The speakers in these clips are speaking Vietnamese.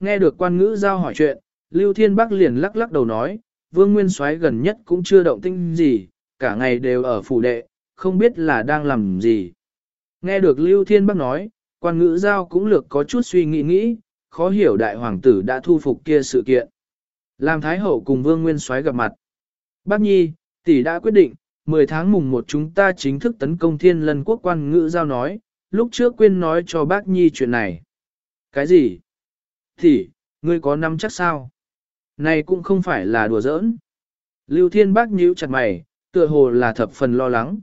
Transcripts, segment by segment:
Nghe được quan ngữ giao hỏi chuyện, Lưu Thiên Bắc liền lắc lắc đầu nói, Vương Nguyên Soái gần nhất cũng chưa động tinh gì, cả ngày đều ở phủ đệ, không biết là đang làm gì. Nghe được Lưu Thiên Bắc nói, quan ngữ giao cũng lược có chút suy nghĩ nghĩ, khó hiểu đại hoàng tử đã thu phục kia sự kiện. Làm Thái Hậu cùng Vương Nguyên Soái gặp mặt. Bác Nhi, tỷ đã quyết định, 10 tháng mùng 1 chúng ta chính thức tấn công thiên lân quốc quan ngữ giao nói, lúc trước quên nói cho bác Nhi chuyện này. Cái gì? Thì ngươi có nắm chắc sao? Này cũng không phải là đùa giỡn. Lưu Thiên Bác nhíu chặt mày, tựa hồ là thập phần lo lắng.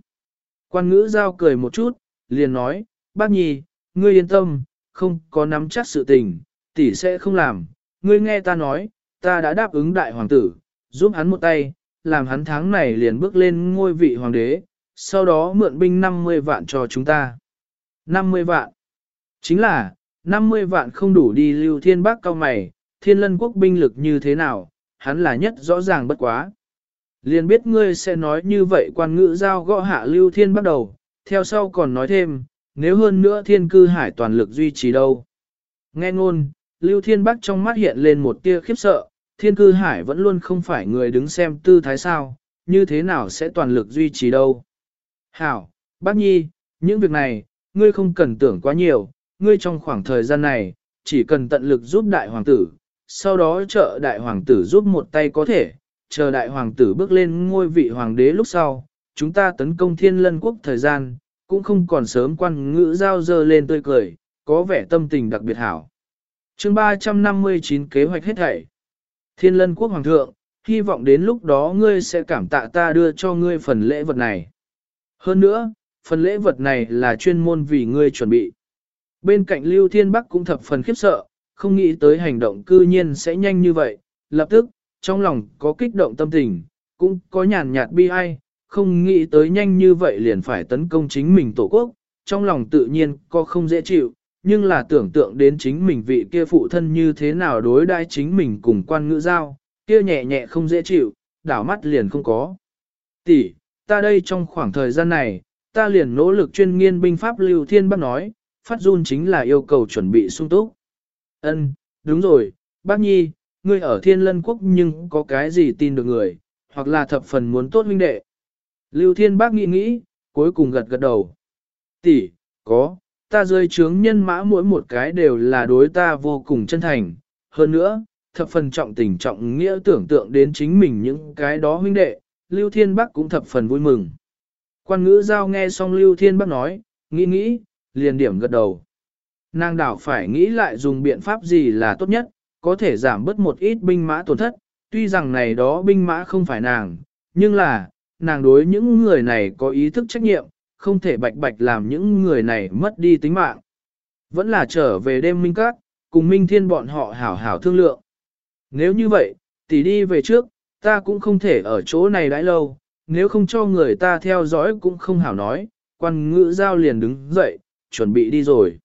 Quan ngữ giao cười một chút, liền nói, bác nhi, ngươi yên tâm, không có nắm chắc sự tình, tỷ sẽ không làm. Ngươi nghe ta nói, ta đã đáp ứng đại hoàng tử, giúp hắn một tay, làm hắn tháng này liền bước lên ngôi vị hoàng đế, sau đó mượn binh 50 vạn cho chúng ta. 50 vạn. Chính là, 50 vạn không đủ đi lưu thiên bác cao mày, thiên lân quốc binh lực như thế nào, hắn là nhất rõ ràng bất quá. Liền biết ngươi sẽ nói như vậy quan ngữ giao gõ hạ lưu thiên bắt đầu, theo sau còn nói thêm, nếu hơn nữa thiên cư hải toàn lực duy trì đâu. Nghe ngôn, lưu thiên bắc trong mắt hiện lên một tia khiếp sợ, thiên cư hải vẫn luôn không phải người đứng xem tư thái sao, như thế nào sẽ toàn lực duy trì đâu. Hảo, bác nhi, những việc này, ngươi không cần tưởng quá nhiều, ngươi trong khoảng thời gian này, chỉ cần tận lực giúp đại hoàng tử, sau đó trợ đại hoàng tử giúp một tay có thể, chờ đại hoàng tử bước lên ngôi vị hoàng đế lúc sau, chúng ta tấn công thiên lân quốc thời gian, cũng không còn sớm quan ngữ giao dơ lên tươi cười, có vẻ tâm tình đặc biệt hảo. chương 359 kế hoạch hết thảy. Thiên lân quốc hoàng thượng, hy vọng đến lúc đó ngươi sẽ cảm tạ ta đưa cho ngươi phần lễ vật này. Hơn nữa, phần lễ vật này là chuyên môn vì ngươi chuẩn bị. Bên cạnh Lưu Thiên Bắc cũng thập phần khiếp sợ, không nghĩ tới hành động cư nhiên sẽ nhanh như vậy, lập tức, trong lòng có kích động tâm tình, cũng có nhàn nhạt bi ai, không nghĩ tới nhanh như vậy liền phải tấn công chính mình tổ quốc, trong lòng tự nhiên có không dễ chịu, nhưng là tưởng tượng đến chính mình vị kia phụ thân như thế nào đối đãi chính mình cùng quan ngữ giao, kia nhẹ nhẹ không dễ chịu, đảo mắt liền không có. Tỷ, ta đây trong khoảng thời gian này, ta liền nỗ lực chuyên nghiên binh pháp lưu thiên bác nói, phát run chính là yêu cầu chuẩn bị sung túc. Ân, đúng rồi, bác nhi, ngươi ở thiên lân quốc nhưng có cái gì tin được người, hoặc là thập phần muốn tốt huynh đệ. Lưu thiên bác nghĩ nghĩ, cuối cùng gật gật đầu. Tỷ, có, ta rơi trướng nhân mã mỗi một cái đều là đối ta vô cùng chân thành. Hơn nữa, thập phần trọng tình trọng nghĩa tưởng tượng đến chính mình những cái đó huynh đệ, Lưu Thiên Bắc cũng thập phần vui mừng. Quan ngữ giao nghe xong Lưu Thiên Bắc nói, nghĩ nghĩ, liền điểm gật đầu. Nàng đảo phải nghĩ lại dùng biện pháp gì là tốt nhất, có thể giảm bớt một ít binh mã tổn thất, tuy rằng này đó binh mã không phải nàng, nhưng là, nàng đối những người này có ý thức trách nhiệm, không thể bạch bạch làm những người này mất đi tính mạng. Vẫn là trở về đêm minh các, cùng minh thiên bọn họ hảo hảo thương lượng. Nếu như vậy, tỷ đi về trước, ta cũng không thể ở chỗ này đãi lâu, nếu không cho người ta theo dõi cũng không hảo nói, quan ngữ giao liền đứng dậy, chuẩn bị đi rồi.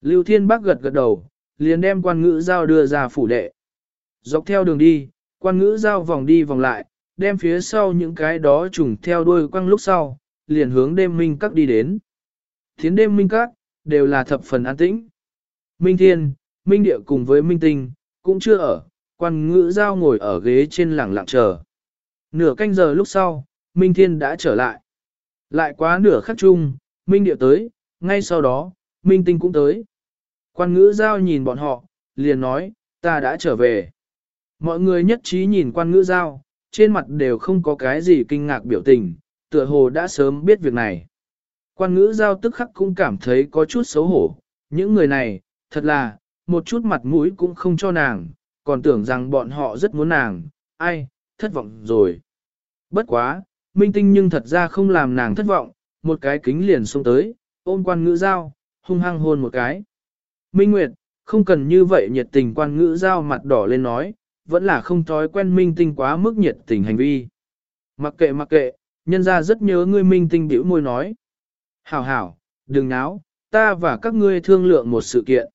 Lưu Thiên Bắc gật gật đầu, liền đem quan ngữ giao đưa ra phủ đệ. Dọc theo đường đi, quan ngữ giao vòng đi vòng lại, đem phía sau những cái đó trùng theo đuôi quăng lúc sau, liền hướng đêm minh các đi đến. Thiến đêm minh các, đều là thập phần an tĩnh. Minh Thiên, Minh Địa cùng với Minh Tinh, cũng chưa ở, quan ngữ giao ngồi ở ghế trên lẳng lặng chờ. Nửa canh giờ lúc sau, Minh Thiên đã trở lại. Lại quá nửa khắc chung, Minh Địa tới, ngay sau đó, Minh Tinh cũng tới. Quan ngữ giao nhìn bọn họ, liền nói, ta đã trở về. Mọi người nhất trí nhìn quan ngữ giao, trên mặt đều không có cái gì kinh ngạc biểu tình, tựa hồ đã sớm biết việc này. Quan ngữ giao tức khắc cũng cảm thấy có chút xấu hổ, những người này, thật là, một chút mặt mũi cũng không cho nàng, còn tưởng rằng bọn họ rất muốn nàng, ai, thất vọng rồi. Bất quá, minh tinh nhưng thật ra không làm nàng thất vọng, một cái kính liền xông tới, ôm quan ngữ giao, hung hăng hôn một cái. Minh Nguyệt, không cần như vậy nhiệt tình quan ngữ giao mặt đỏ lên nói, vẫn là không thói quen minh tinh quá mức nhiệt tình hành vi. Mặc kệ mặc kệ, nhân ra rất nhớ ngươi minh tinh biểu môi nói. Hảo hảo, đừng náo, ta và các ngươi thương lượng một sự kiện.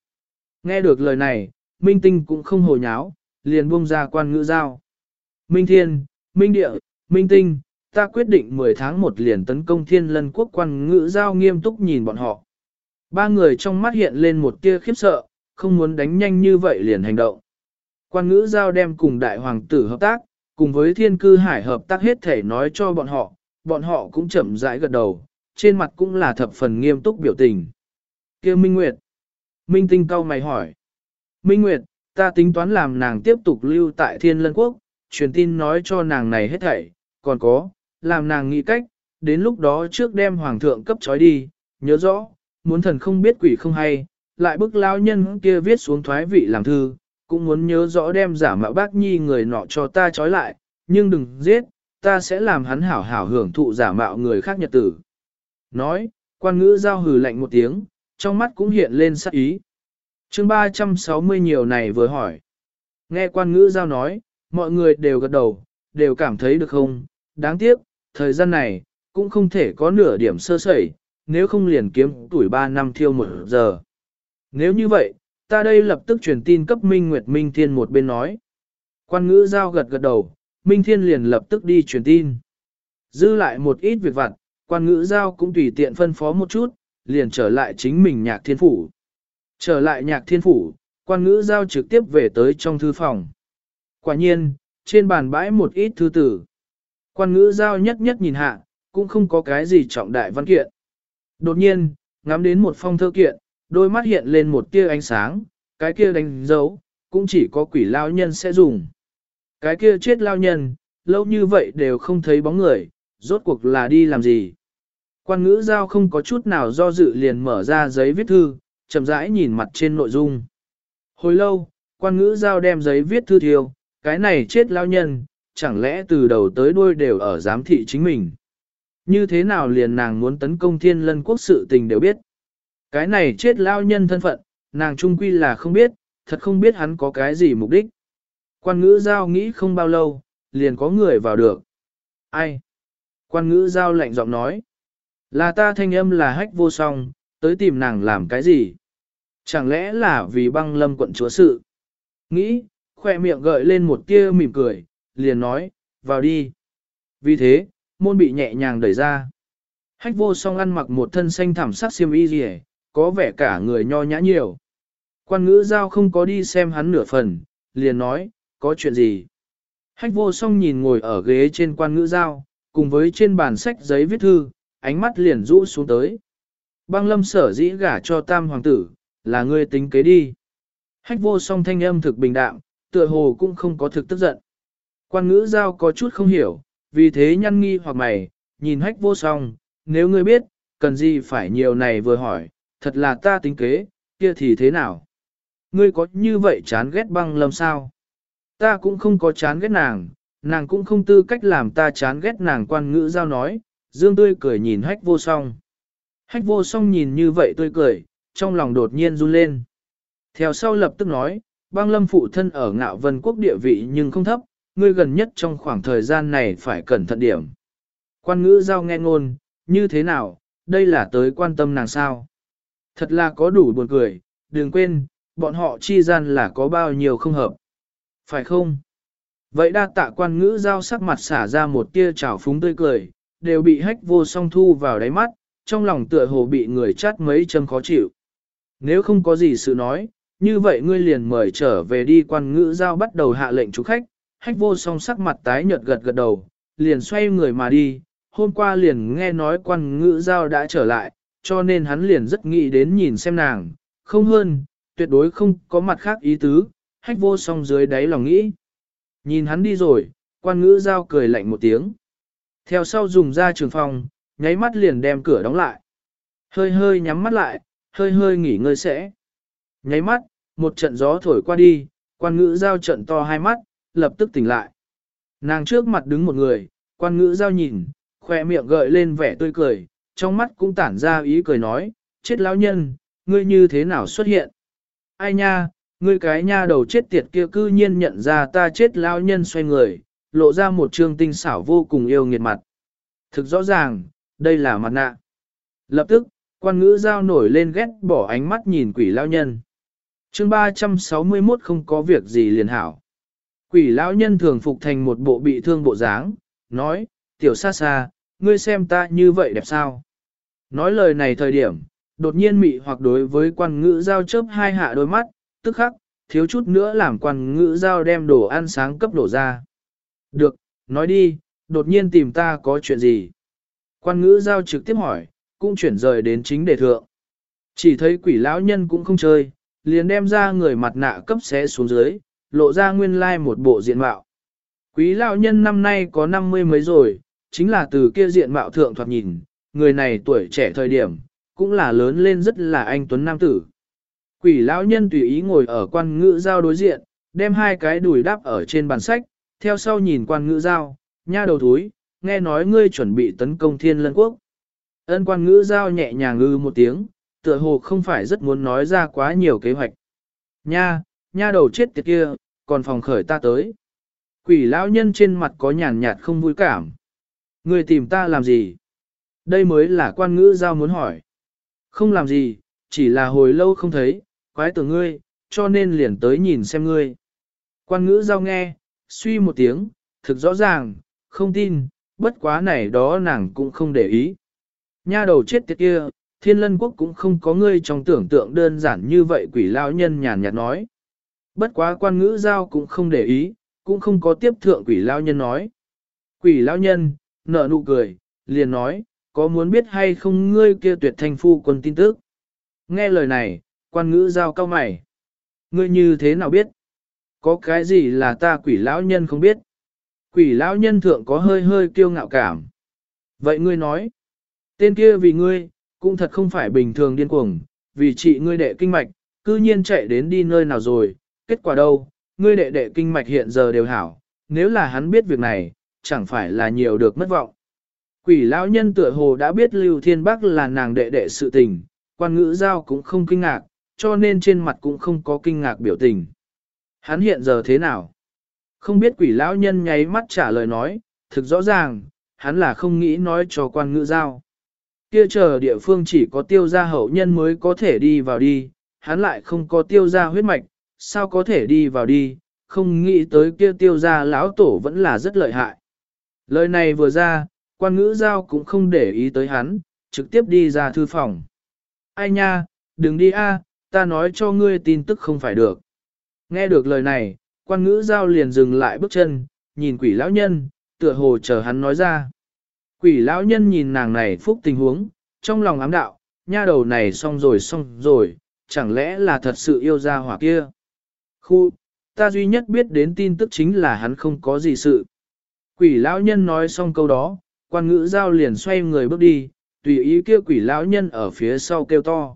Nghe được lời này, minh tinh cũng không hồ nháo, liền buông ra quan ngữ giao. Minh thiên, minh địa, minh tinh, ta quyết định 10 tháng 1 liền tấn công thiên lân quốc quan ngữ giao nghiêm túc nhìn bọn họ. Ba người trong mắt hiện lên một tia khiếp sợ, không muốn đánh nhanh như vậy liền hành động. Quan ngữ giao đem cùng đại hoàng tử hợp tác, cùng với thiên cư hải hợp tác hết thể nói cho bọn họ, bọn họ cũng chậm rãi gật đầu, trên mặt cũng là thập phần nghiêm túc biểu tình. kia Minh Nguyệt. Minh Tinh cao mày hỏi. Minh Nguyệt, ta tính toán làm nàng tiếp tục lưu tại thiên lân quốc, truyền tin nói cho nàng này hết thảy, còn có, làm nàng nghĩ cách, đến lúc đó trước đem hoàng thượng cấp trói đi, nhớ rõ, muốn thần không biết quỷ không hay, lại bức lao nhân kia viết xuống thoái vị làm thư, cũng muốn nhớ rõ đem giả mạo bác nhi người nọ cho ta trói lại, nhưng đừng giết, ta sẽ làm hắn hảo hảo hưởng thụ giả mạo người khác nhật tử. Nói, quan ngữ giao hừ lạnh một tiếng, trong mắt cũng hiện lên sắc ý. chương 360 nhiều này vừa hỏi. Nghe quan ngữ giao nói, mọi người đều gật đầu, đều cảm thấy được không, đáng tiếc, thời gian này, cũng không thể có nửa điểm sơ sẩy, nếu không liền kiếm tuổi 3 năm thiêu một giờ. Nếu như vậy, ta đây lập tức truyền tin cấp Minh Nguyệt Minh Thiên một bên nói. Quan ngữ giao gật gật đầu, Minh Thiên liền lập tức đi truyền tin. Dư lại một ít việc vặt, quan ngữ giao cũng tùy tiện phân phó một chút, liền trở lại chính mình nhạc thiên phủ. Trở lại nhạc thiên phủ, quan ngữ giao trực tiếp về tới trong thư phòng. Quả nhiên, trên bàn bãi một ít thư tử. Quan ngữ giao nhất nhất nhìn hạ, cũng không có cái gì trọng đại văn kiện. Đột nhiên, ngắm đến một phong thơ kiện, đôi mắt hiện lên một tia ánh sáng, cái kia đánh dấu, cũng chỉ có quỷ lao nhân sẽ dùng. Cái kia chết lao nhân, lâu như vậy đều không thấy bóng người, rốt cuộc là đi làm gì. Quan ngữ giao không có chút nào do dự liền mở ra giấy viết thư, chậm rãi nhìn mặt trên nội dung. Hồi lâu, quan ngữ giao đem giấy viết thư thiêu, cái này chết lao nhân, chẳng lẽ từ đầu tới đuôi đều ở giám thị chính mình. Như thế nào liền nàng muốn tấn công thiên lân quốc sự tình đều biết. Cái này chết lao nhân thân phận, nàng trung quy là không biết, thật không biết hắn có cái gì mục đích. Quan ngữ giao nghĩ không bao lâu, liền có người vào được. Ai? Quan ngữ giao lạnh giọng nói. Là ta thanh âm là hách vô song, tới tìm nàng làm cái gì? Chẳng lẽ là vì băng lâm quận chúa sự? Nghĩ, khoe miệng gợi lên một tia mỉm cười, liền nói, vào đi. Vì thế, môn bị nhẹ nhàng đẩy ra. Hách vô song ăn mặc một thân xanh thảm sắc xiêm y gì có vẻ cả người nho nhã nhiều. Quan ngữ giao không có đi xem hắn nửa phần, liền nói, có chuyện gì? Hách vô song nhìn ngồi ở ghế trên quan ngữ giao, cùng với trên bàn sách giấy viết thư, ánh mắt liền rũ xuống tới. Băng lâm sở dĩ gả cho tam hoàng tử, là ngươi tính kế đi. Hách vô song thanh âm thực bình đạm, tựa hồ cũng không có thực tức giận. Quan ngữ giao có chút không hiểu, vì thế nhăn nghi hoặc mày, nhìn hách vô song, nếu ngươi biết, cần gì phải nhiều này vừa hỏi, thật là ta tính kế, kia thì thế nào? Ngươi có như vậy chán ghét băng lâm sao? Ta cũng không có chán ghét nàng, nàng cũng không tư cách làm ta chán ghét nàng quan ngữ giao nói, dương tươi cười nhìn hách vô song. Hách vô song nhìn như vậy tươi cười, trong lòng đột nhiên run lên. Theo sau lập tức nói, băng lâm phụ thân ở ngạo vân quốc địa vị nhưng không thấp, ngươi gần nhất trong khoảng thời gian này phải cẩn thận điểm. Quan ngữ giao nghe ngôn, như thế nào, đây là tới quan tâm nàng sao? Thật là có đủ buồn cười, đừng quên, bọn họ chi gian là có bao nhiêu không hợp. Phải không? Vậy đa tạ quan ngữ giao sắc mặt xả ra một tia trào phúng tươi cười, đều bị hách vô song thu vào đáy mắt, trong lòng tựa hồ bị người chát mấy châm khó chịu. Nếu không có gì sự nói, như vậy ngươi liền mời trở về đi quan ngữ giao bắt đầu hạ lệnh chủ khách, hách vô song sắc mặt tái nhợt gật gật đầu, liền xoay người mà đi, hôm qua liền nghe nói quan ngữ giao đã trở lại, cho nên hắn liền rất nghĩ đến nhìn xem nàng, không hơn, tuyệt đối không có mặt khác ý tứ, hách vô song dưới đáy lòng nghĩ. Nhìn hắn đi rồi, quan ngữ giao cười lạnh một tiếng. Theo sau dùng ra trường phòng, nháy mắt liền đem cửa đóng lại. Hơi hơi nhắm mắt lại, hơi hơi nghỉ ngơi sẽ. Nháy mắt, một trận gió thổi qua đi, quan ngữ giao trận to hai mắt, lập tức tỉnh lại. Nàng trước mặt đứng một người, quan ngữ giao nhìn, khoe miệng gợi lên vẻ tươi cười, trong mắt cũng tản ra ý cười nói, chết lão nhân, ngươi như thế nào xuất hiện? Ai nha, ngươi cái nha đầu chết tiệt kia cư nhiên nhận ra ta chết lão nhân xoay người, lộ ra một trương tinh xảo vô cùng yêu nghiệt mặt. Thực rõ ràng, đây là mặt nạ. Lập tức, quan ngữ giao nổi lên ghét bỏ ánh mắt nhìn quỷ lão nhân. chương 361 không có việc gì liền hảo. Quỷ lão nhân thường phục thành một bộ bị thương bộ dáng, nói, tiểu xa xa, ngươi xem ta như vậy đẹp sao? Nói lời này thời điểm, đột nhiên mị hoặc đối với quan ngữ giao chớp hai hạ đôi mắt, tức khắc, thiếu chút nữa làm quan ngữ giao đem đồ ăn sáng cấp đổ ra. Được, nói đi, đột nhiên tìm ta có chuyện gì? Quan ngữ giao trực tiếp hỏi, cũng chuyển rời đến chính đề thượng. Chỉ thấy quỷ lão nhân cũng không chơi, liền đem ra người mặt nạ cấp xé xuống dưới, lộ ra nguyên lai like một bộ diện mạo. Quý lão nhân năm nay có năm mươi mấy rồi, chính là từ kia diện mạo thượng thoạt nhìn, người này tuổi trẻ thời điểm, cũng là lớn lên rất là anh tuấn nam tử. Quỷ lão nhân tùy ý ngồi ở quan ngữ giao đối diện, đem hai cái đùi đắp ở trên bàn sách, theo sau nhìn quan ngữ giao, nha đầu thúi, nghe nói ngươi chuẩn bị tấn công thiên lân quốc. Ân quan ngữ giao nhẹ nhàng ngư một tiếng, tựa hồ không phải rất muốn nói ra quá nhiều kế hoạch. Nha, nha đầu chết tiệt kia, còn phòng khởi ta tới. Quỷ lão nhân trên mặt có nhàn nhạt không vui cảm. người tìm ta làm gì? Đây mới là quan ngữ giao muốn hỏi. Không làm gì, chỉ là hồi lâu không thấy, quái tưởng ngươi, cho nên liền tới nhìn xem ngươi. Quan ngữ giao nghe, suy một tiếng, thực rõ ràng, không tin, bất quá này đó nàng cũng không để ý. Nha đầu chết tiệt kia, thiên lân quốc cũng không có ngươi trong tưởng tượng đơn giản như vậy quỷ lao nhân nhàn nhạt nói. Bất quá quan ngữ giao cũng không để ý, cũng không có tiếp thượng quỷ lao nhân nói. Quỷ lao nhân, nở nụ cười, liền nói, có muốn biết hay không ngươi kia tuyệt thanh phu quân tin tức. Nghe lời này, quan ngữ giao cao mày. Ngươi như thế nào biết? Có cái gì là ta quỷ lão nhân không biết? Quỷ lão nhân thượng có hơi hơi kiêu ngạo cảm. Vậy ngươi nói, tên kia vì ngươi, cũng thật không phải bình thường điên cuồng, vì chị ngươi đệ kinh mạch, cư nhiên chạy đến đi nơi nào rồi, kết quả đâu, ngươi đệ đệ kinh mạch hiện giờ đều hảo, nếu là hắn biết việc này, chẳng phải là nhiều được mất vọng. Quỷ lão nhân tựa hồ đã biết Lưu Thiên Bắc là nàng đệ đệ sự tình, quan ngữ giao cũng không kinh ngạc, cho nên trên mặt cũng không có kinh ngạc biểu tình. Hắn hiện giờ thế nào? Không biết quỷ lão nhân nháy mắt trả lời nói, thực rõ ràng, hắn là không nghĩ nói cho quan ngữ giao. Kia chờ địa phương chỉ có tiêu gia hậu nhân mới có thể đi vào đi, hắn lại không có tiêu gia huyết mạch, sao có thể đi vào đi, không nghĩ tới kia tiêu gia lão tổ vẫn là rất lợi hại. Lời này vừa ra, quan ngữ giao cũng không để ý tới hắn, trực tiếp đi ra thư phòng. Ai nha, đừng đi a, ta nói cho ngươi tin tức không phải được. Nghe được lời này, quan ngữ giao liền dừng lại bước chân, nhìn quỷ lão nhân, tựa hồ chờ hắn nói ra. Quỷ lão nhân nhìn nàng này phúc tình huống, trong lòng ám đạo, nha đầu này xong rồi xong rồi, chẳng lẽ là thật sự yêu ra hỏa kia. Khu, ta duy nhất biết đến tin tức chính là hắn không có gì sự. Quỷ lão nhân nói xong câu đó, quan ngữ giao liền xoay người bước đi, tùy ý kia quỷ lão nhân ở phía sau kêu to.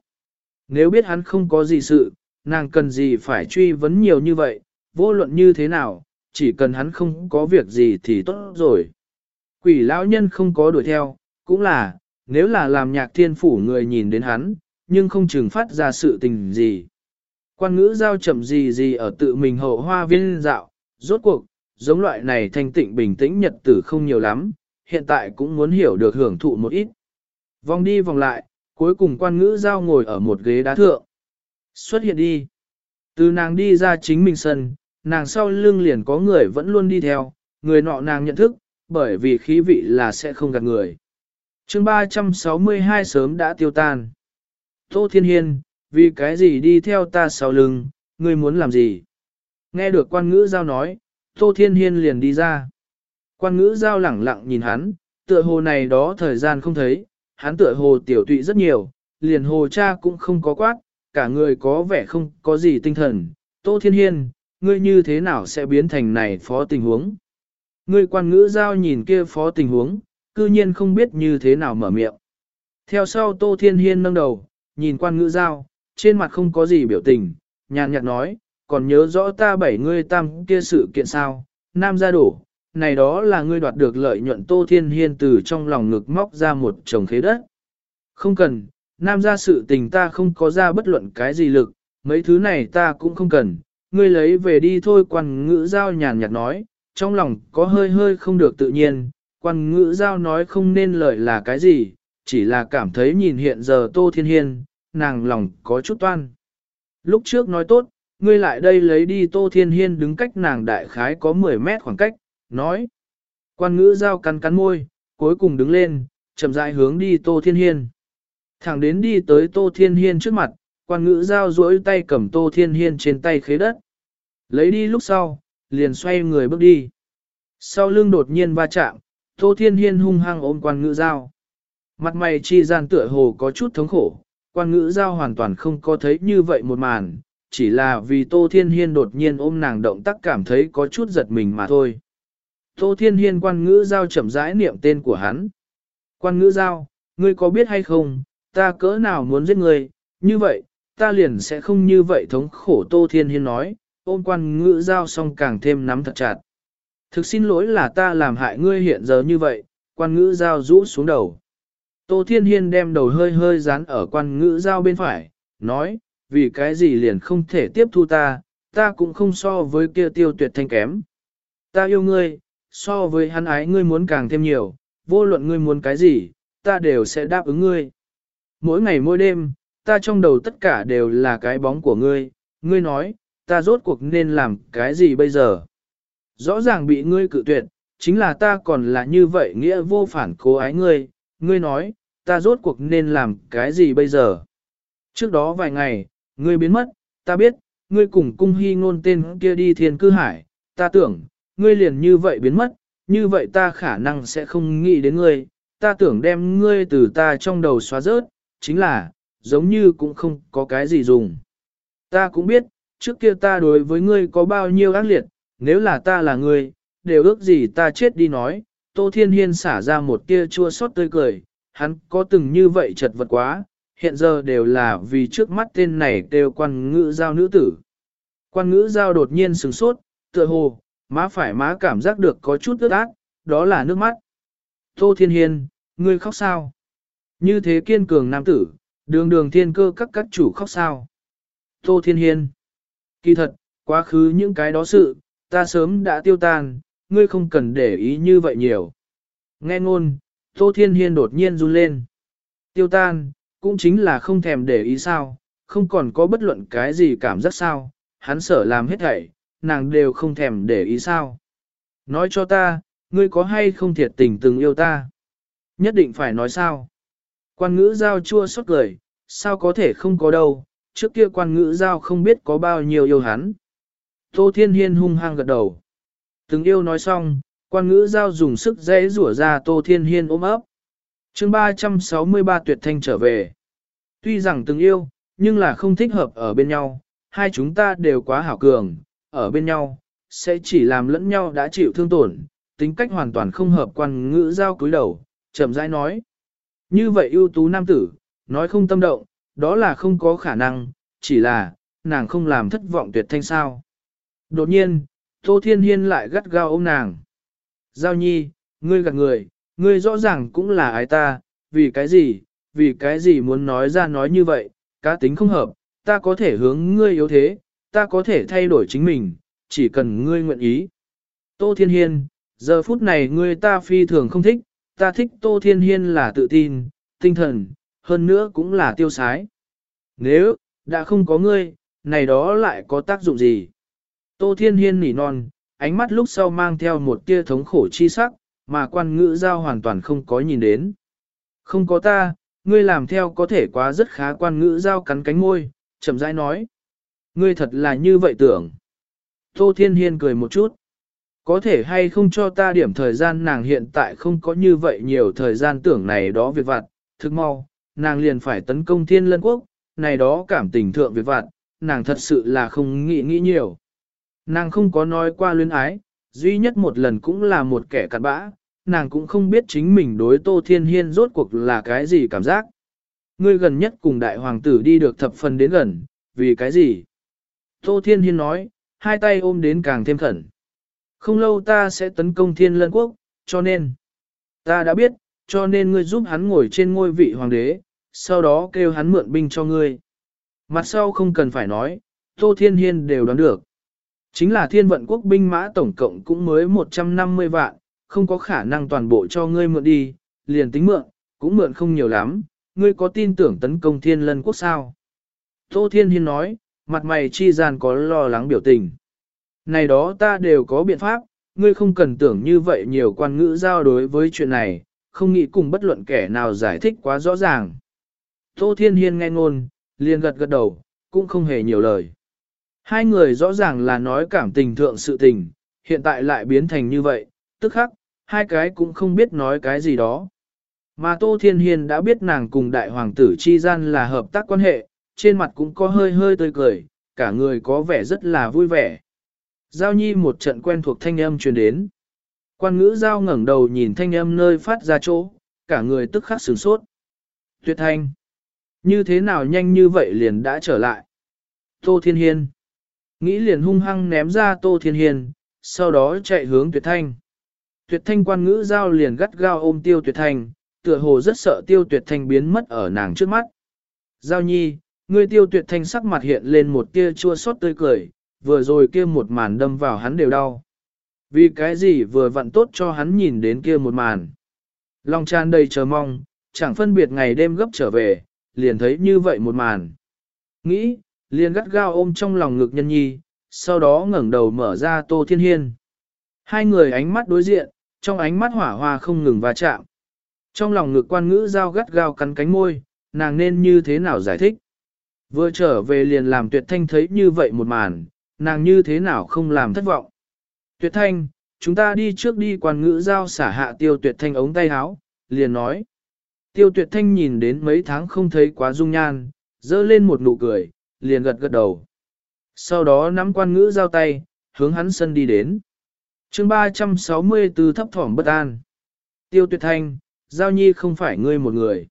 Nếu biết hắn không có gì sự, nàng cần gì phải truy vấn nhiều như vậy, vô luận như thế nào, chỉ cần hắn không có việc gì thì tốt rồi. Quỷ lão nhân không có đuổi theo, cũng là, nếu là làm nhạc thiên phủ người nhìn đến hắn, nhưng không chừng phát ra sự tình gì. Quan ngữ giao chậm gì gì ở tự mình hậu hoa viên dạo, rốt cuộc, giống loại này thanh tịnh bình tĩnh nhật tử không nhiều lắm, hiện tại cũng muốn hiểu được hưởng thụ một ít. Vòng đi vòng lại, cuối cùng quan ngữ giao ngồi ở một ghế đá thượng. Xuất hiện đi. Từ nàng đi ra chính mình sân, nàng sau lưng liền có người vẫn luôn đi theo, người nọ nàng nhận thức, bởi vì khí vị là sẽ không gạt người. chương 362 sớm đã tiêu tan. Tô Thiên Hiên, vì cái gì đi theo ta sau lưng, ngươi muốn làm gì? Nghe được quan ngữ giao nói, Tô Thiên Hiên liền đi ra. Quan ngữ giao lẳng lặng nhìn hắn, tựa hồ này đó thời gian không thấy, hắn tựa hồ tiểu tụy rất nhiều, liền hồ cha cũng không có quát, cả người có vẻ không có gì tinh thần. Tô Thiên Hiên, ngươi như thế nào sẽ biến thành này phó tình huống? Ngươi quan ngữ giao nhìn kia phó tình huống, cư nhiên không biết như thế nào mở miệng. Theo sau Tô Thiên Hiên nâng đầu, nhìn quan ngữ giao, trên mặt không có gì biểu tình, nhàn nhạt nói, còn nhớ rõ ta bảy ngươi tam kia sự kiện sao, nam gia đổ, này đó là ngươi đoạt được lợi nhuận Tô Thiên Hiên từ trong lòng ngực móc ra một chồng khế đất. Không cần, nam gia sự tình ta không có ra bất luận cái gì lực, mấy thứ này ta cũng không cần, ngươi lấy về đi thôi quan ngữ giao nhàn nhạt nói, trong lòng có hơi hơi không được tự nhiên, quan ngữ giao nói không nên lời là cái gì, chỉ là cảm thấy nhìn hiện giờ Tô Thiên Hiên, nàng lòng có chút toan. Lúc trước nói tốt, ngươi lại đây lấy đi Tô Thiên Hiên đứng cách nàng đại khái có 10 mét khoảng cách, nói. Quan ngữ giao cắn cắn môi, cuối cùng đứng lên, chậm rãi hướng đi Tô Thiên Hiên. Thẳng đến đi tới Tô Thiên Hiên trước mặt, quan ngữ giao duỗi tay cầm Tô Thiên Hiên trên tay khế đất. Lấy đi lúc sau, liền xoay người bước đi. Sau lưng đột nhiên va chạm, Tô Thiên Hiên hung hăng ôm quan ngữ giao. Mặt mày chi gian tựa hồ có chút thống khổ, quan ngữ giao hoàn toàn không có thấy như vậy một màn, chỉ là vì Tô Thiên Hiên đột nhiên ôm nàng động tác cảm thấy có chút giật mình mà thôi. Tô Thiên Hiên quan ngữ giao chậm rãi niệm tên của hắn. Quan ngữ giao, ngươi có biết hay không, ta cỡ nào muốn giết ngươi, như vậy, ta liền sẽ không như vậy thống khổ Tô Thiên Hiên nói, ôm quan ngữ giao xong càng thêm nắm thật chặt. Thực xin lỗi là ta làm hại ngươi hiện giờ như vậy, quan ngữ giao rũ xuống đầu. Tô Thiên Hiên đem đầu hơi hơi dán ở quan ngữ giao bên phải, nói, vì cái gì liền không thể tiếp thu ta, ta cũng không so với kia tiêu tuyệt thanh kém. Ta yêu ngươi, so với hắn ái ngươi muốn càng thêm nhiều, vô luận ngươi muốn cái gì, ta đều sẽ đáp ứng ngươi. Mỗi ngày mỗi đêm, ta trong đầu tất cả đều là cái bóng của ngươi, ngươi nói, ta rốt cuộc nên làm cái gì bây giờ? Rõ ràng bị ngươi cự tuyệt, chính là ta còn là như vậy nghĩa vô phản cố ái ngươi, ngươi nói, ta rốt cuộc nên làm cái gì bây giờ? Trước đó vài ngày, ngươi biến mất, ta biết, ngươi cùng cung hy ngôn tên kia đi thiên cư hải, ta tưởng, ngươi liền như vậy biến mất, như vậy ta khả năng sẽ không nghĩ đến ngươi, ta tưởng đem ngươi từ ta trong đầu xóa rớt, chính là, giống như cũng không có cái gì dùng. Ta cũng biết, trước kia ta đối với ngươi có bao nhiêu ác liệt, nếu là ta là ngươi, đều ước gì ta chết đi nói, Tô Thiên Hiên xả ra một tia chua xót tươi cười, hắn có từng như vậy chật vật quá, hiện giờ đều là vì trước mắt tên này đều quan ngữ giao nữ tử. Quan ngữ giao đột nhiên sừng sốt, tựa hồ, má phải má cảm giác được có chút ướt át, đó là nước mắt. Tô Thiên Hiên, ngươi khóc sao? Như thế kiên cường nam tử, đường đường thiên cơ các các chủ khóc sao? Tô Thiên Hiên, kỳ thật, quá khứ những cái đó sự, ta sớm đã tiêu tan, ngươi không cần để ý như vậy nhiều. Nghe ngôn, Tô Thiên Hiên đột nhiên run lên. Tiêu tan, cũng chính là không thèm để ý sao, không còn có bất luận cái gì cảm giác sao, hắn sở làm hết thảy, nàng đều không thèm để ý sao. Nói cho ta, ngươi có hay không thiệt tình từng yêu ta? Nhất định phải nói sao? Quan ngữ giao chua xót cười, sao có thể không có đâu, trước kia quan ngữ giao không biết có bao nhiêu yêu hắn. Tô Thiên Hiên hung hăng gật đầu. Từng yêu nói xong, quan ngữ giao dùng sức dễ rủa ra Tô Thiên Hiên ôm ấp. chương 363 tuyệt thanh trở về. Tuy rằng từng yêu, nhưng là không thích hợp ở bên nhau, hai chúng ta đều quá hảo cường, ở bên nhau, sẽ chỉ làm lẫn nhau đã chịu thương tổn, tính cách hoàn toàn không hợp quan ngữ giao cúi đầu, chậm rãi nói. Như vậy ưu tú nam tử, nói không tâm động, đó là không có khả năng, chỉ là, nàng không làm thất vọng tuyệt thanh sao. Đột nhiên, Tô Thiên Hiên lại gắt gao ôm nàng. Giao nhi, ngươi gạt người, ngươi rõ ràng cũng là ái ta, vì cái gì, vì cái gì muốn nói ra nói như vậy, cá tính không hợp, ta có thể hướng ngươi yếu thế, ta có thể thay đổi chính mình, chỉ cần ngươi nguyện ý. Tô Thiên Hiên, giờ phút này ngươi ta phi thường không thích, ta thích Tô Thiên Hiên là tự tin, tinh thần, hơn nữa cũng là tiêu sái. Nếu, đã không có ngươi, này đó lại có tác dụng gì? Tô Thiên Hiên nỉ non, ánh mắt lúc sau mang theo một tia thống khổ chi sắc, mà quan ngữ giao hoàn toàn không có nhìn đến. Không có ta, ngươi làm theo có thể quá rất khá quan ngữ giao cắn cánh môi, chậm rãi nói. Ngươi thật là như vậy tưởng. Tô Thiên Hiên cười một chút. Có thể hay không cho ta điểm thời gian nàng hiện tại không có như vậy nhiều thời gian tưởng này đó việc vặt, thức mau, nàng liền phải tấn công thiên lân quốc, này đó cảm tình thượng việc vặt, nàng thật sự là không nghĩ nghĩ nhiều. Nàng không có nói qua luyến ái, duy nhất một lần cũng là một kẻ cặn bã, nàng cũng không biết chính mình đối Tô Thiên Hiên rốt cuộc là cái gì cảm giác. Ngươi gần nhất cùng đại hoàng tử đi được thập phần đến gần, vì cái gì? Tô Thiên Hiên nói, hai tay ôm đến càng thêm khẩn. Không lâu ta sẽ tấn công thiên lân quốc, cho nên, ta đã biết, cho nên ngươi giúp hắn ngồi trên ngôi vị hoàng đế, sau đó kêu hắn mượn binh cho ngươi. Mặt sau không cần phải nói, Tô Thiên Hiên đều đoán được. Chính là thiên vận quốc binh mã tổng cộng cũng mới 150 vạn, không có khả năng toàn bộ cho ngươi mượn đi, liền tính mượn, cũng mượn không nhiều lắm, ngươi có tin tưởng tấn công thiên lân quốc sao? Tô Thiên Hiên nói, mặt mày chi gian có lo lắng biểu tình. Này đó ta đều có biện pháp, ngươi không cần tưởng như vậy nhiều quan ngữ giao đối với chuyện này, không nghĩ cùng bất luận kẻ nào giải thích quá rõ ràng. Tô Thiên Hiên nghe ngôn, liền gật gật đầu, cũng không hề nhiều lời. Hai người rõ ràng là nói cảm tình thượng sự tình, hiện tại lại biến thành như vậy, tức khắc, hai cái cũng không biết nói cái gì đó. Mà Tô Thiên Hiên đã biết nàng cùng đại hoàng tử chi gian là hợp tác quan hệ, trên mặt cũng có hơi hơi tươi cười, cả người có vẻ rất là vui vẻ. Giao nhi một trận quen thuộc thanh âm truyền đến. Quan ngữ giao ngẩng đầu nhìn thanh âm nơi phát ra chỗ, cả người tức khắc sửng sốt. Tuyệt thanh. Như thế nào nhanh như vậy liền đã trở lại. Tô Thiên Hiên. Nghĩ liền hung hăng ném ra Tô Thiên hiền, sau đó chạy hướng tuyệt thanh. Tuyệt thanh quan ngữ giao liền gắt gao ôm tiêu tuyệt thanh, tựa hồ rất sợ tiêu tuyệt thanh biến mất ở nàng trước mắt. Giao nhi, người tiêu tuyệt thanh sắc mặt hiện lên một tia chua xót tươi cười, vừa rồi kia một màn đâm vào hắn đều đau. Vì cái gì vừa vặn tốt cho hắn nhìn đến kia một màn. Lòng tràn đầy chờ mong, chẳng phân biệt ngày đêm gấp trở về, liền thấy như vậy một màn. Nghĩ, liền gắt gao ôm trong lòng ngực nhân nhi, sau đó ngẩng đầu mở ra tô thiên hiên. Hai người ánh mắt đối diện, trong ánh mắt hỏa hoa không ngừng va chạm. Trong lòng ngực quan ngữ giao gắt gao cắn cánh môi, nàng nên như thế nào giải thích. Vừa trở về liền làm tuyệt thanh thấy như vậy một màn, nàng như thế nào không làm thất vọng. Tuyệt thanh, chúng ta đi trước đi quan ngữ giao xả hạ tiêu tuyệt thanh ống tay áo, liền nói. Tiêu tuyệt thanh nhìn đến mấy tháng không thấy quá dung nhan, dơ lên một nụ cười, liền gật gật đầu. Sau đó nắm quan ngữ giao tay, hướng hắn sân đi đến. chương 364 thấp thỏm bất an. Tiêu tuyệt thanh, giao nhi không phải ngươi một người.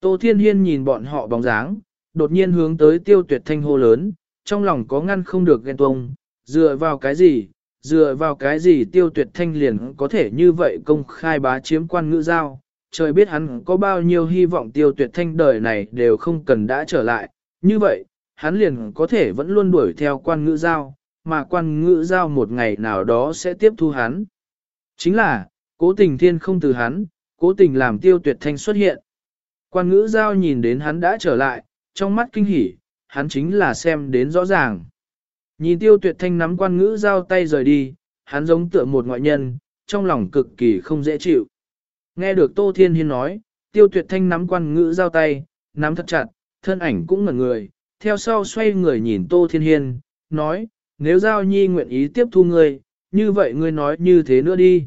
Tô Thiên Hiên nhìn bọn họ bóng dáng, đột nhiên hướng tới tiêu tuyệt thanh hô lớn, trong lòng có ngăn không được ghen tuông, dựa vào cái gì, dựa vào cái gì tiêu tuyệt thanh liền có thể như vậy công khai bá chiếm quan ngữ giao, trời biết hắn có bao nhiêu hy vọng tiêu tuyệt thanh đời này đều không cần đã trở lại, như vậy, hắn liền có thể vẫn luôn đuổi theo quan ngữ giao, mà quan ngữ giao một ngày nào đó sẽ tiếp thu hắn. Chính là, cố tình thiên không từ hắn, cố tình làm tiêu tuyệt thanh xuất hiện. Quan ngữ giao nhìn đến hắn đã trở lại, trong mắt kinh hỉ, hắn chính là xem đến rõ ràng. Nhìn tiêu tuyệt thanh nắm quan ngữ giao tay rời đi, hắn giống tựa một ngoại nhân, trong lòng cực kỳ không dễ chịu. Nghe được Tô Thiên Hiên nói, tiêu tuyệt thanh nắm quan ngữ giao tay, nắm thật chặt, thân ảnh cũng ngẩn người, theo sau xoay người nhìn Tô Thiên Hiên, nói, nếu giao nhi nguyện ý tiếp thu ngươi, như vậy ngươi nói như thế nữa đi.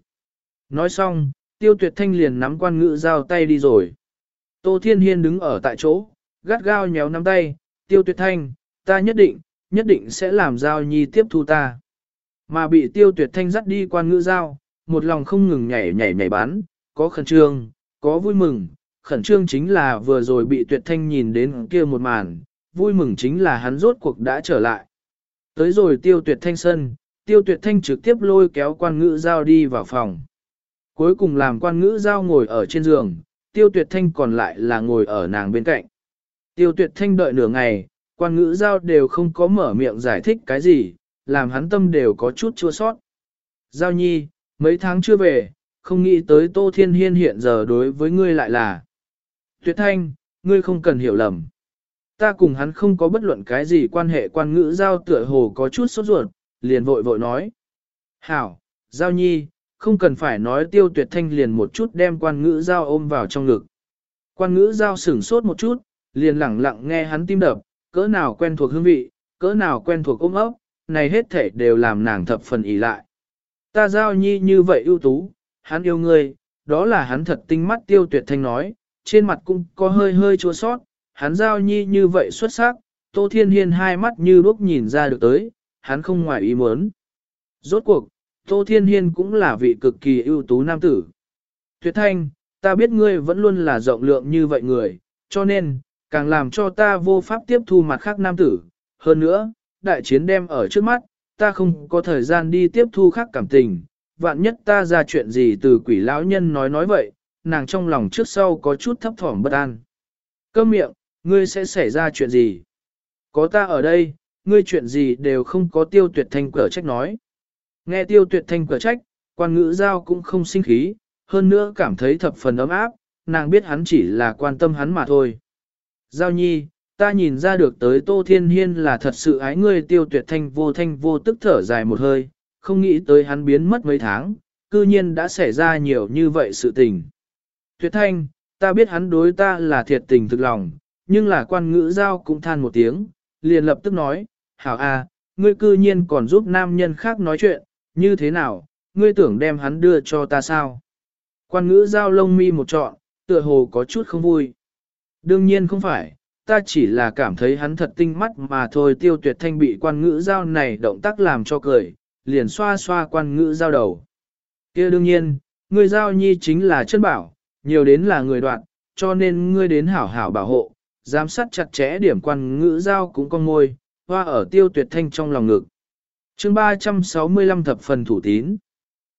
Nói xong, tiêu tuyệt thanh liền nắm quan ngữ giao tay đi rồi. Tô Thiên Hiên đứng ở tại chỗ, gắt gao nhéo nắm tay, tiêu tuyệt thanh, ta nhất định, nhất định sẽ làm giao nhi tiếp thu ta. Mà bị tiêu tuyệt thanh dắt đi quan ngữ giao, một lòng không ngừng nhảy nhảy nhảy bán, có khẩn trương, có vui mừng, khẩn trương chính là vừa rồi bị tuyệt thanh nhìn đến kia một màn, vui mừng chính là hắn rốt cuộc đã trở lại. Tới rồi tiêu tuyệt thanh sân, tiêu tuyệt thanh trực tiếp lôi kéo quan ngữ giao đi vào phòng. Cuối cùng làm quan ngữ giao ngồi ở trên giường, tiêu tuyệt thanh còn lại là ngồi ở nàng bên cạnh. Tiêu tuyệt thanh đợi nửa ngày, quan ngữ giao đều không có mở miệng giải thích cái gì, làm hắn tâm đều có chút chua sót. Giao nhi, mấy tháng chưa về, không nghĩ tới Tô Thiên Hiên hiện giờ đối với ngươi lại là. Tuyệt thanh, ngươi không cần hiểu lầm. Ta cùng hắn không có bất luận cái gì quan hệ quan ngữ giao tựa hồ có chút sốt ruột, liền vội vội nói. Hảo, giao nhi, không cần phải nói tiêu tuyệt thanh liền một chút đem quan ngữ giao ôm vào trong ngực. Quan ngữ giao sửng sốt một chút, liền lặng lặng nghe hắn tim đập, cỡ nào quen thuộc hương vị, cỡ nào quen thuộc ôm ấp, này hết thể đều làm nàng thập phần ỉ lại. Ta giao nhi như vậy ưu tú, hắn yêu ngươi, đó là hắn thật tinh mắt tiêu tuyệt thanh nói, trên mặt cũng có hơi hơi chua sót, hắn giao nhi như vậy xuất sắc, Tô Thiên Hiên hai mắt như đúc nhìn ra được tới, hắn không ngoài ý muốn. Rốt cuộc, Tô Thiên Hiên cũng là vị cực kỳ ưu tú nam tử. Tuyệt thanh, ta biết ngươi vẫn luôn là rộng lượng như vậy người, cho nên, càng làm cho ta vô pháp tiếp thu mặt khác nam tử. Hơn nữa, đại chiến đem ở trước mắt, ta không có thời gian đi tiếp thu khác cảm tình. Vạn nhất ta ra chuyện gì từ quỷ lão nhân nói nói vậy, nàng trong lòng trước sau có chút thấp thỏm bất an. Cơ miệng, ngươi sẽ xảy ra chuyện gì? Có ta ở đây, ngươi chuyện gì đều không có tiêu tuyệt thanh cở trách nói. Nghe tiêu tuyệt thanh cở trách, quan ngữ giao cũng không sinh khí, hơn nữa cảm thấy thập phần ấm áp, nàng biết hắn chỉ là quan tâm hắn mà thôi. Giao nhi, ta nhìn ra được tới Tô Thiên Hiên là thật sự ái ngươi tiêu tuyệt thanh vô thanh vô tức thở dài một hơi, không nghĩ tới hắn biến mất mấy tháng, cư nhiên đã xảy ra nhiều như vậy sự tình. Tuyệt thanh, ta biết hắn đối ta là thiệt tình thực lòng, nhưng là quan ngữ giao cũng than một tiếng, liền lập tức nói, hảo a, ngươi cư nhiên còn giúp nam nhân khác nói chuyện, như thế nào, ngươi tưởng đem hắn đưa cho ta sao? Quan ngữ giao lông mi một trọn, tựa hồ có chút không vui. Đương nhiên không phải, ta chỉ là cảm thấy hắn thật tinh mắt mà thôi tiêu tuyệt thanh bị quan ngữ giao này động tác làm cho cười, liền xoa xoa quan ngữ giao đầu. kia đương nhiên, người giao nhi chính là chân bảo, nhiều đến là người đoạn, cho nên ngươi đến hảo hảo bảo hộ, giám sát chặt chẽ điểm quan ngữ giao cũng con ngôi, hoa ở tiêu tuyệt thanh trong lòng ngực. chương 365 thập phần thủ tín.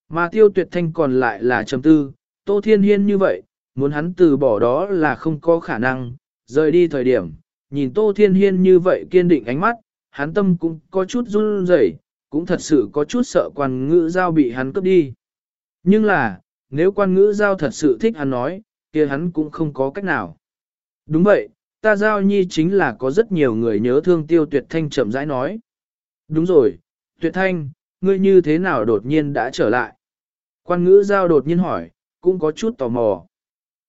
Mà tiêu tuyệt thanh còn lại là chấm tư, tô thiên hiên như vậy, muốn hắn từ bỏ đó là không có khả năng, rời đi thời điểm, nhìn tô thiên hiên như vậy kiên định ánh mắt, hắn tâm cũng có chút run rẩy, cũng thật sự có chút sợ quan ngữ giao bị hắn cướp đi. Nhưng là, nếu quan ngữ giao thật sự thích hắn nói, kia hắn cũng không có cách nào. Đúng vậy, ta giao nhi chính là có rất nhiều người nhớ thương tiêu tuyệt thanh chậm rãi nói. Đúng rồi, tuyệt thanh, ngươi như thế nào đột nhiên đã trở lại? Quan ngữ giao đột nhiên hỏi, cũng có chút tò mò.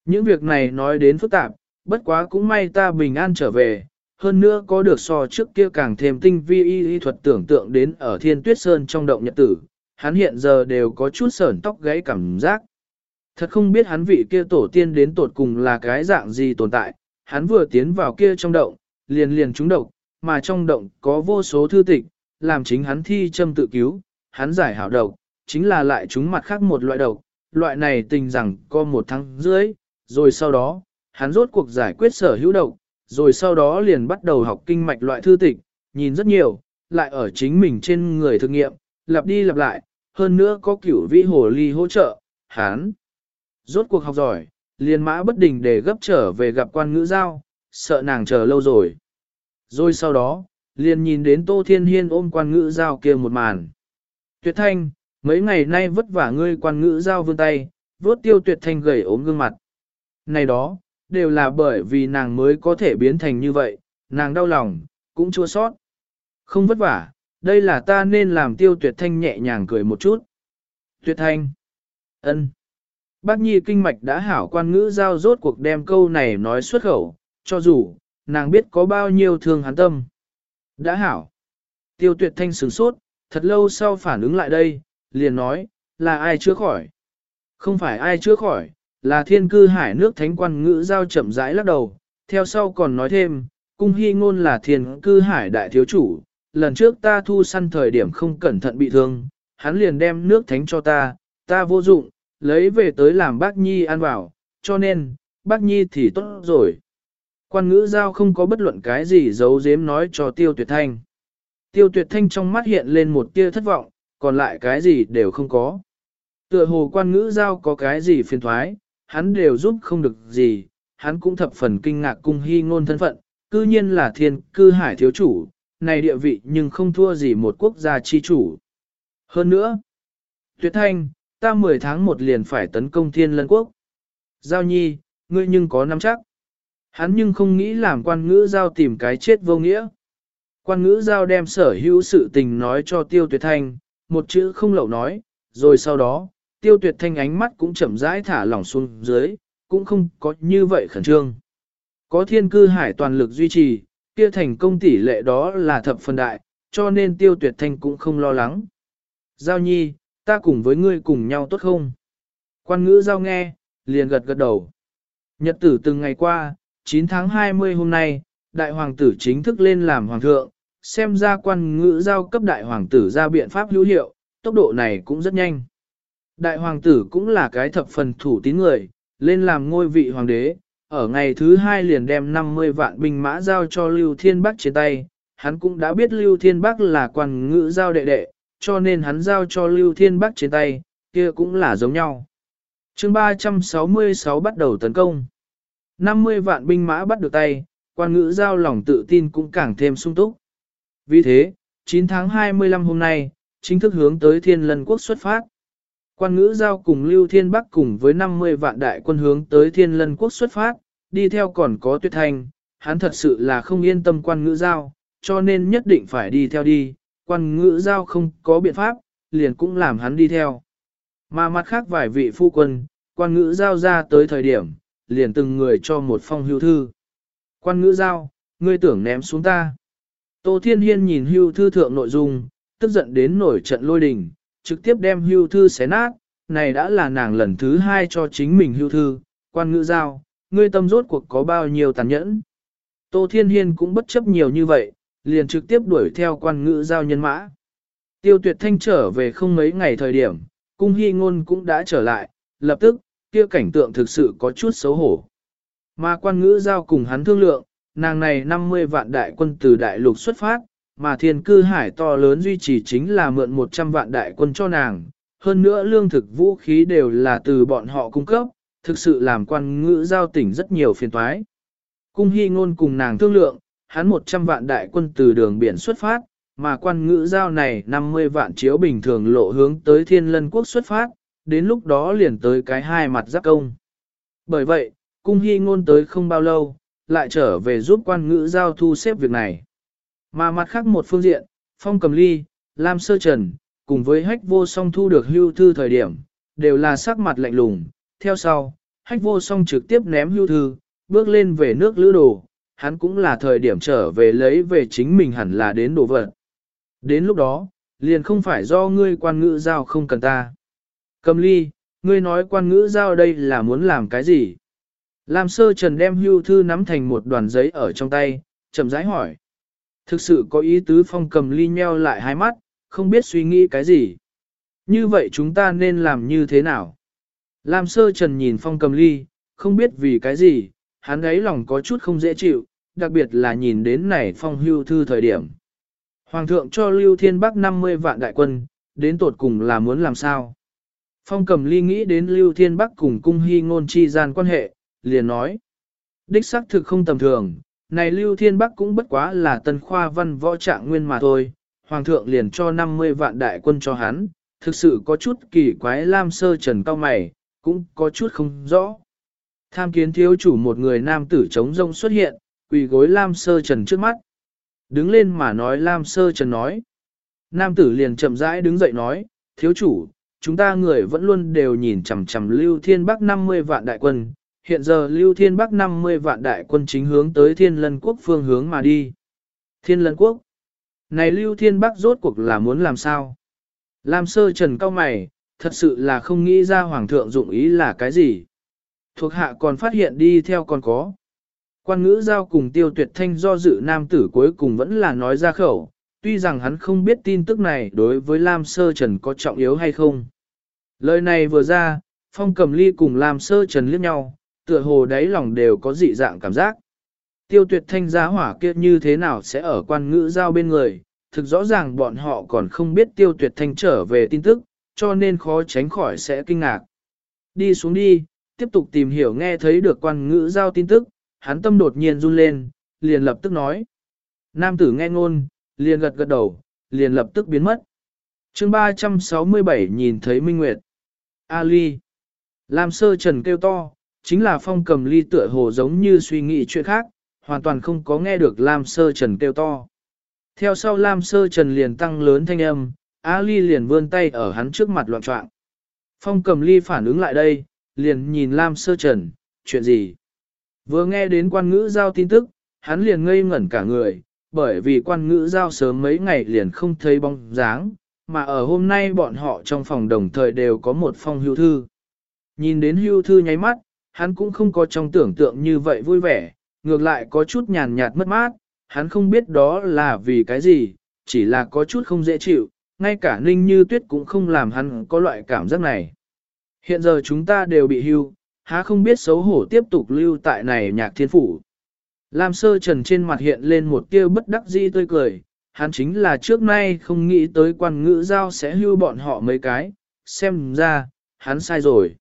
Những việc này nói đến phức tạp, bất quá cũng may ta bình an trở về, hơn nữa có được so trước kia càng thêm tinh vi y y thuật tưởng tượng đến ở thiên tuyết sơn trong động nhật tử, hắn hiện giờ đều có chút sởn tóc gáy cảm giác. Thật không biết hắn vị kia tổ tiên đến tột cùng là cái dạng gì tồn tại, hắn vừa tiến vào kia trong động, liền liền trúng độc, mà trong động có vô số thư tịch, làm chính hắn thi châm tự cứu, hắn giải hảo độc, chính là lại trúng mặt khác một loại độc, loại này tình rằng có một tháng dưới, rồi sau đó, hắn rốt cuộc giải quyết sở hữu độc, rồi sau đó liền bắt đầu học kinh mạch loại thư tịch, nhìn rất nhiều, lại ở chính mình trên người thực nghiệm, lặp đi lặp lại, hơn nữa có cửu vĩ hồ ly hỗ trợ, hắn rốt cuộc học giỏi, liền mã bất đình để gấp trở về gặp quan ngữ giao, sợ nàng chờ lâu rồi. Rồi sau đó, liền nhìn đến Tô Thiên Hiên ôm quan ngữ giao kia một màn. Tuyệt thanh, mấy ngày nay vất vả ngươi quan ngữ giao vươn tay, vuốt tiêu tuyệt thanh gầy ốm gương mặt. Này đó, đều là bởi vì nàng mới có thể biến thành như vậy, nàng đau lòng, cũng chua sót. Không vất vả, đây là ta nên làm tiêu tuyệt thanh nhẹ nhàng cười một chút. Tuyệt thanh. ân. Bác Nhi kinh mạch đã hảo quan ngữ giao rốt cuộc đem câu này nói xuất khẩu, cho dù, nàng biết có bao nhiêu thương hắn tâm. Đã hảo. Tiêu tuyệt thanh sửng sốt, thật lâu sau phản ứng lại đây, liền nói, là ai chữa khỏi? Không phải ai chữa khỏi, là thiên cư hải nước thánh quan ngữ giao chậm rãi lắc đầu, theo sau còn nói thêm, cung hy ngôn là thiên cư hải đại thiếu chủ, lần trước ta thu săn thời điểm không cẩn thận bị thương, hắn liền đem nước thánh cho ta, ta vô dụng, lấy về tới làm bác nhi ăn vào, cho nên, bác nhi thì tốt rồi. Quan ngữ giao không có bất luận cái gì giấu giếm nói cho tiêu tuyệt thanh. Tiêu tuyệt thanh trong mắt hiện lên một tia thất vọng, còn lại cái gì đều không có. Tựa hồ quan ngữ giao có cái gì phiền thoái, hắn đều giúp không được gì, hắn cũng thập phần kinh ngạc cung hy ngôn thân phận, cư nhiên là thiên cư hải thiếu chủ, này địa vị nhưng không thua gì một quốc gia chi chủ. Hơn nữa, tuyệt thanh, ta 10 tháng một liền phải tấn công thiên lân quốc. Giao nhi, ngươi nhưng có nắm chắc. Hắn nhưng không nghĩ làm quan ngữ giao tìm cái chết vô nghĩa. Quan ngữ giao đem sở hữu sự tình nói cho tiêu tuyệt thanh, một chữ không lậu nói, rồi sau đó, tiêu tuyệt thanh ánh mắt cũng chậm rãi thả lỏng xuống dưới, cũng không có như vậy khẩn trương. Có thiên cư hải toàn lực duy trì, kia thành công tỷ lệ đó là thập phần đại, cho nên tiêu tuyệt thanh cũng không lo lắng. Giao nhi, ta cùng với ngươi cùng nhau tốt không? Quan ngữ giao nghe, liền gật gật đầu. Nhật tử từng ngày qua, 9 tháng 20 hôm nay, đại hoàng tử chính thức lên làm hoàng thượng, xem ra quan ngữ giao cấp đại hoàng tử ra biện pháp hữu hiệu, tốc độ này cũng rất nhanh. Đại hoàng tử cũng là cái thập phần thủ tín người, lên làm ngôi vị hoàng đế, ở ngày thứ hai liền đem 50 vạn binh mã giao cho Lưu Thiên Bắc trên tay, hắn cũng đã biết Lưu Thiên Bắc là quan ngữ giao đệ đệ, cho nên hắn giao cho Lưu Thiên Bắc trên tay, kia cũng là giống nhau. chương 366 bắt đầu tấn công. 50 vạn binh mã bắt được tay, quan ngữ giao lòng tự tin cũng càng thêm sung túc. Vì thế, 9 tháng 25 hôm nay, chính thức hướng tới Thiên Lân Quốc xuất phát. Quan ngữ giao cùng Lưu Thiên Bắc cùng với 50 vạn đại quân hướng tới Thiên Lân Quốc xuất phát, đi theo còn có Tuyết thanh, hắn thật sự là không yên tâm quan ngữ giao, cho nên nhất định phải đi theo đi, quan ngữ giao không có biện pháp, liền cũng làm hắn đi theo. Mà mặt khác vài vị phu quân, quan ngữ giao ra tới thời điểm, liền từng người cho một phong hưu thư. Quan ngữ giao, ngươi tưởng ném xuống ta. Tô Thiên Hiên nhìn hưu thư thượng nội dung, tức giận đến nổi trận lôi đình, trực tiếp đem hưu thư xé nát, này đã là nàng lần thứ hai cho chính mình hưu thư, quan ngữ giao, ngươi tâm rốt cuộc có bao nhiêu tàn nhẫn. Tô Thiên Hiên cũng bất chấp nhiều như vậy, liền trực tiếp đuổi theo quan ngữ giao nhân mã. Tiêu tuyệt thanh trở về không mấy ngày thời điểm, cung hy ngôn cũng đã trở lại, lập tức, kia cảnh tượng thực sự có chút xấu hổ. Mà quan ngữ giao cùng hắn thương lượng, nàng này 50 vạn đại quân từ đại lục xuất phát, mà thiên cư hải to lớn duy trì chính là mượn 100 vạn đại quân cho nàng, hơn nữa lương thực vũ khí đều là từ bọn họ cung cấp, thực sự làm quan ngữ giao tỉnh rất nhiều phiền toái. Cung hy ngôn cùng nàng thương lượng, hắn 100 vạn đại quân từ đường biển xuất phát, mà quan ngữ giao này 50 vạn chiếu bình thường lộ hướng tới thiên lân quốc xuất phát, đến lúc đó liền tới cái hai mặt giáp công. Bởi vậy, cung hy ngôn tới không bao lâu, lại trở về giúp quan ngữ giao thu xếp việc này. Mà mặt khác một phương diện, phong cầm ly, lam sơ trần, cùng với hách vô song thu được hưu thư thời điểm, đều là sắc mặt lạnh lùng. Theo sau, hách vô song trực tiếp ném hưu thư, bước lên về nước lữ đồ, hắn cũng là thời điểm trở về lấy về chính mình hẳn là đến đồ vật. Đến lúc đó, liền không phải do ngươi quan ngữ giao không cần ta. Cầm ly, ngươi nói quan ngữ giao đây là muốn làm cái gì? Lam sơ trần đem hưu thư nắm thành một đoàn giấy ở trong tay, chậm rãi hỏi. Thực sự có ý tứ phong cầm ly nheo lại hai mắt, không biết suy nghĩ cái gì. Như vậy chúng ta nên làm như thế nào? Lam sơ trần nhìn phong cầm ly, không biết vì cái gì, hắn ấy lòng có chút không dễ chịu, đặc biệt là nhìn đến này phong hưu thư thời điểm. Hoàng thượng cho Lưu Thiên Bắc 50 vạn đại quân, đến tột cùng là muốn làm sao? Phong cầm ly nghĩ đến Lưu Thiên Bắc cùng cung hy ngôn chi gian quan hệ, liền nói. Đích xác thực không tầm thường, này Lưu Thiên Bắc cũng bất quá là tân khoa văn võ trạng nguyên mà thôi, Hoàng thượng liền cho 50 vạn đại quân cho hắn, thực sự có chút kỳ quái lam sơ trần cao mày, cũng có chút không rõ. Tham kiến thiếu chủ một người nam tử trống rông xuất hiện, quỳ gối lam sơ trần trước mắt. Đứng lên mà nói lam sơ trần nói. Nam tử liền chậm rãi đứng dậy nói, thiếu chủ, chúng ta người vẫn luôn đều nhìn chằm chằm Lưu Thiên Bắc 50 vạn đại quân, hiện giờ Lưu Thiên Bắc 50 vạn đại quân chính hướng tới Thiên Lân Quốc phương hướng mà đi. Thiên Lân Quốc Này Lưu Thiên Bắc rốt cuộc là muốn làm sao? Lam sơ trần cao mày, thật sự là không nghĩ ra Hoàng thượng dụng ý là cái gì. Thuộc hạ còn phát hiện đi theo còn có. Quan ngữ giao cùng tiêu tuyệt thanh do dự nam tử cuối cùng vẫn là nói ra khẩu, tuy rằng hắn không biết tin tức này đối với Lam Sơ Trần có trọng yếu hay không. Lời này vừa ra, Phong Cầm Ly cùng Lam Sơ Trần liếc nhau, tựa hồ đáy lòng đều có dị dạng cảm giác. Tiêu tuyệt thanh giá hỏa kia như thế nào sẽ ở quan ngữ giao bên người, thực rõ ràng bọn họ còn không biết tiêu tuyệt thanh trở về tin tức, cho nên khó tránh khỏi sẽ kinh ngạc. Đi xuống đi, tiếp tục tìm hiểu nghe thấy được quan ngữ giao tin tức, hắn tâm đột nhiên run lên, liền lập tức nói. Nam tử nghe ngôn, liền gật gật đầu, liền lập tức biến mất. chương 367 nhìn thấy Minh Nguyệt. Ali. Lam sơ trần kêu to, chính là phong cầm ly tựa hồ giống như suy nghĩ chuyện khác, hoàn toàn không có nghe được Lam sơ trần kêu to. Theo sau Lam sơ trần liền tăng lớn thanh âm, Ali liền vươn tay ở hắn trước mặt loạn trọng. Phong cầm ly phản ứng lại đây, liền nhìn Lam sơ trần, chuyện gì? Vừa nghe đến quan ngữ giao tin tức, hắn liền ngây ngẩn cả người, bởi vì quan ngữ giao sớm mấy ngày liền không thấy bóng dáng, mà ở hôm nay bọn họ trong phòng đồng thời đều có một phong hưu thư. Nhìn đến hưu thư nháy mắt, hắn cũng không có trong tưởng tượng như vậy vui vẻ, ngược lại có chút nhàn nhạt mất mát, hắn không biết đó là vì cái gì, chỉ là có chút không dễ chịu, ngay cả ninh như tuyết cũng không làm hắn có loại cảm giác này. Hiện giờ chúng ta đều bị hưu, há không biết xấu hổ tiếp tục lưu tại này nhạc thiên phủ. Lam sơ trần trên mặt hiện lên một tia bất đắc dĩ tươi cười, hắn chính là trước nay không nghĩ tới quan ngữ giao sẽ hưu bọn họ mấy cái, xem ra, hắn sai rồi.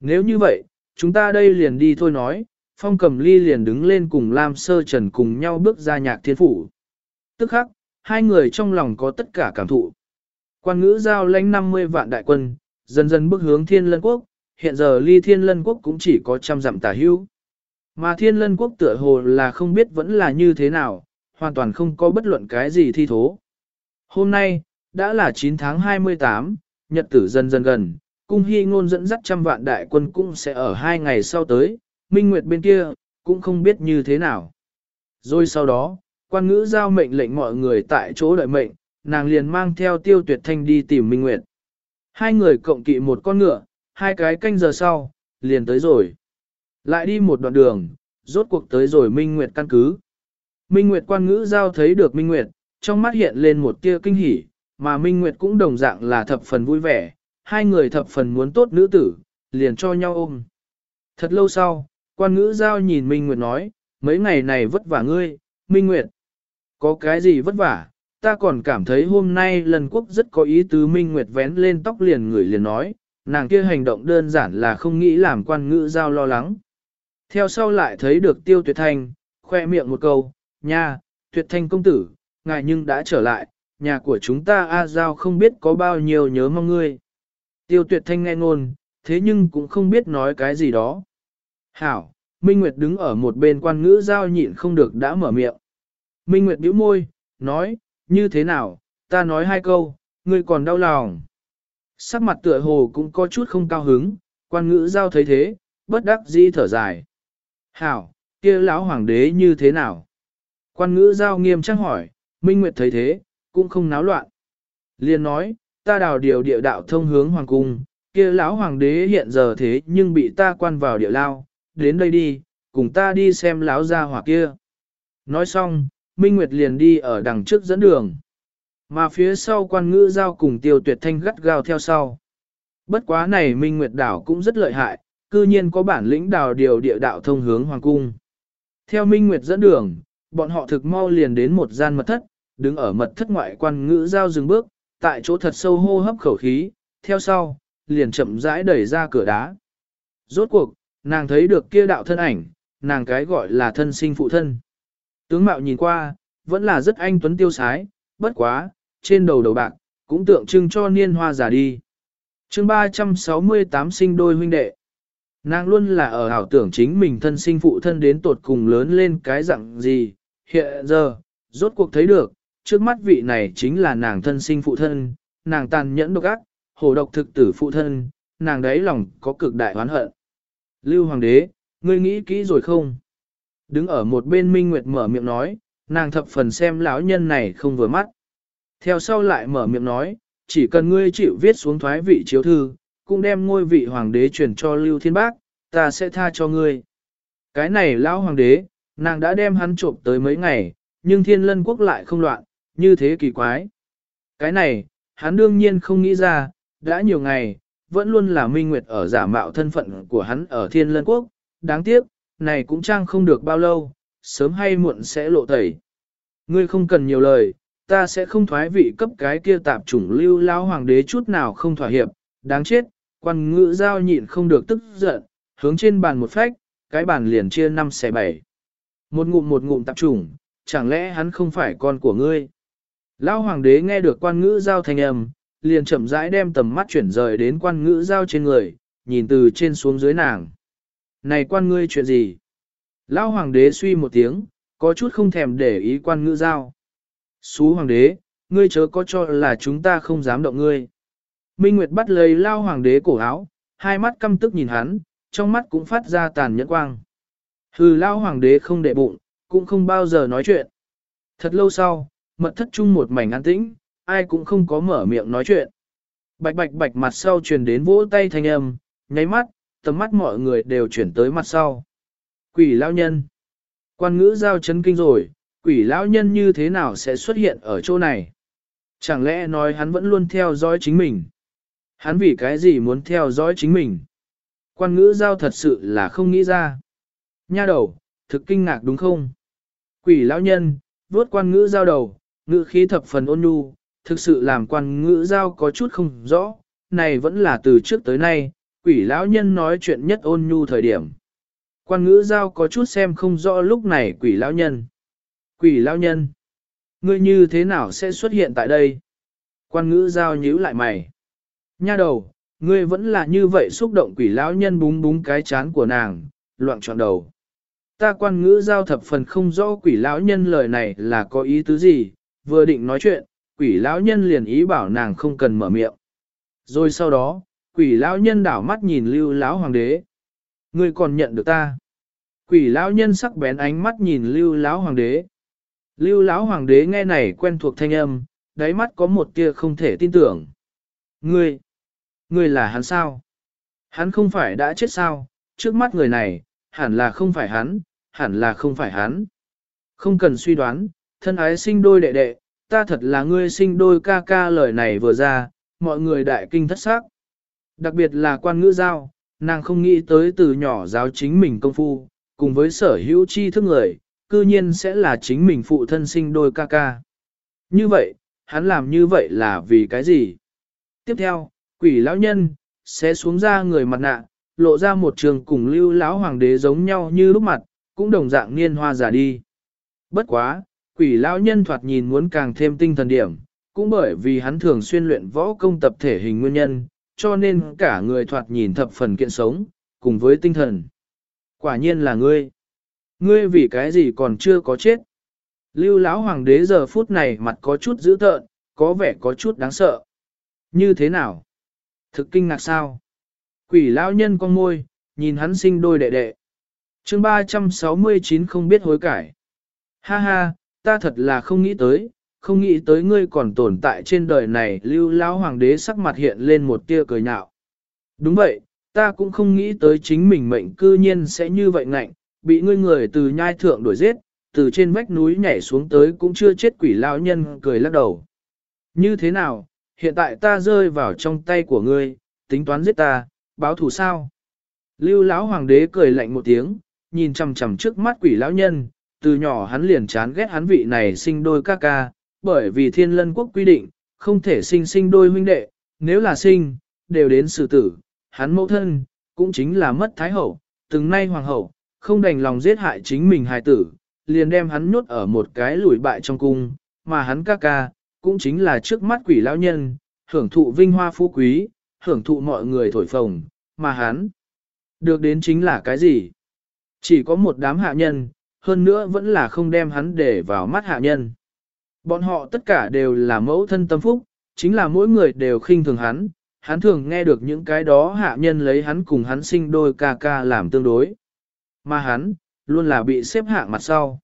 Nếu như vậy, chúng ta đây liền đi thôi nói, phong cầm ly liền đứng lên cùng Lam sơ trần cùng nhau bước ra nhạc thiên phủ. Tức khắc, hai người trong lòng có tất cả cảm thụ. Quan ngữ giao lãnh 50 vạn đại quân, dần dần bước hướng thiên lân quốc, hiện giờ ly thiên lân quốc cũng chỉ có trăm dặm tả hưu. Mà thiên lân quốc tựa hồ là không biết vẫn là như thế nào, hoàn toàn không có bất luận cái gì thi thố. Hôm nay, đã là 9 tháng 28, nhật tử dần dần gần, cung hy ngôn dẫn dắt trăm vạn đại quân cũng sẽ ở hai ngày sau tới, minh nguyệt bên kia, cũng không biết như thế nào. Rồi sau đó, quan ngữ giao mệnh lệnh mọi người tại chỗ đợi mệnh, nàng liền mang theo tiêu tuyệt thanh đi tìm Minh Nguyệt. Hai người cộng kỵ một con ngựa, hai cái canh giờ sau, liền tới rồi. Lại đi một đoạn đường, rốt cuộc tới rồi Minh Nguyệt căn cứ. Minh Nguyệt quan ngữ giao thấy được Minh Nguyệt, trong mắt hiện lên một tia kinh hỉ, mà Minh Nguyệt cũng đồng dạng là thập phần vui vẻ, hai người thập phần muốn tốt nữ tử, liền cho nhau ôm. Thật lâu sau, quan ngữ giao nhìn Minh Nguyệt nói, mấy ngày này vất vả ngươi, Minh Nguyệt. Có cái gì vất vả, ta còn cảm thấy hôm nay lần quốc rất có ý tứ Minh Nguyệt vén lên tóc liền người liền nói, nàng kia hành động đơn giản là không nghĩ làm quan ngữ giao lo lắng. Theo sau lại thấy được tiêu tuyệt thanh, khoe miệng một câu, nha, tuyệt thanh công tử, ngài nhưng đã trở lại, nhà của chúng ta A Giao không biết có bao nhiêu nhớ mong ngươi. Tiêu tuyệt thanh nghe ngôn, thế nhưng cũng không biết nói cái gì đó. Hảo, Minh Nguyệt đứng ở một bên quan ngữ giao nhịn không được đã mở miệng. Minh Nguyệt bĩu môi, nói, như thế nào, ta nói hai câu, ngươi còn đau lòng. Sắc mặt tựa hồ cũng có chút không cao hứng, quan ngữ giao thấy thế, bất đắc dĩ thở dài. Hảo, kia lão hoàng đế như thế nào? Quan ngữ giao nghiêm trang hỏi, Minh Nguyệt thấy thế, cũng không náo loạn. Liên nói, ta đào điều địa đạo thông hướng hoàng cung, kia lão hoàng đế hiện giờ thế nhưng bị ta quan vào địa lao, đến đây đi, cùng ta đi xem lão gia hỏa kia. Nói xong, Minh Nguyệt liền đi ở đằng trước dẫn đường. Mà phía sau quan ngữ giao cùng tiêu tuyệt thanh gắt gao theo sau. Bất quá này Minh Nguyệt đảo cũng rất lợi hại, cư nhiên có bản lĩnh đào điều địa đạo thông hướng hoàng cung. Theo Minh Nguyệt dẫn đường, bọn họ thực mau liền đến một gian mật thất, đứng ở mật thất ngoại quan ngữ giao dừng bước, tại chỗ thật sâu hô hấp khẩu khí, theo sau, liền chậm rãi đẩy ra cửa đá. Rốt cuộc, nàng thấy được kia đạo thân ảnh, nàng cái gọi là thân sinh phụ thân. Tướng mạo nhìn qua, vẫn là rất anh tuấn tiêu sái, bất quá, trên đầu đầu bạc, cũng tượng trưng cho niên hoa già đi. chương 368 sinh đôi huynh đệ. Nàng luôn là ở ảo tưởng chính mình thân sinh phụ thân đến tột cùng lớn lên cái dạng gì, hiện giờ, rốt cuộc thấy được, trước mắt vị này chính là nàng thân sinh phụ thân, nàng tàn nhẫn độc ác, hồ độc thực tử phụ thân, nàng đấy lòng có cực đại oán hận. Lưu Hoàng đế, ngươi nghĩ kỹ rồi không? Đứng ở một bên Minh Nguyệt mở miệng nói, nàng thập phần xem lão nhân này không vừa mắt. Theo sau lại mở miệng nói, chỉ cần ngươi chịu viết xuống thoái vị chiếu thư, cũng đem ngôi vị hoàng đế truyền cho Lưu Thiên Bác, ta sẽ tha cho ngươi. Cái này lão hoàng đế, nàng đã đem hắn trộm tới mấy ngày, nhưng thiên lân quốc lại không loạn, như thế kỳ quái. Cái này, hắn đương nhiên không nghĩ ra, đã nhiều ngày, vẫn luôn là minh nguyệt ở giả mạo thân phận của hắn ở thiên lân quốc, đáng tiếc, này cũng trang không được bao lâu, sớm hay muộn sẽ lộ tẩy. Ngươi không cần nhiều lời, ta sẽ không thoái vị cấp cái kia tạp chủng lưu lao hoàng đế chút nào không thỏa hiệp, đáng chết, quan ngữ giao nhịn không được tức giận, hướng trên bàn một phách, cái bàn liền chia năm xẻ bảy. Một ngụm một ngụm tạp chủng, chẳng lẽ hắn không phải con của ngươi? Lão hoàng đế nghe được quan ngữ giao thành âm, liền chậm rãi đem tầm mắt chuyển rời đến quan ngữ giao trên người, nhìn từ trên xuống dưới nàng. Này quan ngươi chuyện gì? Lão hoàng đế suy một tiếng, có chút không thèm để ý quan ngữ giao. Xú hoàng đế, ngươi chớ có cho là chúng ta không dám động ngươi. Minh Nguyệt bắt lấy lao hoàng đế cổ áo, hai mắt căm tức nhìn hắn, trong mắt cũng phát ra tàn nhẫn quang. Hừ lao hoàng đế không để bụng, cũng không bao giờ nói chuyện. Thật lâu sau, mật thất chung một mảnh an tĩnh, ai cũng không có mở miệng nói chuyện. Bạch bạch bạch mặt sau truyền đến vỗ tay thanh âm, nháy mắt, tầm mắt mọi người đều chuyển tới mặt sau. Quỷ lão nhân. Quan ngữ giao chấn kinh rồi, quỷ lão nhân như thế nào sẽ xuất hiện ở chỗ này? Chẳng lẽ nói hắn vẫn luôn theo dõi chính mình? Hắn vì cái gì muốn theo dõi chính mình? Quan ngữ giao thật sự là không nghĩ ra. Nha đầu, thực kinh ngạc đúng không? Quỷ lão nhân, vuốt quan ngữ giao đầu, ngữ khí thập phần ôn nhu, thực sự làm quan ngữ giao có chút không rõ, này vẫn là từ trước tới nay, quỷ lão nhân nói chuyện nhất ôn nhu thời điểm. Quan ngữ giao có chút xem không rõ lúc này quỷ lão nhân. Quỷ lão nhân, ngươi như thế nào sẽ xuất hiện tại đây? Quan ngữ giao nhíu lại mày. Nha đầu, ngươi vẫn là như vậy xúc động quỷ lão nhân búng búng cái chán của nàng, loạn trọn đầu. Ta quan ngữ giao thập phần không rõ quỷ lão nhân lời này là có ý tứ gì, vừa định nói chuyện, quỷ lão nhân liền ý bảo nàng không cần mở miệng. Rồi sau đó, quỷ lão nhân đảo mắt nhìn lưu lão hoàng đế. Ngươi còn nhận được ta. Quỷ lão nhân sắc bén ánh mắt nhìn lưu lão hoàng đế. Lưu lão hoàng đế nghe này quen thuộc thanh âm, đáy mắt có một tia không thể tin tưởng. Ngươi, ngươi là hắn sao? Hắn không phải đã chết sao? Trước mắt người này, hẳn là không phải hắn, hẳn là không phải hắn. Không cần suy đoán, thân ái sinh đôi đệ đệ, ta thật là ngươi sinh đôi ca ca lời này vừa ra, mọi người đại kinh thất xác. Đặc biệt là quan ngữ giao, nàng không nghĩ tới từ nhỏ giáo chính mình công phu, cùng với sở hữu chi thức người, cư nhiên sẽ là chính mình phụ thân sinh đôi ca ca. Như vậy, hắn làm như vậy là vì cái gì? Tiếp theo, quỷ lão nhân, sẽ xuống ra người mặt nạ, lộ ra một trường cùng lưu lão hoàng đế giống nhau như lúc mặt, cũng đồng dạng niên hoa giả đi. Bất quá, quỷ lão nhân thoạt nhìn muốn càng thêm tinh thần điểm, cũng bởi vì hắn thường xuyên luyện võ công tập thể hình nguyên nhân, cho nên cả người thoạt nhìn thập phần kiện sống, cùng với tinh thần. Quả nhiên là ngươi. Ngươi vì cái gì còn chưa có chết. Lưu lão hoàng đế giờ phút này mặt có chút dữ tợn, có vẻ có chút đáng sợ. Như thế nào? Thực kinh ngạc sao? Quỷ lão nhân con môi, nhìn hắn sinh đôi đệ đệ. chương 369 không biết hối cải. Ha ha, ta thật là không nghĩ tới, không nghĩ tới ngươi còn tồn tại trên đời này. Lưu lão hoàng đế sắc mặt hiện lên một tia cười nhạo. Đúng vậy, ta cũng không nghĩ tới chính mình mệnh cư nhiên sẽ như vậy ngạnh, bị ngươi người từ nhai thượng đuổi giết, từ trên vách núi nhảy xuống tới cũng chưa chết quỷ lão nhân cười lắc đầu. Như thế nào, hiện tại ta rơi vào trong tay của ngươi, tính toán giết ta, báo thù sao? Lưu lão hoàng đế cười lạnh một tiếng, nhìn chằm chằm trước mắt quỷ lão nhân, từ nhỏ hắn liền chán ghét hắn vị này sinh đôi ca ca, bởi vì thiên lân quốc quy định, không thể sinh sinh đôi huynh đệ, nếu là sinh, đều đến xử tử, hắn mẫu thân, cũng chính là mất thái hậu, từng nay hoàng hậu, không đành lòng giết hại chính mình hài tử, liền đem hắn nhốt ở một cái lùi bại trong cung, mà hắn ca ca, cũng chính là trước mắt quỷ lão nhân, hưởng thụ vinh hoa phú quý, hưởng thụ mọi người thổi phồng, mà hắn được đến chính là cái gì? Chỉ có một đám hạ nhân, hơn nữa vẫn là không đem hắn để vào mắt hạ nhân. Bọn họ tất cả đều là mẫu thân tâm phúc, chính là mỗi người đều khinh thường hắn, hắn thường nghe được những cái đó hạ nhân lấy hắn cùng hắn sinh đôi ca ca làm tương đối. Mà hắn, luôn là bị xếp hạng mặt sau.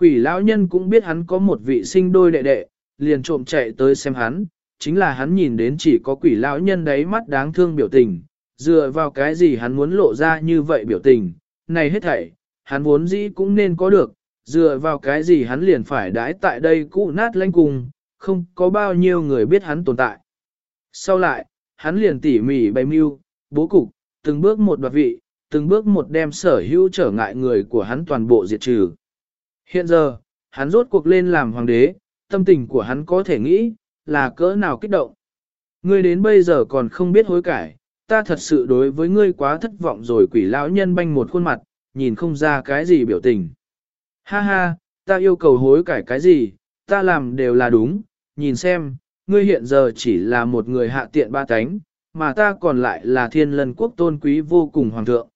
Quỷ lão nhân cũng biết hắn có một vị sinh đôi đệ đệ, liền trộm chạy tới xem hắn, chính là hắn nhìn đến chỉ có quỷ lão nhân đấy mắt đáng thương biểu tình, dựa vào cái gì hắn muốn lộ ra như vậy biểu tình, này hết thảy, hắn vốn dĩ cũng nên có được, dựa vào cái gì hắn liền phải đái tại đây cũ nát lanh cùng, không có bao nhiêu người biết hắn tồn tại. Sau lại, hắn liền tỉ mỉ bày mưu, bố cục, từng bước một đoạt vị, từng bước một đem sở hữu trở ngại người của hắn toàn bộ diệt trừ. Hiện giờ, hắn rốt cuộc lên làm hoàng đế, tâm tình của hắn có thể nghĩ, là cỡ nào kích động. Ngươi đến bây giờ còn không biết hối cải, ta thật sự đối với ngươi quá thất vọng rồi quỷ lão nhân banh một khuôn mặt, nhìn không ra cái gì biểu tình. Ha ha, ta yêu cầu hối cải cái gì, ta làm đều là đúng, nhìn xem, ngươi hiện giờ chỉ là một người hạ tiện ba cánh, mà ta còn lại là thiên lân quốc tôn quý vô cùng hoàng thượng.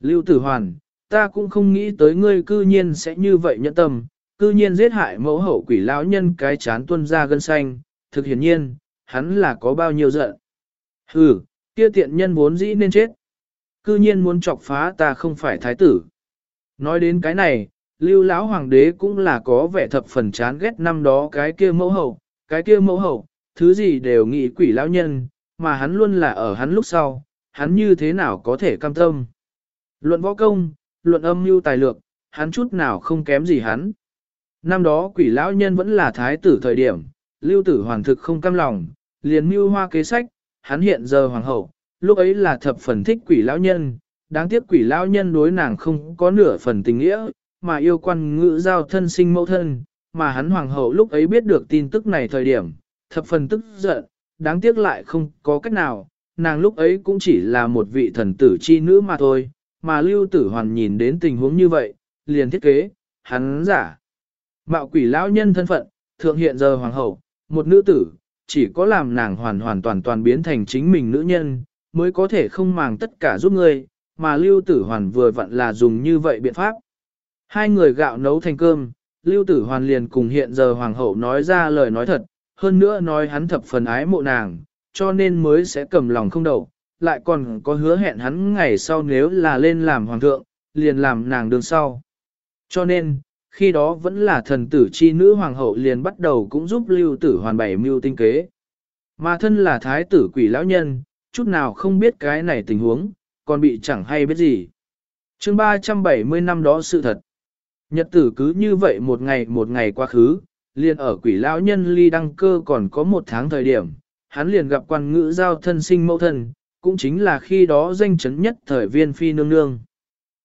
Lưu Tử Hoàn, ta cũng không nghĩ tới ngươi cư nhiên sẽ như vậy nhẫn tâm, cư nhiên giết hại mẫu hậu quỷ lão nhân cái chán tuân ra gân xanh, thực hiển nhiên, hắn là có bao nhiêu giận. Hừ, kia tiện nhân vốn dĩ nên chết. Cư nhiên muốn chọc phá ta không phải thái tử. Nói đến cái này, lưu lão hoàng đế cũng là có vẻ thập phần chán ghét năm đó cái kia mẫu hậu, cái kia mẫu hậu, thứ gì đều nghĩ quỷ lão nhân, mà hắn luôn là ở hắn lúc sau, hắn như thế nào có thể cam tâm. Luận võ công, luận âm mưu tài lược, hắn chút nào không kém gì hắn. Năm đó quỷ lão nhân vẫn là thái tử thời điểm, lưu tử hoàng thực không cam lòng, liền mưu hoa kế sách, hắn hiện giờ hoàng hậu, lúc ấy là thập phần thích quỷ lão nhân, đáng tiếc quỷ lão nhân đối nàng không có nửa phần tình nghĩa, mà yêu quan ngữ giao thân sinh mẫu thân, mà hắn hoàng hậu lúc ấy biết được tin tức này thời điểm, thập phần tức giận, đáng tiếc lại không có cách nào, nàng lúc ấy cũng chỉ là một vị thần tử chi nữ mà thôi, mà lưu tử hoàn nhìn đến tình huống như vậy, liền thiết kế, hắn giả. Mạo quỷ lão nhân thân phận, thượng hiện giờ hoàng hậu, một nữ tử, chỉ có làm nàng hoàn hoàn toàn toàn biến thành chính mình nữ nhân, mới có thể không màng tất cả giúp ngươi, mà lưu tử hoàn vừa vặn là dùng như vậy biện pháp. Hai người gạo nấu thành cơm, lưu tử hoàn liền cùng hiện giờ hoàng hậu nói ra lời nói thật, hơn nữa nói hắn thập phần ái mộ nàng, cho nên mới sẽ cầm lòng không đầu, lại còn có hứa hẹn hắn ngày sau nếu là lên làm hoàng thượng, liền làm nàng đường sau. Cho nên, khi đó vẫn là thần tử chi nữ hoàng hậu liền bắt đầu cũng giúp lưu tử hoàn bảy mưu tinh kế. Mà thân là thái tử quỷ lão nhân, chút nào không biết cái này tình huống, còn bị chẳng hay biết gì. chương 370 năm đó sự thật. Nhật tử cứ như vậy một ngày một ngày quá khứ, liền ở quỷ lão nhân ly đăng cơ còn có một tháng thời điểm, hắn liền gặp quan ngữ giao thân sinh mẫu thân, cũng chính là khi đó danh chấn nhất thời viên phi nương nương.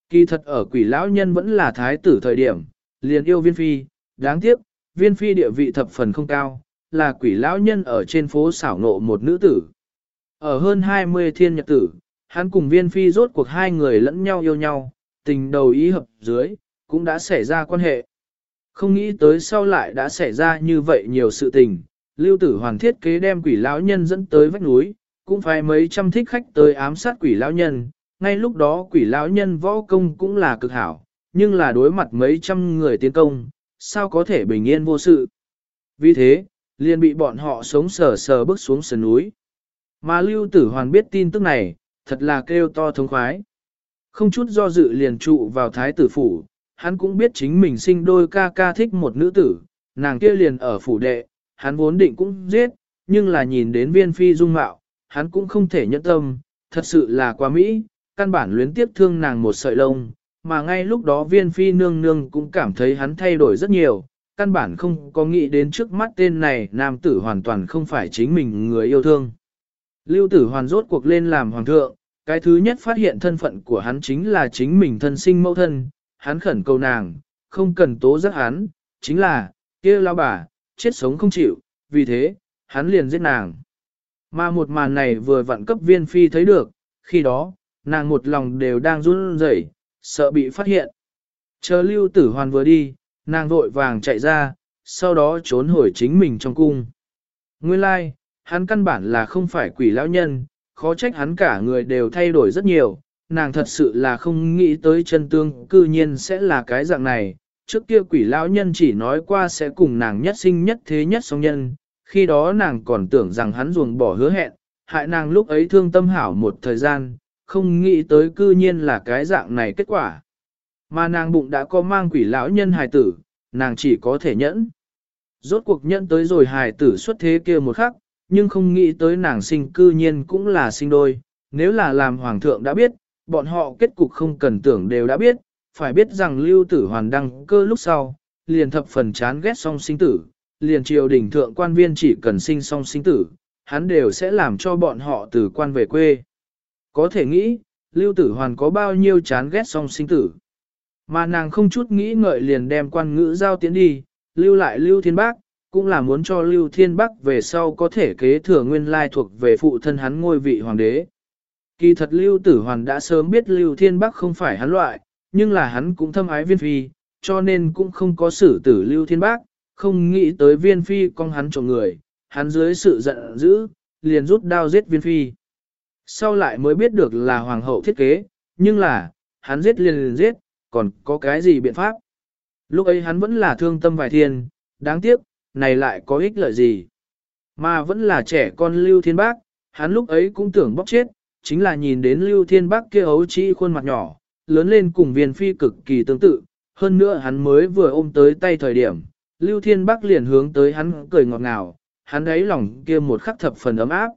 Kỳ thật ở quỷ lão nhân vẫn là thái tử thời điểm, liền yêu viên phi, đáng tiếc, viên phi địa vị thập phần không cao, là quỷ lão nhân ở trên phố xảo nộ một nữ tử. Ở hơn 20 thiên nhật tử, hắn cùng viên phi rốt cuộc hai người lẫn nhau yêu nhau, tình đầu ý hợp dưới, cũng đã xảy ra quan hệ. Không nghĩ tới sau lại đã xảy ra như vậy nhiều sự tình, lưu tử hoàn thiết kế đem quỷ lão nhân dẫn tới vách núi, cũng phải mấy trăm thích khách tới ám sát quỷ lão nhân, ngay lúc đó quỷ lão nhân võ công cũng là cực hảo, nhưng là đối mặt mấy trăm người tiến công, sao có thể bình yên vô sự. Vì thế, liền bị bọn họ sống sờ sờ bước xuống sườn núi. Mà lưu tử hoàn biết tin tức này, thật là kêu to thống khoái. Không chút do dự liền trụ vào thái tử phủ, hắn cũng biết chính mình sinh đôi ca ca thích một nữ tử, nàng kia liền ở phủ đệ, hắn vốn định cũng giết, nhưng là nhìn đến viên phi dung mạo, hắn cũng không thể nhẫn tâm, thật sự là quá mỹ, căn bản luyến tiếp thương nàng một sợi lông, mà ngay lúc đó viên phi nương nương cũng cảm thấy hắn thay đổi rất nhiều, căn bản không có nghĩ đến trước mắt tên này nam tử hoàn toàn không phải chính mình người yêu thương. Lưu tử hoàn rốt cuộc lên làm hoàng thượng, cái thứ nhất phát hiện thân phận của hắn chính là chính mình thân sinh mẫu thân, hắn khẩn cầu nàng, không cần tố giác hắn, chính là, kia lao bà, chết sống không chịu, vì thế, hắn liền giết nàng. Mà một màn này vừa vặn cấp viên phi thấy được, khi đó, nàng một lòng đều đang run rẩy, sợ bị phát hiện. Chờ lưu tử hoàn vừa đi, nàng vội vàng chạy ra, sau đó trốn hồi chính mình trong cung. Nguyên lai, like, hắn căn bản là không phải quỷ lão nhân, khó trách hắn cả người đều thay đổi rất nhiều, nàng thật sự là không nghĩ tới chân tương cư nhiên sẽ là cái dạng này. Trước kia quỷ lão nhân chỉ nói qua sẽ cùng nàng nhất sinh nhất thế nhất song nhân, khi đó nàng còn tưởng rằng hắn ruồng bỏ hứa hẹn, hại nàng lúc ấy thương tâm hảo một thời gian, không nghĩ tới cư nhiên là cái dạng này kết quả. Mà nàng bụng đã có mang quỷ lão nhân hài tử, nàng chỉ có thể nhẫn. Rốt cuộc nhẫn tới rồi hài tử xuất thế kia một khắc, nhưng không nghĩ tới nàng sinh cư nhiên cũng là sinh đôi. Nếu là làm hoàng thượng đã biết, bọn họ kết cục không cần tưởng đều đã biết, phải biết rằng lưu tử hoàn đăng cơ lúc sau, liền thập phần chán ghét song sinh tử, liền triều đình thượng quan viên chỉ cần sinh song sinh tử, hắn đều sẽ làm cho bọn họ từ quan về quê. Có thể nghĩ, lưu tử hoàn có bao nhiêu chán ghét song sinh tử. Mà nàng không chút nghĩ ngợi liền đem quan ngữ giao tiến đi, lưu lại lưu thiên bác, cũng là muốn cho lưu thiên bắc về sau có thể kế thừa nguyên lai thuộc về phụ thân hắn ngôi vị hoàng đế. Kỳ thật lưu tử hoàn đã sớm biết lưu thiên bắc không phải hắn loại, nhưng là hắn cũng thâm ái viên phi, cho nên cũng không có xử tử lưu thiên bắc, không nghĩ tới viên phi con hắn trộm người, hắn dưới sự giận dữ, liền rút đao giết viên phi. Sau lại mới biết được là hoàng hậu thiết kế, nhưng là, hắn giết liền liền giết, còn có cái gì biện pháp? Lúc ấy hắn vẫn là thương tâm vài thiên, đáng tiếc, này lại có ích lợi gì? Mà vẫn là trẻ con Lưu Thiên Bác, hắn lúc ấy cũng tưởng bóc chết, chính là nhìn đến Lưu Thiên Bắc kia ấu trĩ khuôn mặt nhỏ, lớn lên cùng viên phi cực kỳ tương tự, hơn nữa hắn mới vừa ôm tới tay thời điểm, Lưu Thiên Bắc liền hướng tới hắn cười ngọt ngào, hắn ấy lòng kia một khắc thập phần ấm áp.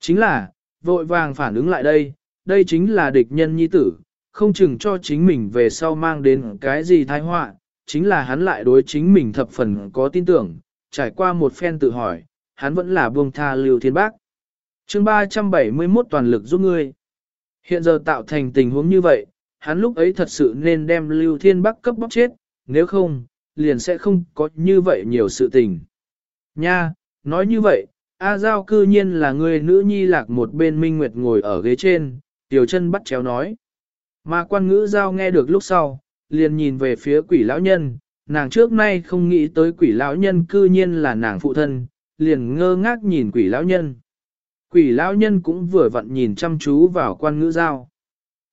Chính là, vội vàng phản ứng lại đây, đây chính là địch nhân nhi tử, không chừng cho chính mình về sau mang đến cái gì tai họa, chính là hắn lại đối chính mình thập phần có tin tưởng, trải qua một phen tự hỏi, hắn vẫn là buông tha Lưu Thiên Bắc chương 371 toàn lực giúp ngươi. Hiện giờ tạo thành tình huống như vậy, hắn lúc ấy thật sự nên đem Lưu Thiên Bắc cấp bóc chết, nếu không, liền sẽ không có như vậy nhiều sự tình. Nha, nói như vậy, A Giao cư nhiên là người nữ nhi lạc một bên Minh Nguyệt ngồi ở ghế trên, tiểu chân bắt chéo nói. Mà quan ngữ Giao nghe được lúc sau, liền nhìn về phía quỷ lão nhân, nàng trước nay không nghĩ tới quỷ lão nhân cư nhiên là nàng phụ thân, liền ngơ ngác nhìn quỷ lão nhân. Quỷ lão nhân cũng vừa vặn nhìn chăm chú vào quan ngữ giao.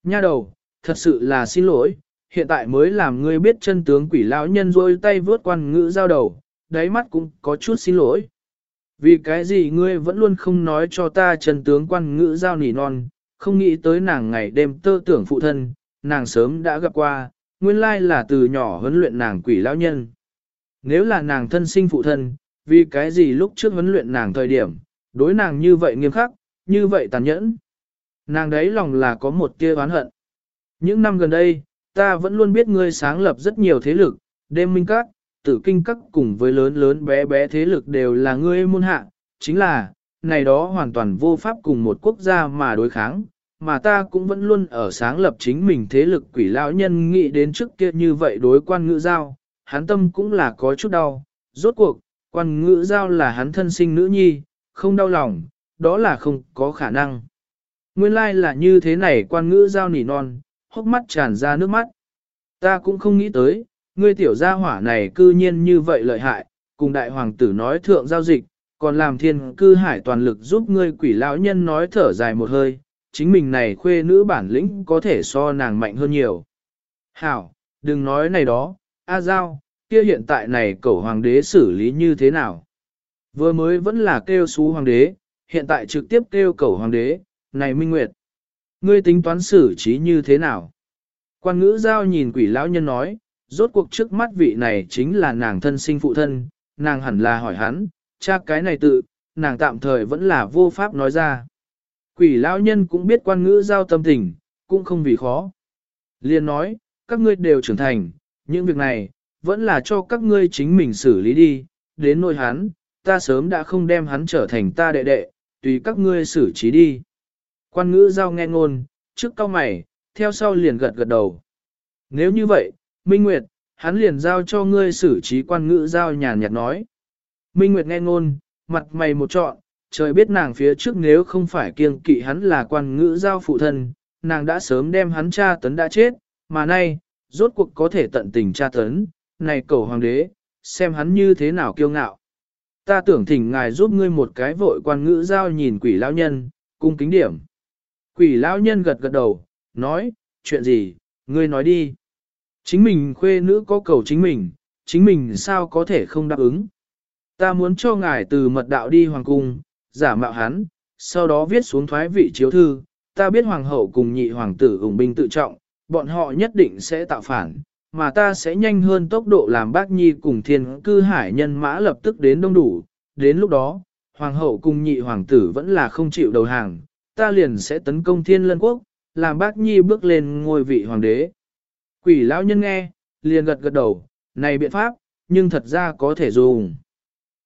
Nha đầu, thật sự là xin lỗi, hiện tại mới làm ngươi biết chân tướng quỷ lão nhân rôi tay vướt quan ngữ giao đầu, đáy mắt cũng có chút xin lỗi. Vì cái gì ngươi vẫn luôn không nói cho ta chân tướng quan ngữ giao nỉ non, không nghĩ tới nàng ngày đêm tơ tưởng phụ thân, nàng sớm đã gặp qua, nguyên lai là từ nhỏ huấn luyện nàng quỷ lão nhân. Nếu là nàng thân sinh phụ thân, vì cái gì lúc trước huấn luyện nàng thời điểm, đối nàng như vậy nghiêm khắc, như vậy tàn nhẫn. Nàng đấy lòng là có một tia oán hận. Những năm gần đây, ta vẫn luôn biết ngươi sáng lập rất nhiều thế lực, đêm minh các, tử kinh các cùng với lớn lớn bé bé thế lực đều là ngươi môn hạ, chính là, này đó hoàn toàn vô pháp cùng một quốc gia mà đối kháng, mà ta cũng vẫn luôn ở sáng lập chính mình thế lực quỷ lão nhân nghĩ đến trước kia như vậy đối quan ngữ giao, hắn tâm cũng là có chút đau, rốt cuộc, quan ngữ giao là hắn thân sinh nữ nhi, không đau lòng, đó là không có khả năng. Nguyên lai là như thế này quan ngữ giao nỉ non, hốc mắt tràn ra nước mắt. Ta cũng không nghĩ tới, ngươi tiểu gia hỏa này cư nhiên như vậy lợi hại, cùng đại hoàng tử nói thượng giao dịch, còn làm thiên cư hải toàn lực giúp ngươi quỷ lão nhân nói thở dài một hơi, chính mình này khuê nữ bản lĩnh có thể so nàng mạnh hơn nhiều. Hảo, đừng nói này đó, A Giao, kia hiện tại này cẩu hoàng đế xử lý như thế nào? Vừa mới vẫn là kêu xú hoàng đế, hiện tại trực tiếp kêu cầu hoàng đế, này Minh Nguyệt. Ngươi tính toán xử trí như thế nào? Quan ngữ giao nhìn quỷ lão nhân nói, rốt cuộc trước mắt vị này chính là nàng thân sinh phụ thân, nàng hẳn là hỏi hắn, cha cái này tự, nàng tạm thời vẫn là vô pháp nói ra. Quỷ lão nhân cũng biết quan ngữ giao tâm tình, cũng không vì khó. Liên nói, các ngươi đều trưởng thành, những việc này, vẫn là cho các ngươi chính mình xử lý đi, đến nỗi hắn, ta sớm đã không đem hắn trở thành ta đệ đệ, tùy các ngươi xử trí đi. Quan ngữ giao nghe ngôn, trước cao mày, theo sau liền gật gật đầu. Nếu như vậy, Minh Nguyệt, hắn liền giao cho ngươi xử trí quan ngữ giao nhàn nhạt nói. Minh Nguyệt nghe ngôn, mặt mày một trọn, trời biết nàng phía trước nếu không phải kiêng kỵ hắn là quan ngữ giao phụ thân, nàng đã sớm đem hắn cha tấn đã chết, mà nay, rốt cuộc có thể tận tình cha tấn, này cầu hoàng đế, xem hắn như thế nào kiêu ngạo. Ta tưởng thỉnh ngài giúp ngươi một cái vội quan ngữ giao nhìn quỷ lão nhân, cung kính điểm. Quỷ lão nhân gật gật đầu, nói, chuyện gì, ngươi nói đi. Chính mình khuê nữ có cầu chính mình, chính mình sao có thể không đáp ứng. Ta muốn cho ngài từ mật đạo đi hoàng cung, giả mạo hắn, sau đó viết xuống thoái vị chiếu thư, ta biết hoàng hậu cùng nhị hoàng tử ủng binh tự trọng, bọn họ nhất định sẽ tạo phản, mà ta sẽ nhanh hơn tốc độ làm bác nhi cùng thiên cư hải nhân mã lập tức đến đông đủ, đến lúc đó, hoàng hậu cùng nhị hoàng tử vẫn là không chịu đầu hàng, ta liền sẽ tấn công thiên lân quốc, làm bác nhi bước lên ngôi vị hoàng đế. Quỷ lão nhân nghe, liền gật gật đầu, này biện pháp, nhưng thật ra có thể dùng.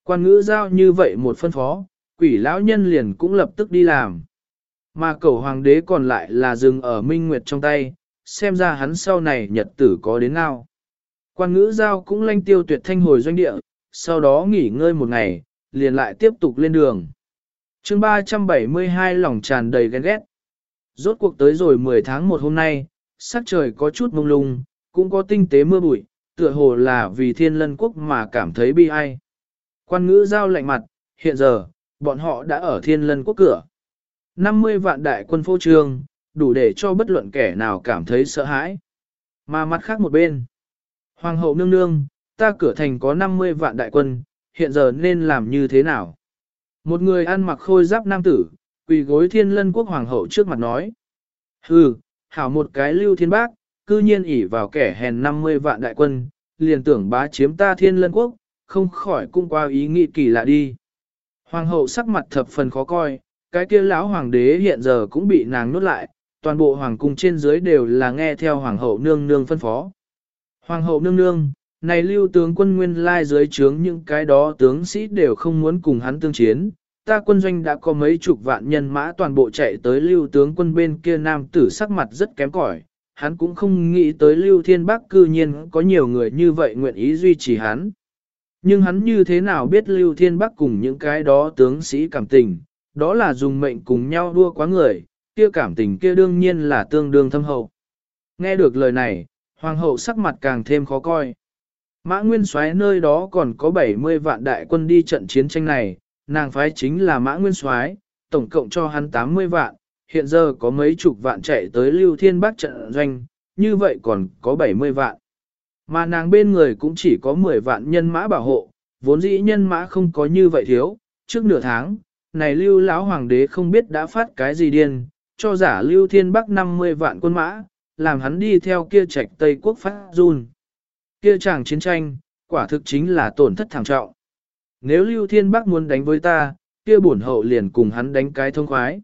Quan ngữ giao như vậy một phân phó, quỷ lão nhân liền cũng lập tức đi làm. Mà cầu hoàng đế còn lại là dừng ở minh nguyệt trong tay, xem ra hắn sau này nhật tử có đến nào. Quan ngữ giao cũng lanh tiêu tuyệt thanh hồi doanh địa, sau đó nghỉ ngơi một ngày, liền lại tiếp tục lên đường. chương 372 lòng tràn đầy ghen ghét. Rốt cuộc tới rồi 10 tháng 1 hôm nay, sắc trời có chút mông lung, cũng có tinh tế mưa bụi, tựa hồ là vì thiên lân quốc mà cảm thấy bi ai. Quan ngữ giao lạnh mặt, hiện giờ, bọn họ đã ở thiên lân quốc cửa. 50 vạn đại quân phô trương, đủ để cho bất luận kẻ nào cảm thấy sợ hãi. Mà mặt khác một bên, Hoàng hậu nương nương, ta cửa thành có 50 vạn đại quân, hiện giờ nên làm như thế nào? Một người ăn mặc khôi giáp nam tử, quỳ gối thiên lân quốc hoàng hậu trước mặt nói. Hừ, hảo một cái lưu thiên bác, cư nhiên ỉ vào kẻ hèn 50 vạn đại quân, liền tưởng bá chiếm ta thiên lân quốc, không khỏi cung qua ý nghĩ kỳ lạ đi. Hoàng hậu sắc mặt thập phần khó coi, cái kia lão hoàng đế hiện giờ cũng bị nàng nuốt lại, toàn bộ hoàng cung trên dưới đều là nghe theo hoàng hậu nương nương phân phó. Hoàng hậu nương nương, này lưu tướng quân nguyên lai dưới trướng những cái đó tướng sĩ đều không muốn cùng hắn tương chiến, ta quân doanh đã có mấy chục vạn nhân mã toàn bộ chạy tới lưu tướng quân bên kia nam tử sắc mặt rất kém cỏi, hắn cũng không nghĩ tới lưu thiên bắc cư nhiên có nhiều người như vậy nguyện ý duy trì hắn. Nhưng hắn như thế nào biết lưu thiên bắc cùng những cái đó tướng sĩ cảm tình, đó là dùng mệnh cùng nhau đua quá người, kia cảm tình kia đương nhiên là tương đương thâm hậu. Nghe được lời này, hoàng hậu sắc mặt càng thêm khó coi. Mã Nguyên Soái nơi đó còn có 70 vạn đại quân đi trận chiến tranh này, nàng phái chính là Mã Nguyên Soái, tổng cộng cho hắn 80 vạn, hiện giờ có mấy chục vạn chạy tới Lưu Thiên Bắc trận doanh, như vậy còn có 70 vạn. Mà nàng bên người cũng chỉ có 10 vạn nhân mã bảo hộ, vốn dĩ nhân mã không có như vậy thiếu, trước nửa tháng, này Lưu lão hoàng đế không biết đã phát cái gì điên, cho giả Lưu Thiên Bắc 50 vạn quân mã, làm hắn đi theo kia trạch Tây quốc phát run. Kia chàng chiến tranh, quả thực chính là tổn thất thảm trọng. Nếu Lưu Thiên Bắc muốn đánh với ta, kia bổn hậu liền cùng hắn đánh cái thông khoái.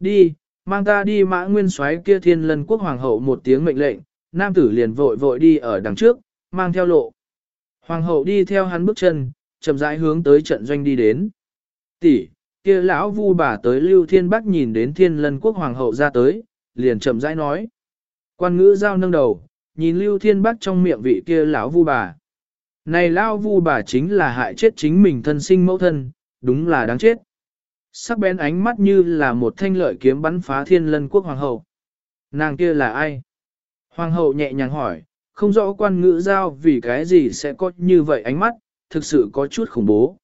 Đi, mang ta đi mã nguyên soái kia thiên lân quốc hoàng hậu một tiếng mệnh lệnh, nam tử liền vội vội đi ở đằng trước, mang theo lộ. Hoàng hậu đi theo hắn bước chân, chậm rãi hướng tới trận doanh đi đến. Tỷ, kia lão vu bà tới Lưu Thiên Bắc nhìn đến Thiên Lân Quốc hoàng hậu ra tới, liền chậm rãi nói. Quan ngữ giao nâng đầu, nhìn Lưu Thiên Bắc trong miệng vị kia lão vu bà. Này lão vu bà chính là hại chết chính mình thân sinh mẫu thân, đúng là đáng chết. Sắc bén ánh mắt như là một thanh lợi kiếm bắn phá Thiên Lân Quốc hoàng hậu. Nàng kia là ai? Hoàng hậu nhẹ nhàng hỏi, không rõ quan ngữ giao vì cái gì sẽ có như vậy ánh mắt, thực sự có chút khủng bố.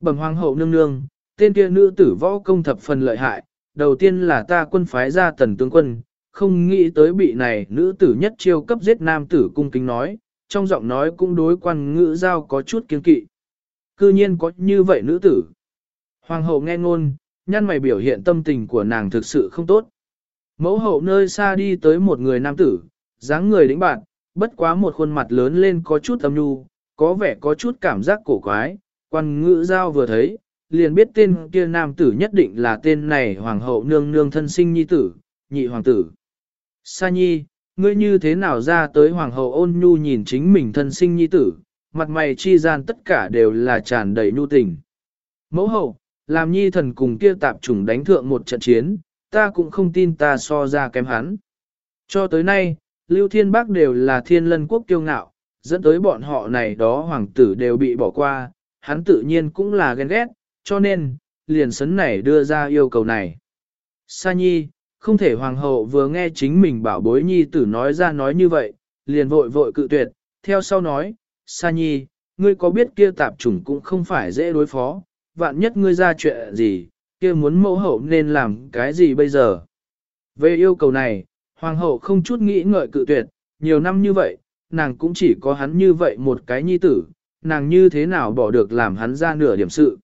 Bẩm hoàng hậu nương nương, tên kia nữ tử võ công thập phần lợi hại, đầu tiên là ta quân phái ra tần tướng quân, không nghĩ tới bị này nữ tử nhất chiêu cấp giết nam tử cung kính nói, trong giọng nói cũng đối quan ngữ giao có chút kiên kỵ. Cư nhiên có như vậy nữ tử. Hoàng hậu nghe ngôn, nhăn mày biểu hiện tâm tình của nàng thực sự không tốt. Mẫu hậu nơi xa đi tới một người nam tử, dáng người đĩnh bạn, bất quá một khuôn mặt lớn lên có chút âm nhu, có vẻ có chút cảm giác cổ quái, quan ngữ giao vừa thấy, liền biết tên kia nam tử nhất định là tên này hoàng hậu nương nương thân sinh nhi tử, nhị hoàng tử. Sa nhi, ngươi như thế nào ra tới hoàng hậu ôn nhu nhìn chính mình thân sinh nhi tử, mặt mày chi gian tất cả đều là tràn đầy nhu tình. Mẫu hậu, làm nhi thần cùng kia tạp chủng đánh thượng một trận chiến, ta cũng không tin ta so ra kém hắn. Cho tới nay, Lưu Thiên Bắc đều là thiên lân quốc kiêu ngạo, dẫn tới bọn họ này đó hoàng tử đều bị bỏ qua, hắn tự nhiên cũng là ghen ghét, cho nên, liền sấn này đưa ra yêu cầu này. Sa nhi, không thể hoàng hậu vừa nghe chính mình bảo bối nhi tử nói ra nói như vậy, liền vội vội cự tuyệt, theo sau nói, Sa nhi, ngươi có biết kia tạp chủng cũng không phải dễ đối phó, vạn nhất ngươi ra chuyện gì, kia muốn mẫu hậu nên làm cái gì bây giờ. Về yêu cầu này, hoàng hậu không chút nghĩ ngợi cự tuyệt, nhiều năm như vậy, nàng cũng chỉ có hắn như vậy một cái nhi tử, nàng như thế nào bỏ được làm hắn ra nửa điểm sự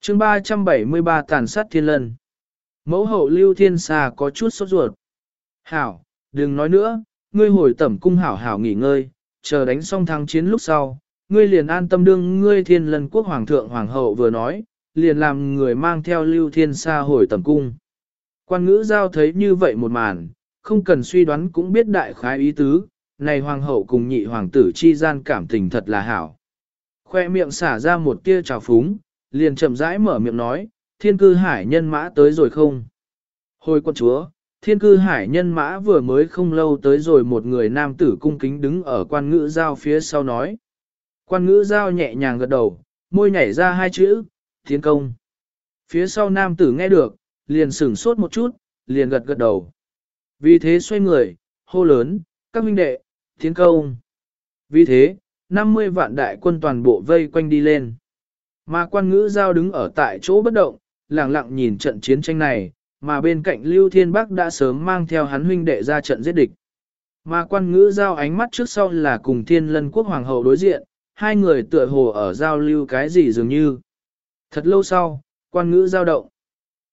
chương 373 tàn sát thiên lân. Mẫu hậu lưu thiên xa có chút sốt ruột. Hảo, đừng nói nữa, ngươi hồi tẩm cung hảo hảo nghỉ ngơi, chờ đánh xong thắng chiến lúc sau, ngươi liền an tâm đương ngươi thiên lân quốc hoàng thượng hoàng hậu vừa nói, liền làm người mang theo lưu thiên xa hồi tẩm cung. Quan ngữ giao thấy như vậy một màn, không cần suy đoán cũng biết đại khái ý tứ, này hoàng hậu cùng nhị hoàng tử chi gian cảm tình thật là hảo. Khoe miệng xả ra một tia trào phúng, liền chậm rãi mở miệng nói, thiên cư hải nhân mã tới rồi không? Hồi quân chúa, thiên cư hải nhân mã vừa mới không lâu tới rồi một người nam tử cung kính đứng ở quan ngữ giao phía sau nói. Quan ngữ giao nhẹ nhàng gật đầu, môi nhảy ra hai chữ, thiên công. Phía sau nam tử nghe được, liền sửng sốt một chút, liền gật gật đầu. Vì thế xoay người, hô lớn, các huynh đệ, thiên công. Vì thế, 50 vạn đại quân toàn bộ vây quanh đi lên. Mà quan ngữ giao đứng ở tại chỗ bất động, lặng lặng nhìn trận chiến tranh này, mà bên cạnh Lưu Thiên Bắc đã sớm mang theo hắn huynh đệ ra trận giết địch. Mà quan ngữ giao ánh mắt trước sau là cùng thiên lân quốc hoàng hậu đối diện, hai người tựa hồ ở giao lưu cái gì dường như. Thật lâu sau, quan ngữ giao động.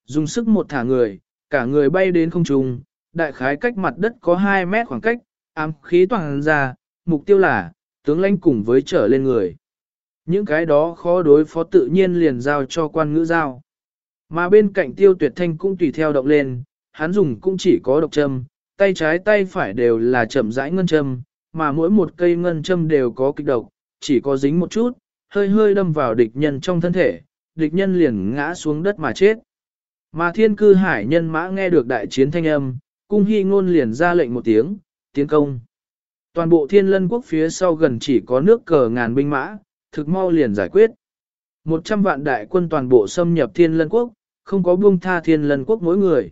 Dùng sức một thả người, cả người bay đến không trung, đại khái cách mặt đất có 2 mét khoảng cách, ám khí toàn ra, mục tiêu là, tướng lãnh cùng với trở lên người. Những cái đó khó đối phó tự nhiên liền giao cho quan ngữ giao. Mà bên cạnh tiêu tuyệt thanh cũng tùy theo động lên, hắn dùng cũng chỉ có độc châm, tay trái tay phải đều là chậm rãi ngân châm, mà mỗi một cây ngân châm đều có kịch độc, chỉ có dính một chút, hơi hơi đâm vào địch nhân trong thân thể, địch nhân liền ngã xuống đất mà chết. Mà thiên cư hải nhân mã nghe được đại chiến thanh âm, cung hy ngôn liền ra lệnh một tiếng, tiến công. Toàn bộ thiên lân quốc phía sau gần chỉ có nước cờ ngàn binh mã, thực mau liền giải quyết. Một trăm vạn đại quân toàn bộ xâm nhập thiên lân quốc, không có buông tha thiên lân quốc mỗi người.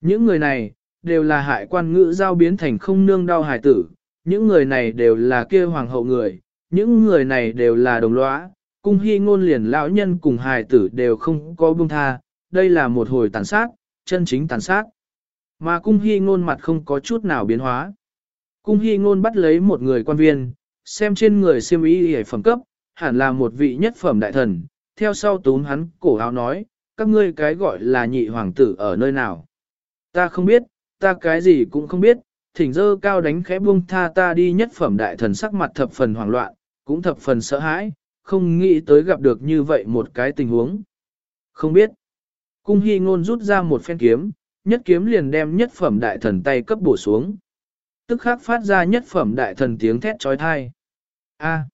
Những người này, đều là hại quan ngữ giao biến thành không nương đau hải tử, những người này đều là kia hoàng hậu người, những người này đều là đồng lõa, cung hy ngôn liền lão nhân cùng hài tử đều không có buông tha, đây là một hồi tàn sát, chân chính tàn sát. Mà cung hy ngôn mặt không có chút nào biến hóa. Cung hy ngôn bắt lấy một người quan viên, xem trên người siêm ý hề phẩm cấp, hẳn là một vị nhất phẩm đại thần, theo sau túm hắn cổ áo nói, các ngươi cái gọi là nhị hoàng tử ở nơi nào. Ta không biết, ta cái gì cũng không biết, thỉnh dơ cao đánh khẽ buông tha ta đi nhất phẩm đại thần sắc mặt thập phần hoảng loạn, cũng thập phần sợ hãi, không nghĩ tới gặp được như vậy một cái tình huống. Không biết. Cung hy ngôn rút ra một phen kiếm, nhất kiếm liền đem nhất phẩm đại thần tay cấp bổ xuống. Tức khắc phát ra nhất phẩm đại thần tiếng thét trói thai. A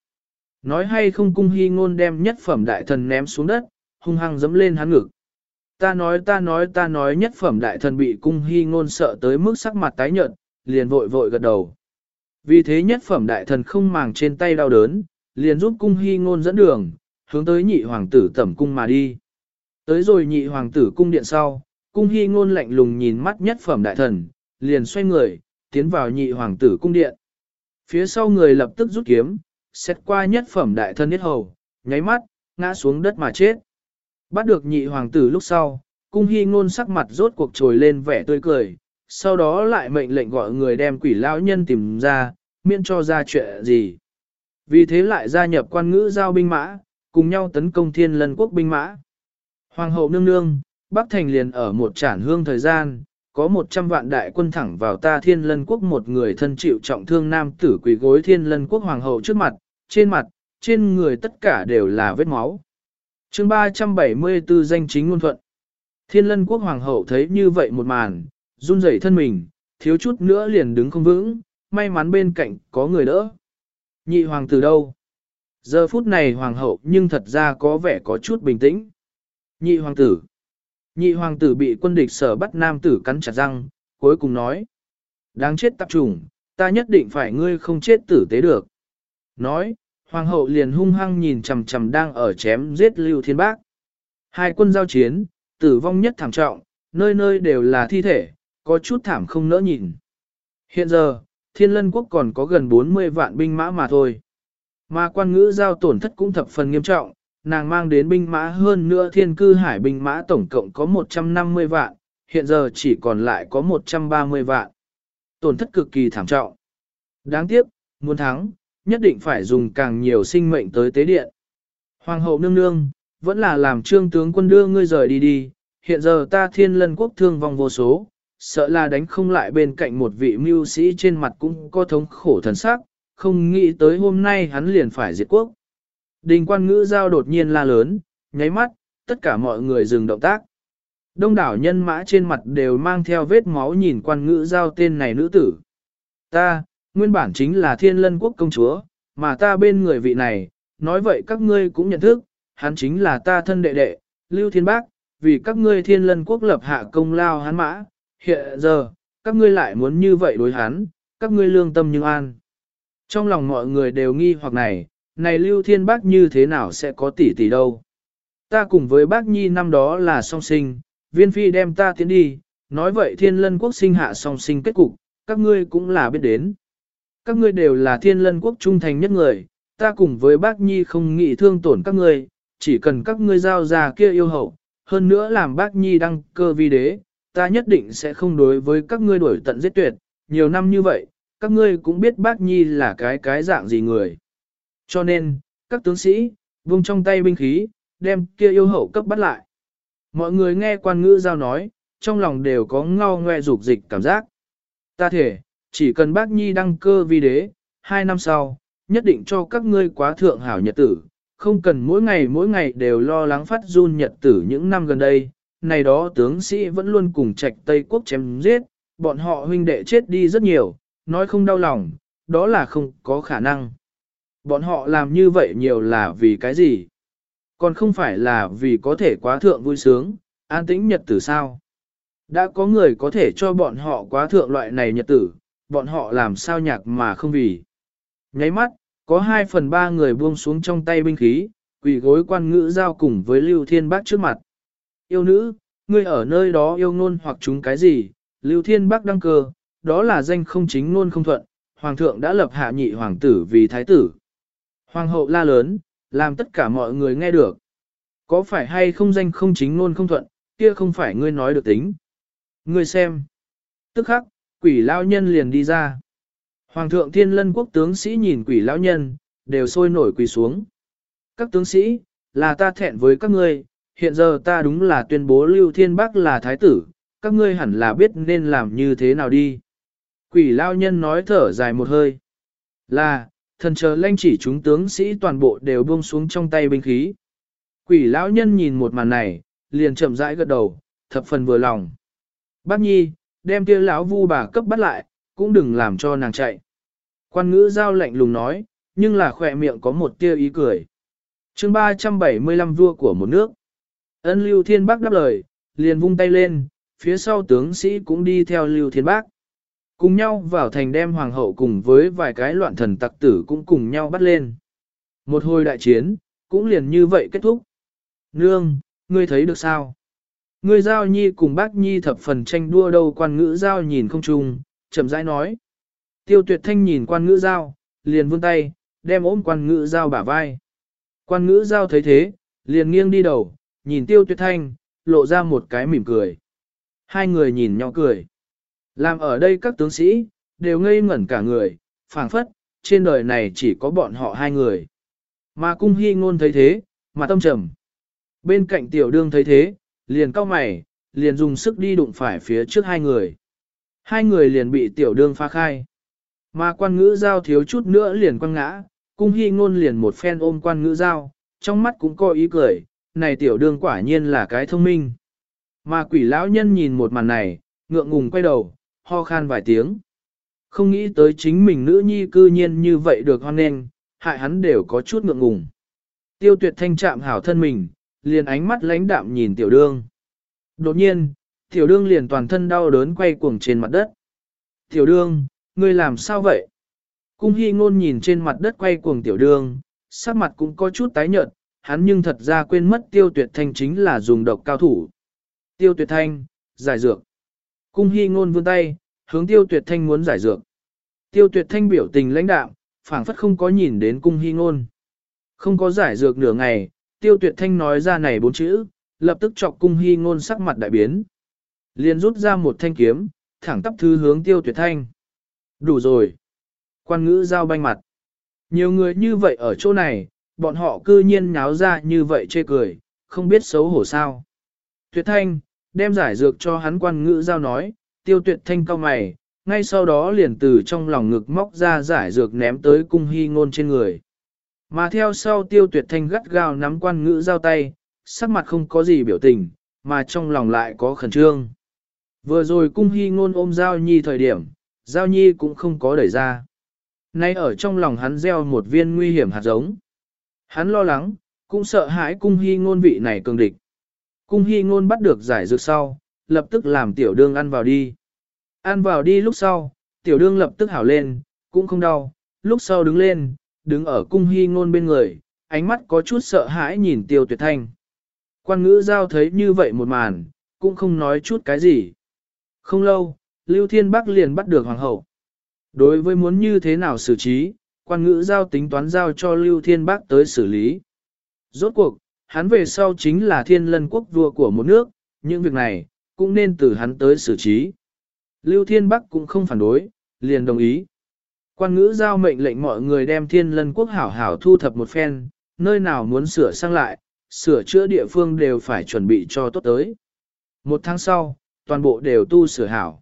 nói hay không cung hy ngôn đem nhất phẩm đại thần ném xuống đất, hung hăng dẫm lên hắn ngực. Ta nói ta nói ta nói nhất phẩm đại thần bị cung hy ngôn sợ tới mức sắc mặt tái nhợt, liền vội vội gật đầu. Vì thế nhất phẩm đại thần không màng trên tay đau đớn, liền giúp cung hy ngôn dẫn đường, hướng tới nhị hoàng tử tẩm cung mà đi. Tới rồi nhị hoàng tử cung điện sau, cung hy ngôn lạnh lùng nhìn mắt nhất phẩm đại thần, liền xoay người, tiến vào nhị hoàng tử cung điện. Phía sau người lập tức rút kiếm, xét qua nhất phẩm đại thân nhất hầu, nháy mắt, ngã xuống đất mà chết. Bắt được nhị hoàng tử lúc sau, cung hy ngôn sắc mặt rốt cuộc trồi lên vẻ tươi cười, sau đó lại mệnh lệnh gọi người đem quỷ lão nhân tìm ra, miễn cho ra chuyện gì. Vì thế lại gia nhập quan ngữ giao binh mã, cùng nhau tấn công thiên lân quốc binh mã. Hoàng hậu nương nương, Bắc Thành liền ở một trản hương thời gian, có một trăm vạn đại quân thẳng vào ta thiên lân quốc một người thân chịu trọng thương nam tử quỷ gối thiên lân quốc hoàng hậu trước mặt, trên mặt, trên người tất cả đều là vết máu. chương 374 danh chính ngôn thuận. Thiên lân quốc hoàng hậu thấy như vậy một màn, run rẩy thân mình, thiếu chút nữa liền đứng không vững, may mắn bên cạnh có người đỡ. Nhị hoàng tử đâu? Giờ phút này hoàng hậu nhưng thật ra có vẻ có chút bình tĩnh. Nhị hoàng tử. Nhị hoàng tử bị quân địch sở bắt nam tử cắn chặt răng, cuối cùng nói. Đáng chết tập trùng, ta nhất định phải ngươi không chết tử tế được. Nói, hoàng hậu liền hung hăng nhìn chằm chằm đang ở chém giết lưu thiên bác. Hai quân giao chiến, tử vong nhất thảm trọng, nơi nơi đều là thi thể, có chút thảm không nỡ nhìn. Hiện giờ, thiên lân quốc còn có gần 40 vạn binh mã mà thôi. Mà quan ngữ giao tổn thất cũng thập phần nghiêm trọng, nàng mang đến binh mã hơn nữa thiên cư hải binh mã tổng cộng có 150 vạn, hiện giờ chỉ còn lại có 130 vạn. Tổn thất cực kỳ thảm trọng. Đáng tiếc, muốn thắng, nhất định phải dùng càng nhiều sinh mệnh tới tế điện. Hoàng hậu nương nương, vẫn là làm trương tướng quân đưa ngươi rời đi đi, hiện giờ ta thiên lân quốc thương vong vô số, sợ là đánh không lại bên cạnh một vị mưu sĩ trên mặt cũng có thống khổ thần sắc, không nghĩ tới hôm nay hắn liền phải diệt quốc. Đình quan ngữ giao đột nhiên la lớn, nháy mắt, tất cả mọi người dừng động tác. Đông đảo nhân mã trên mặt đều mang theo vết máu nhìn quan ngữ giao tên này nữ tử. Ta, nguyên bản chính là thiên lân quốc công chúa, mà ta bên người vị này, nói vậy các ngươi cũng nhận thức, hắn chính là ta thân đệ đệ, Lưu Thiên Bác, vì các ngươi thiên lân quốc lập hạ công lao hắn mã, hiện giờ, các ngươi lại muốn như vậy đối hắn, các ngươi lương tâm nhưng an. Trong lòng mọi người đều nghi hoặc này, này Lưu Thiên Bác như thế nào sẽ có tỷ tỷ đâu. Ta cùng với bác nhi năm đó là song sinh, viên phi đem ta tiến đi, nói vậy thiên lân quốc sinh hạ song sinh kết cục, các ngươi cũng là biết đến. Các ngươi đều là thiên lân quốc trung thành nhất người, ta cùng với bác nhi không nghĩ thương tổn các ngươi, chỉ cần các ngươi giao ra kia yêu hậu, hơn nữa làm bác nhi đăng cơ vi đế, ta nhất định sẽ không đối với các ngươi đuổi tận giết tuyệt, nhiều năm như vậy, các ngươi cũng biết bác nhi là cái cái dạng gì người. Cho nên, các tướng sĩ, vung trong tay binh khí, đem kia yêu hậu cấp bắt lại. Mọi người nghe quan ngữ giao nói, trong lòng đều có ngao ngoe dục dịch cảm giác. Ta thể, chỉ cần bác nhi đăng cơ vi đế, hai năm sau, nhất định cho các ngươi quá thượng hảo nhật tử, không cần mỗi ngày mỗi ngày đều lo lắng phát run nhật tử những năm gần đây, này đó tướng sĩ vẫn luôn cùng trạch Tây Quốc chém giết, bọn họ huynh đệ chết đi rất nhiều, nói không đau lòng, đó là không có khả năng. Bọn họ làm như vậy nhiều là vì cái gì? Còn không phải là vì có thể quá thượng vui sướng, an tĩnh nhật tử sao? Đã có người có thể cho bọn họ quá thượng loại này nhật tử, bọn họ làm sao nhạc mà không vì. Nháy mắt, có hai phần ba người buông xuống trong tay binh khí, quỷ gối quan ngữ giao cùng với Lưu Thiên Bác trước mặt. Yêu nữ, ngươi ở nơi đó yêu ngôn hoặc chúng cái gì, Lưu Thiên Bác đăng cơ, đó là danh không chính ngôn không thuận, Hoàng thượng đã lập hạ nhị hoàng tử vì thái tử. Hoàng hậu la lớn, làm tất cả mọi người nghe được. Có phải hay không danh không chính ngôn không thuận, kia không phải ngươi nói được tính. Ngươi xem. Tức khắc, quỷ lao nhân liền đi ra. Hoàng thượng thiên lân quốc tướng sĩ nhìn quỷ lão nhân, đều sôi nổi quỳ xuống. Các tướng sĩ, là ta thẹn với các ngươi, hiện giờ ta đúng là tuyên bố Lưu Thiên Bắc là thái tử, các ngươi hẳn là biết nên làm như thế nào đi. Quỷ lao nhân nói thở dài một hơi. Là, thần chờ lanh chỉ chúng tướng sĩ toàn bộ đều buông xuống trong tay binh khí. Quỷ lão nhân nhìn một màn này, liền chậm rãi gật đầu, thập phần vừa lòng. Bác nhi, đem kia lão vu bà cấp bắt lại, cũng đừng làm cho nàng chạy. Quan ngữ giao lạnh lùng nói, nhưng là khỏe miệng có một tia ý cười. chương 375 vua của một nước. Ân lưu thiên bác đáp lời, liền vung tay lên, phía sau tướng sĩ cũng đi theo lưu thiên bác. Cùng nhau vào thành đem hoàng hậu cùng với vài cái loạn thần tặc tử cũng cùng nhau bắt lên. Một hồi đại chiến, cũng liền như vậy kết thúc. Nương, ngươi thấy được sao? Ngươi giao nhi cùng bác nhi thập phần tranh đua đâu quan ngữ giao nhìn không chung, chậm rãi nói. Tiêu tuyệt thanh nhìn quan ngữ giao, liền vươn tay, đem ôm quan ngữ giao bả vai. Quan ngữ giao thấy thế, liền nghiêng đi đầu, nhìn tiêu tuyệt thanh, lộ ra một cái mỉm cười. Hai người nhìn nhau cười. Làm ở đây các tướng sĩ, đều ngây ngẩn cả người, phảng phất, trên đời này chỉ có bọn họ hai người. Mà cung hy ngôn thấy thế, mà tâm trầm. Bên cạnh tiểu đương thấy thế, liền cau mày, liền dùng sức đi đụng phải phía trước hai người. Hai người liền bị tiểu đương phá khai. Mà quan ngữ giao thiếu chút nữa liền quăng ngã, cung hy ngôn liền một phen ôm quan ngữ giao, trong mắt cũng có ý cười, này tiểu đương quả nhiên là cái thông minh. Mà quỷ lão nhân nhìn một màn này, ngượng ngùng quay đầu, ho khan vài tiếng. Không nghĩ tới chính mình nữ nhi cư nhiên như vậy được hoan nghênh, hại hắn đều có chút ngượng ngùng. Tiêu tuyệt thanh chạm hảo thân mình, liền ánh mắt lãnh đạm nhìn tiểu đương. Đột nhiên, tiểu đương liền toàn thân đau đớn quay cuồng trên mặt đất. Tiểu đương, ngươi làm sao vậy? Cung hy ngôn nhìn trên mặt đất quay cuồng tiểu đương, sắc mặt cũng có chút tái nhợt, hắn nhưng thật ra quên mất tiêu tuyệt thanh chính là dùng độc cao thủ. Tiêu tuyệt thanh, giải dược. Cung hy ngôn vươn tay, hướng tiêu tuyệt thanh muốn giải dược. Tiêu tuyệt thanh biểu tình lãnh đạm, phảng phất không có nhìn đến cung hy ngôn. Không có giải dược nửa ngày, tiêu tuyệt thanh nói ra này bốn chữ, lập tức chọc cung hy ngôn sắc mặt đại biến. liền rút ra một thanh kiếm, thẳng tắp thư hướng tiêu tuyệt thanh. Đủ rồi. Quan ngữ giao banh mặt. Nhiều người như vậy ở chỗ này, bọn họ cư nhiên nháo ra như vậy chê cười, không biết xấu hổ sao. Tuyệt thanh, đem giải dược cho hắn quan ngữ giao nói, tiêu tuyệt thanh cao mày, ngay sau đó liền từ trong lòng ngực móc ra giải dược ném tới cung hy ngôn trên người. Mà theo sau tiêu tuyệt thanh gắt gao nắm quan ngữ giao tay, sắc mặt không có gì biểu tình, mà trong lòng lại có khẩn trương. Vừa rồi cung hy ngôn ôm giao nhi thời điểm, giao nhi cũng không có đẩy ra. Nay ở trong lòng hắn gieo một viên nguy hiểm hạt giống. Hắn lo lắng, cũng sợ hãi cung hy ngôn vị này cường địch. Cung hy ngôn bắt được giải dược sau, lập tức làm tiểu đương ăn vào đi. Ăn vào đi lúc sau, tiểu đương lập tức hảo lên, cũng không đau, lúc sau đứng lên, đứng ở cung hy ngôn bên người, ánh mắt có chút sợ hãi nhìn tiêu tuyệt thanh. Quan ngữ giao thấy như vậy một màn, cũng không nói chút cái gì. Không lâu, Lưu Thiên Bắc liền bắt được hoàng hậu. Đối với muốn như thế nào xử trí, quan ngữ giao tính toán giao cho Lưu Thiên Bắc tới xử lý. Rốt cuộc, hắn về sau chính là thiên lân quốc vua của một nước, những việc này, cũng nên từ hắn tới xử trí. Lưu Thiên Bắc cũng không phản đối, liền đồng ý. Quan ngữ giao mệnh lệnh mọi người đem thiên lân quốc hảo hảo thu thập một phen, nơi nào muốn sửa sang lại, sửa chữa địa phương đều phải chuẩn bị cho tốt tới. Một tháng sau, toàn bộ đều tu sửa hảo.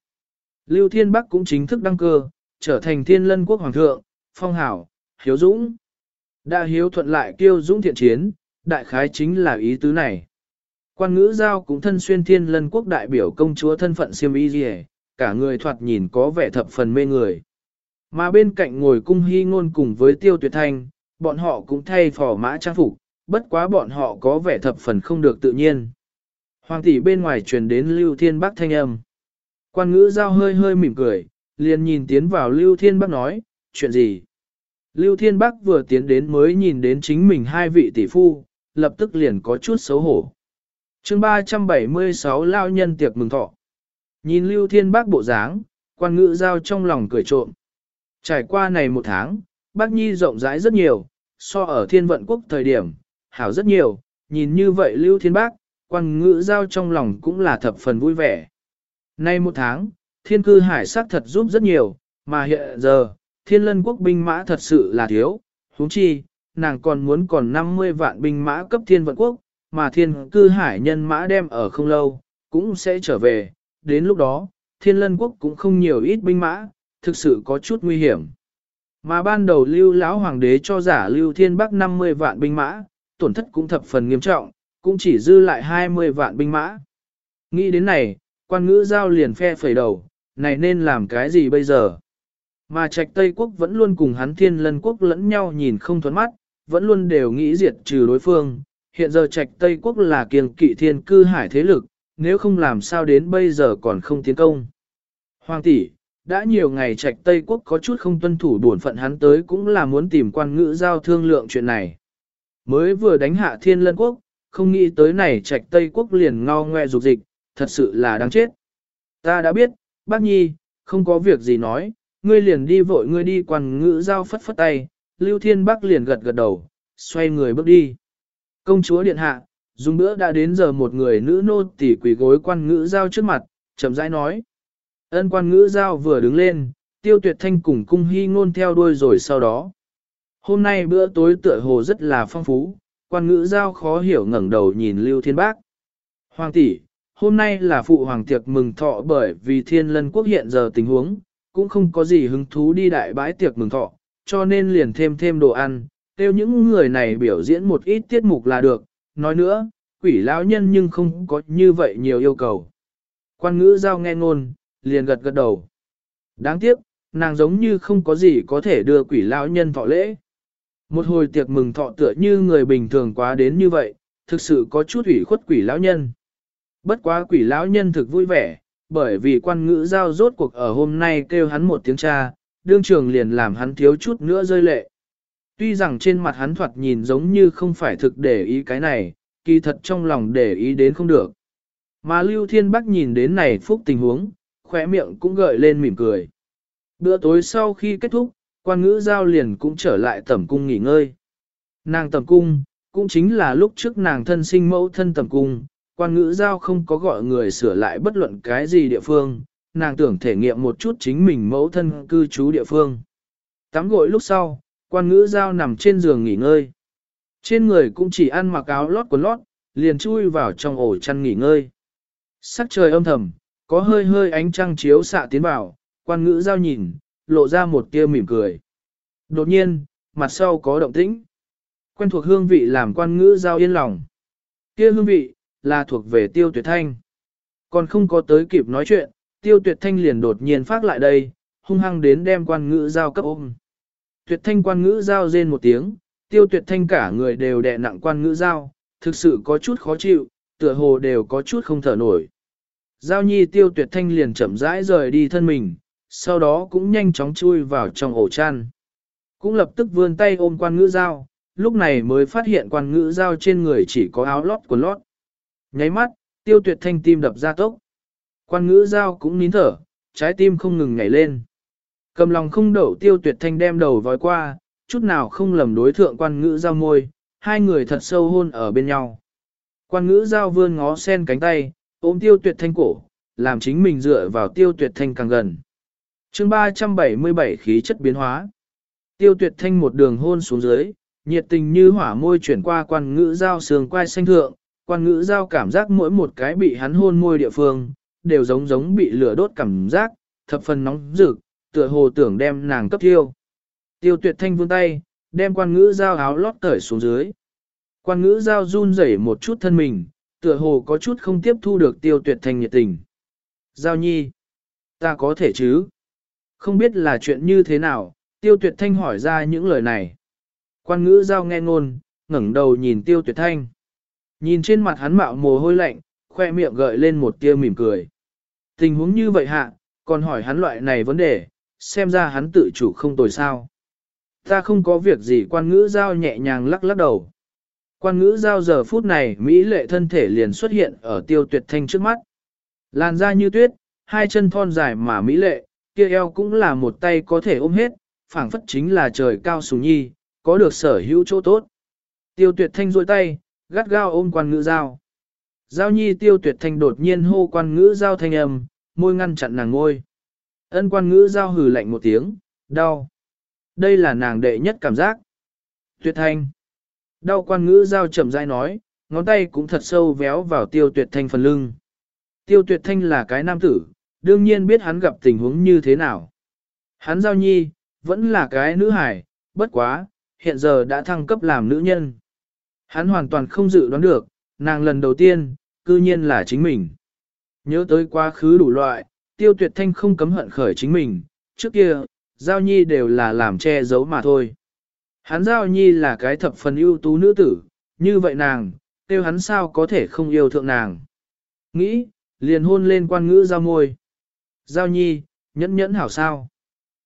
Lưu Thiên Bắc cũng chính thức đăng cơ, trở thành thiên lân quốc hoàng thượng, phong hảo, hiếu dũng. Đã hiếu thuận lại kiêu dũng thiện chiến, đại khái chính là ý tứ này. Quan ngữ giao cũng thân xuyên thiên lân quốc đại biểu công chúa thân phận siêm y gì cả người thoạt nhìn có vẻ thập phần mê người. Mà bên cạnh ngồi cung hy ngôn cùng với tiêu tuyệt thanh, bọn họ cũng thay phò mã trang phục, bất quá bọn họ có vẻ thập phần không được tự nhiên. Hoàng tỷ bên ngoài truyền đến Lưu Thiên Bắc thanh âm. Quan ngữ giao hơi hơi mỉm cười, liền nhìn tiến vào Lưu Thiên Bắc nói, chuyện gì? Lưu Thiên Bắc vừa tiến đến mới nhìn đến chính mình hai vị tỷ phu, lập tức liền có chút xấu hổ. chương 376 lao nhân tiệc mừng thọ. Nhìn Lưu Thiên Bác bộ dáng, quan ngữ giao trong lòng cười trộm. Trải qua này một tháng, bác Nhi rộng rãi rất nhiều, so ở thiên vận quốc thời điểm, hảo rất nhiều, nhìn như vậy Lưu Thiên Bác, quan ngữ giao trong lòng cũng là thập phần vui vẻ. Nay một tháng, thiên cư hải sắc thật giúp rất nhiều, mà hiện giờ, thiên lân quốc binh mã thật sự là thiếu, huống chi, nàng còn muốn còn 50 vạn binh mã cấp thiên vận quốc, mà thiên cư hải nhân mã đem ở không lâu, cũng sẽ trở về, đến lúc đó, thiên lân quốc cũng không nhiều ít binh mã, thực sự có chút nguy hiểm. Mà ban đầu lưu lão hoàng đế cho giả lưu thiên bắc 50 vạn binh mã, tổn thất cũng thập phần nghiêm trọng, cũng chỉ dư lại 20 vạn binh mã. Nghĩ đến này, quan ngữ giao liền phe phẩy đầu, này nên làm cái gì bây giờ? Mà trạch Tây Quốc vẫn luôn cùng hắn thiên lân quốc lẫn nhau nhìn không thuẫn mắt, vẫn luôn đều nghĩ diệt trừ đối phương. Hiện giờ trạch Tây Quốc là kiêng kỵ thiên cư hải thế lực, nếu không làm sao đến bây giờ còn không tiến công. Hoàng tỷ, đã nhiều ngày trạch Tây Quốc có chút không tuân thủ bổn phận hắn tới cũng là muốn tìm quan ngữ giao thương lượng chuyện này. Mới vừa đánh hạ thiên lân quốc, không nghĩ tới này trạch Tây Quốc liền ngao ngoe dục dịch, thật sự là đáng chết. Ta đã biết, bác nhi, không có việc gì nói, ngươi liền đi vội ngươi đi quan ngữ giao phất phất tay, Lưu Thiên Bắc liền gật gật đầu, xoay người bước đi. Công chúa điện hạ, dùng bữa đã đến giờ một người nữ nô tỉ quỷ gối quan ngữ giao trước mặt, chậm rãi nói. Ân quan ngữ giao vừa đứng lên, tiêu tuyệt thanh cùng cung hy ngôn theo đuôi rồi sau đó. Hôm nay bữa tối tựa hồ rất là phong phú, quan ngữ giao khó hiểu ngẩng đầu nhìn Lưu Thiên Bác. Hoàng tỷ, hôm nay là phụ hoàng tiệc mừng thọ bởi vì thiên lân quốc hiện giờ tình huống, cũng không có gì hứng thú đi đại bãi tiệc mừng thọ, cho nên liền thêm thêm đồ ăn, tiêu những người này biểu diễn một ít tiết mục là được, nói nữa, quỷ lão nhân nhưng không có như vậy nhiều yêu cầu. Quan ngữ giao nghe ngôn, liền gật gật đầu. Đáng tiếc, nàng giống như không có gì có thể đưa quỷ lão nhân thọ lễ. Một hồi tiệc mừng thọ tựa như người bình thường quá đến như vậy, thực sự có chút ủy khuất quỷ lão nhân. Bất quá quỷ lão nhân thực vui vẻ, bởi vì quan ngữ giao rốt cuộc ở hôm nay kêu hắn một tiếng cha, đương trường liền làm hắn thiếu chút nữa rơi lệ. Tuy rằng trên mặt hắn thoạt nhìn giống như không phải thực để ý cái này, kỳ thật trong lòng để ý đến không được. Mà Lưu Thiên Bắc nhìn đến này phúc tình huống, khỏe miệng cũng gợi lên mỉm cười. Bữa tối sau khi kết thúc, quan ngữ giao liền cũng trở lại tẩm cung nghỉ ngơi. Nàng tẩm cung, cũng chính là lúc trước nàng thân sinh mẫu thân tẩm cung, quan ngữ giao không có gọi người sửa lại bất luận cái gì địa phương, nàng tưởng thể nghiệm một chút chính mình mẫu thân cư trú địa phương. Tắm gội lúc sau, quan ngữ giao nằm trên giường nghỉ ngơi. Trên người cũng chỉ ăn mặc áo lót quần lót, liền chui vào trong ổ chăn nghỉ ngơi. Sắc trời âm thầm, có hơi hơi ánh trăng chiếu xạ tiến vào, quan ngữ giao nhìn, lộ ra một tia mỉm cười. Đột nhiên, mặt sau có động tĩnh. Quen thuộc hương vị làm quan ngữ giao yên lòng. Kia hương vị, là thuộc về tiêu tuyệt thanh. Còn không có tới kịp nói chuyện, tiêu tuyệt thanh liền đột nhiên phát lại đây, hung hăng đến đem quan ngữ giao cấp ôm. Tuyệt thanh quan ngữ giao rên một tiếng, tiêu tuyệt thanh cả người đều đè nặng quan ngữ giao, thực sự có chút khó chịu, tựa hồ đều có chút không thở nổi. Giao nhi tiêu tuyệt thanh liền chậm rãi rời đi thân mình, sau đó cũng nhanh chóng chui vào trong ổ chăn. Cũng lập tức vươn tay ôm quan ngữ giao, lúc này mới phát hiện quan ngữ giao trên người chỉ có áo lót quần lót. Nháy mắt, tiêu tuyệt thanh tim đập ra tốc. Quan ngữ giao cũng nín thở, trái tim không ngừng nhảy lên. Cầm lòng không đậu tiêu tuyệt thanh đem đầu vói qua, chút nào không lầm đối thượng quan ngữ giao môi, hai người thật sâu hôn ở bên nhau. Quan ngữ giao vươn ngó sen cánh tay, ôm tiêu tuyệt thanh cổ, làm chính mình dựa vào tiêu tuyệt thanh càng gần. chương 377 khí chất biến hóa. Tiêu tuyệt thanh một đường hôn xuống dưới, nhiệt tình như hỏa môi chuyển qua quan ngữ giao sườn quai xanh thượng, quan ngữ giao cảm giác mỗi một cái bị hắn hôn môi địa phương, đều giống giống bị lửa đốt cảm giác, thập phần nóng rực, tựa hồ tưởng đem nàng cấp tiêu. Tiêu tuyệt thanh vươn tay, đem quan ngữ giao áo lót cởi xuống dưới. Quan ngữ giao run rẩy một chút thân mình, tựa hồ có chút không tiếp thu được tiêu tuyệt thanh nhiệt tình. Giao nhi, ta có thể chứ? Không biết là chuyện như thế nào, tiêu tuyệt thanh hỏi ra những lời này. Quan ngữ giao nghe ngôn, ngẩng đầu nhìn tiêu tuyệt thanh. Nhìn trên mặt hắn mạo mồ hôi lạnh, khoe miệng gợi lên một tia mỉm cười. Tình huống như vậy hạ, còn hỏi hắn loại này vấn đề, xem ra hắn tự chủ không tồi sao. Ta không có việc gì quan ngữ giao nhẹ nhàng lắc lắc đầu. Quan ngữ giao giờ phút này Mỹ lệ thân thể liền xuất hiện ở tiêu tuyệt thanh trước mắt. Làn da như tuyết, hai chân thon dài mà Mỹ lệ, kia eo cũng là một tay có thể ôm hết, phảng phất chính là trời cao sùng nhi, có được sở hữu chỗ tốt. Tiêu tuyệt thanh rôi tay, gắt gao ôm quan ngữ giao. Giao nhi tiêu tuyệt thanh đột nhiên hô quan ngữ giao thanh âm, môi ngăn chặn nàng ngôi. Ân quan ngữ giao hừ lạnh một tiếng, đau. Đây là nàng đệ nhất cảm giác. Tuyệt thanh. Đau quan ngữ giao chậm rãi nói, ngón tay cũng thật sâu véo vào tiêu tuyệt thanh phần lưng. Tiêu tuyệt thanh là cái nam tử, đương nhiên biết hắn gặp tình huống như thế nào. Hắn giao nhi, vẫn là cái nữ hải, bất quá, hiện giờ đã thăng cấp làm nữ nhân. Hắn hoàn toàn không dự đoán được, nàng lần đầu tiên, cư nhiên là chính mình. Nhớ tới quá khứ đủ loại, tiêu tuyệt thanh không cấm hận khởi chính mình, trước kia, giao nhi đều là làm che giấu mà thôi. Hắn giao nhi là cái thập phần ưu tú nữ tử, như vậy nàng, tiêu hắn sao có thể không yêu thượng nàng. Nghĩ, liền hôn lên quan ngữ giao môi. Giao nhi, nhẫn nhẫn hảo sao.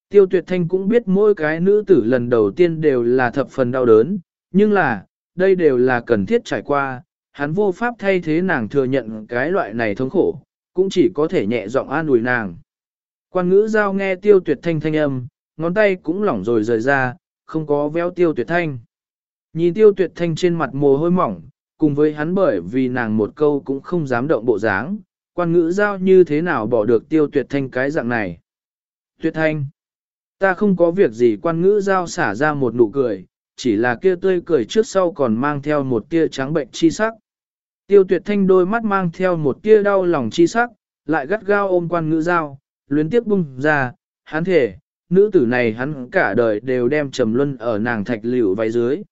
Tiêu tuyệt thanh cũng biết mỗi cái nữ tử lần đầu tiên đều là thập phần đau đớn, nhưng là, đây đều là cần thiết trải qua, hắn vô pháp thay thế nàng thừa nhận cái loại này thống khổ, cũng chỉ có thể nhẹ giọng an ủi nàng. Quan ngữ giao nghe tiêu tuyệt thanh thanh âm, ngón tay cũng lỏng rồi rời ra, không có véo tiêu tuyệt thanh. Nhìn tiêu tuyệt thanh trên mặt mồ hôi mỏng, cùng với hắn bởi vì nàng một câu cũng không dám động bộ dáng, quan ngữ giao như thế nào bỏ được tiêu tuyệt thanh cái dạng này. Tuyệt thanh, ta không có việc gì quan ngữ giao xả ra một nụ cười, chỉ là kia tươi cười trước sau còn mang theo một tia trắng bệnh chi sắc. Tiêu tuyệt thanh đôi mắt mang theo một tia đau lòng chi sắc, lại gắt gao ôm quan ngữ giao, luyến tiếp bung ra, hắn thể, nữ tử này hắn cả đời đều đem trầm luân ở nàng thạch liễu váy dưới.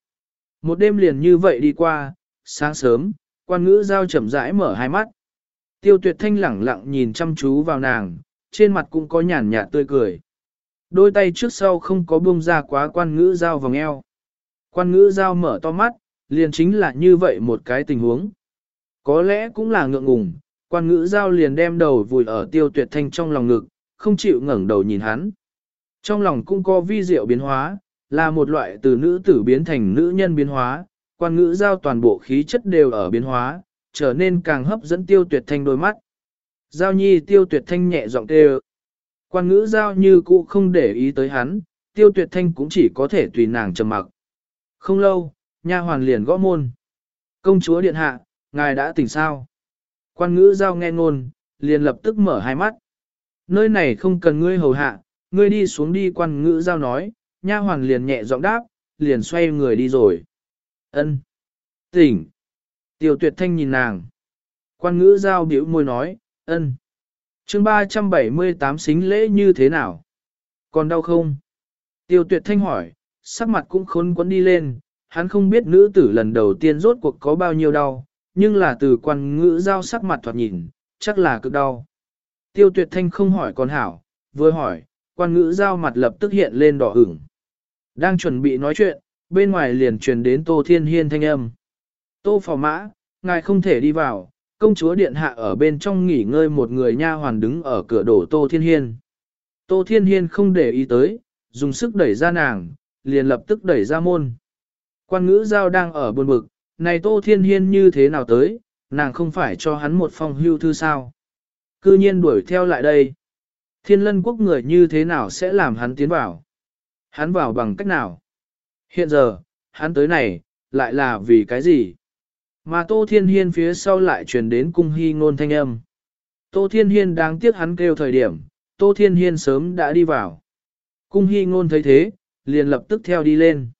Một đêm liền như vậy đi qua, sáng sớm, quan ngữ giao chậm rãi mở hai mắt. Tiêu tuyệt thanh lẳng lặng nhìn chăm chú vào nàng, trên mặt cũng có nhàn nhạt tươi cười. Đôi tay trước sau không có buông ra quá quan ngữ giao vòng eo. Quan ngữ giao mở to mắt, liền chính là như vậy một cái tình huống. Có lẽ cũng là ngượng ngùng, quan ngữ giao liền đem đầu vùi ở tiêu tuyệt thanh trong lòng ngực, không chịu ngẩng đầu nhìn hắn. Trong lòng cũng có vi diệu biến hóa, là một loại từ nữ tử biến thành nữ nhân biến hóa, quan ngữ giao toàn bộ khí chất đều ở biến hóa, trở nên càng hấp dẫn tiêu tuyệt thanh đôi mắt. Giao nhi tiêu tuyệt thanh nhẹ giọng kêu. Quan ngữ giao như cũ không để ý tới hắn, tiêu tuyệt thanh cũng chỉ có thể tùy nàng trầm mặc. Không lâu, nha hoàn liền gõ môn. Công chúa điện hạ, ngài đã tỉnh sao? Quan ngữ giao nghe ngôn, liền lập tức mở hai mắt. Nơi này không cần ngươi hầu hạ, ngươi đi xuống đi quan ngữ giao nói, nha hoàn liền nhẹ giọng đáp, liền xoay người đi rồi. Ân, Tỉnh! Tiêu tuyệt thanh nhìn nàng. Quan ngữ giao biểu môi nói, ân. chương 378 xính lễ như thế nào? Còn đau không? Tiêu tuyệt thanh hỏi, sắc mặt cũng khốn quấn đi lên, hắn không biết nữ tử lần đầu tiên rốt cuộc có bao nhiêu đau, nhưng là từ quan ngữ giao sắc mặt thoạt nhìn, chắc là cực đau. Tiêu tuyệt thanh không hỏi còn hảo, vừa hỏi, quan ngữ giao mặt lập tức hiện lên đỏ ửng. Đang chuẩn bị nói chuyện, bên ngoài liền truyền đến Tô Thiên Hiên thanh âm. Tô phò mã, ngài không thể đi vào, công chúa điện hạ ở bên trong nghỉ ngơi một người nha hoàn đứng ở cửa đổ Tô Thiên Hiên. Tô Thiên Hiên không để ý tới, dùng sức đẩy ra nàng, liền lập tức đẩy ra môn. Quan ngữ giao đang ở buồn bực, này Tô Thiên Hiên như thế nào tới, nàng không phải cho hắn một phong hưu thư sao. Cư nhiên đuổi theo lại đây. Thiên lân quốc người như thế nào sẽ làm hắn tiến vào? Hắn vào bằng cách nào? Hiện giờ, hắn tới này, lại là vì cái gì? Mà Tô Thiên Hiên phía sau lại truyền đến cung hy ngôn thanh âm. Tô Thiên Hiên đáng tiếc hắn kêu thời điểm, Tô Thiên Hiên sớm đã đi vào. Cung hy ngôn thấy thế, liền lập tức theo đi lên.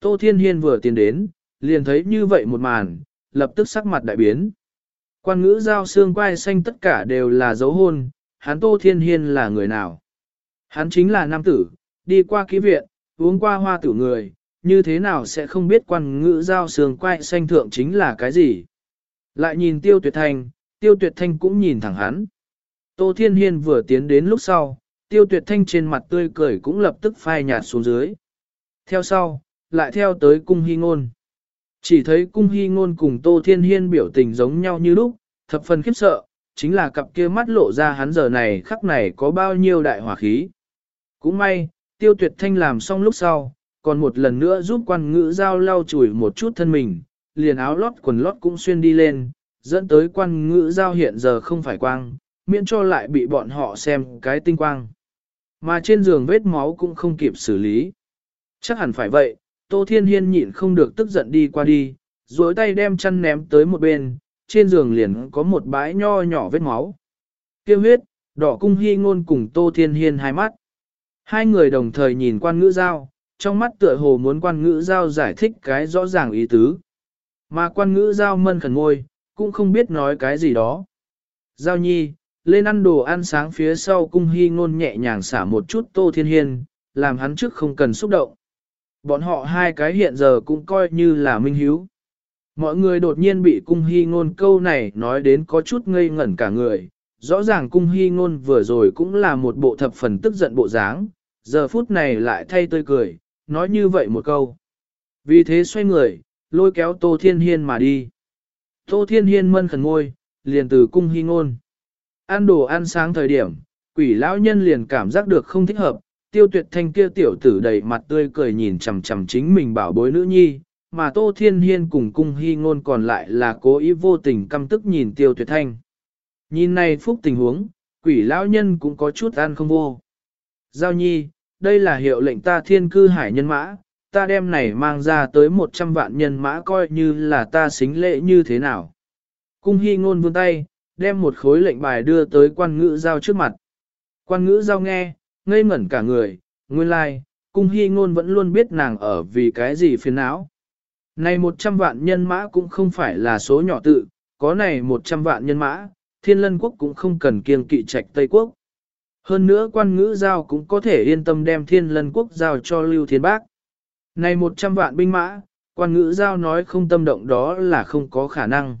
Tô Thiên Hiên vừa tiến đến, liền thấy như vậy một màn, lập tức sắc mặt đại biến. Quan ngữ giao xương quai xanh tất cả đều là dấu hôn, hắn Tô Thiên Hiên là người nào? Hắn chính là nam tử, đi qua ký viện, uống qua hoa tử người, như thế nào sẽ không biết quan ngữ giao xương quai xanh thượng chính là cái gì? Lại nhìn tiêu tuyệt thanh, tiêu tuyệt thanh cũng nhìn thẳng hắn. Tô Thiên Hiên vừa tiến đến lúc sau, tiêu tuyệt thanh trên mặt tươi cười cũng lập tức phai nhạt xuống dưới. Theo sau, lại theo tới cung hy ngôn. Chỉ thấy cung hy ngôn cùng Tô Thiên Hiên biểu tình giống nhau như lúc, thập phần khiếp sợ, chính là cặp kia mắt lộ ra hắn giờ này khắc này có bao nhiêu đại hỏa khí. Cũng may, tiêu tuyệt thanh làm xong lúc sau, còn một lần nữa giúp quan ngữ giao lau chùi một chút thân mình, liền áo lót quần lót cũng xuyên đi lên, dẫn tới quan ngữ giao hiện giờ không phải quang, miễn cho lại bị bọn họ xem cái tinh quang. Mà trên giường vết máu cũng không kịp xử lý. Chắc hẳn phải vậy, Tô Thiên Hiên nhịn không được tức giận đi qua đi, duỗi tay đem chăn ném tới một bên, trên giường liền có một bãi nho nhỏ vết máu. Kêu huyết, đỏ cung hy ngôn cùng Tô Thiên Hiên hai mắt. Hai người đồng thời nhìn quan ngữ giao, trong mắt tựa hồ muốn quan ngữ giao giải thích cái rõ ràng ý tứ. Mà quan ngữ giao mân khẩn ngôi, cũng không biết nói cái gì đó. Giao nhi, lên ăn đồ ăn sáng phía sau cung hy ngôn nhẹ nhàng xả một chút tô thiên hiên, làm hắn trước không cần xúc động. Bọn họ hai cái hiện giờ cũng coi như là minh hiếu. Mọi người đột nhiên bị cung hy ngôn câu này nói đến có chút ngây ngẩn cả người. Rõ ràng cung hy ngôn vừa rồi cũng là một bộ thập phần tức giận bộ dáng, giờ phút này lại thay tươi cười, nói như vậy một câu. Vì thế xoay người, lôi kéo Tô Thiên Hiên mà đi. Tô Thiên Hiên mân khẩn ngôi, liền từ cung hy ngôn. Ăn đồ ăn sáng thời điểm, quỷ lão nhân liền cảm giác được không thích hợp, tiêu tuyệt thanh kia tiểu tử đầy mặt tươi cười nhìn chằm chằm chính mình bảo bối nữ nhi, mà Tô Thiên Hiên cùng cung hy ngôn còn lại là cố ý vô tình căm tức nhìn tiêu tuyệt thanh. Nhìn này phúc tình huống, quỷ lão nhân cũng có chút ăn không vô. Giao nhi, đây là hiệu lệnh ta thiên cư hải nhân mã, ta đem này mang ra tới 100 vạn nhân mã coi như là ta xính lễ như thế nào. Cung hy ngôn vươn tay, đem một khối lệnh bài đưa tới quan ngữ giao trước mặt. Quan ngữ giao nghe, ngây ngẩn cả người, nguyên lai, like, cung hy ngôn vẫn luôn biết nàng ở vì cái gì phiền não. Này 100 vạn nhân mã cũng không phải là số nhỏ tự, có này 100 vạn nhân mã, thiên lân quốc cũng không cần kiêng kỵ trạch Tây Quốc. Hơn nữa quan ngữ giao cũng có thể yên tâm đem thiên lân quốc giao cho Lưu Thiên Bác. Này 100 vạn binh mã, quan ngữ giao nói không tâm động đó là không có khả năng.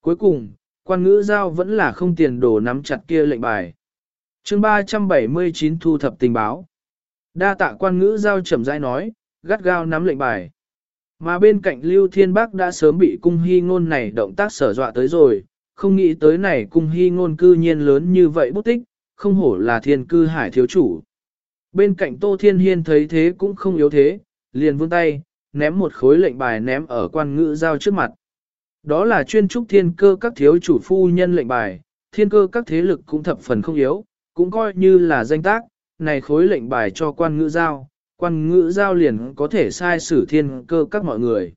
Cuối cùng, quan ngữ giao vẫn là không tiền đồ nắm chặt kia lệnh bài. chương 379 thu thập tình báo. Đa tạ quan ngữ giao chậm rãi nói, gắt gao nắm lệnh bài. Mà bên cạnh Lưu Thiên Bắc đã sớm bị cung hy ngôn này động tác sở dọa tới rồi, không nghĩ tới này cung hy ngôn cư nhiên lớn như vậy bút tích, không hổ là thiên cư hải thiếu chủ. Bên cạnh Tô Thiên Hiên thấy thế cũng không yếu thế, liền vươn tay, ném một khối lệnh bài ném ở quan ngữ giao trước mặt. Đó là chuyên trúc thiên cơ các thiếu chủ phu nhân lệnh bài, thiên cơ các thế lực cũng thập phần không yếu, cũng coi như là danh tác, này khối lệnh bài cho quan ngữ giao, quan ngữ giao liền có thể sai xử thiên cơ các mọi người.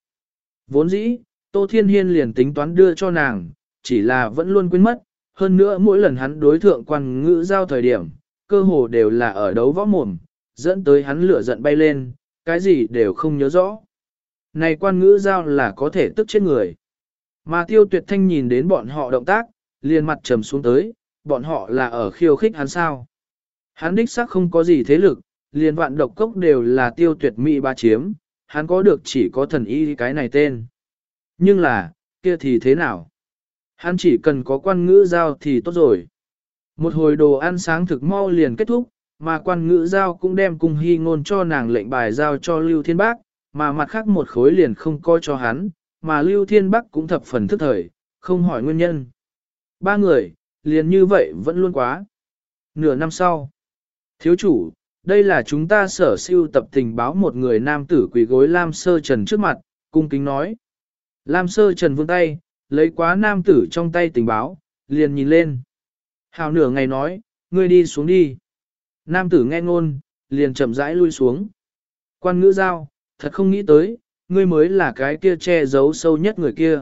Vốn dĩ, Tô Thiên Hiên liền tính toán đưa cho nàng, chỉ là vẫn luôn quên mất, hơn nữa mỗi lần hắn đối thượng quan ngữ giao thời điểm, cơ hồ đều là ở đấu võ mồm, dẫn tới hắn lửa giận bay lên, cái gì đều không nhớ rõ. Này quan ngữ giao là có thể tức chết người. Mà tiêu tuyệt thanh nhìn đến bọn họ động tác, liền mặt trầm xuống tới, bọn họ là ở khiêu khích hắn sao. Hắn đích xác không có gì thế lực, liền vạn độc cốc đều là tiêu tuyệt mỹ ba chiếm, hắn có được chỉ có thần y cái này tên. Nhưng là, kia thì thế nào? Hắn chỉ cần có quan ngữ giao thì tốt rồi. Một hồi đồ ăn sáng thực mau liền kết thúc, mà quan ngữ giao cũng đem cung hy ngôn cho nàng lệnh bài giao cho Lưu Thiên Bác, mà mặt khác một khối liền không coi cho hắn, mà Lưu Thiên Bắc cũng thập phần thức thời, không hỏi nguyên nhân. Ba người, liền như vậy vẫn luôn quá. Nửa năm sau, thiếu chủ, đây là chúng ta sở siêu tập tình báo một người nam tử quỳ gối Lam Sơ Trần trước mặt, cung kính nói. Lam Sơ Trần vươn tay, lấy quá nam tử trong tay tình báo, liền nhìn lên. Hào nửa ngày nói, ngươi đi xuống đi. Nam tử nghe ngôn, liền chậm rãi lui xuống. Quan ngữ giao, thật không nghĩ tới, ngươi mới là cái kia che giấu sâu nhất người kia.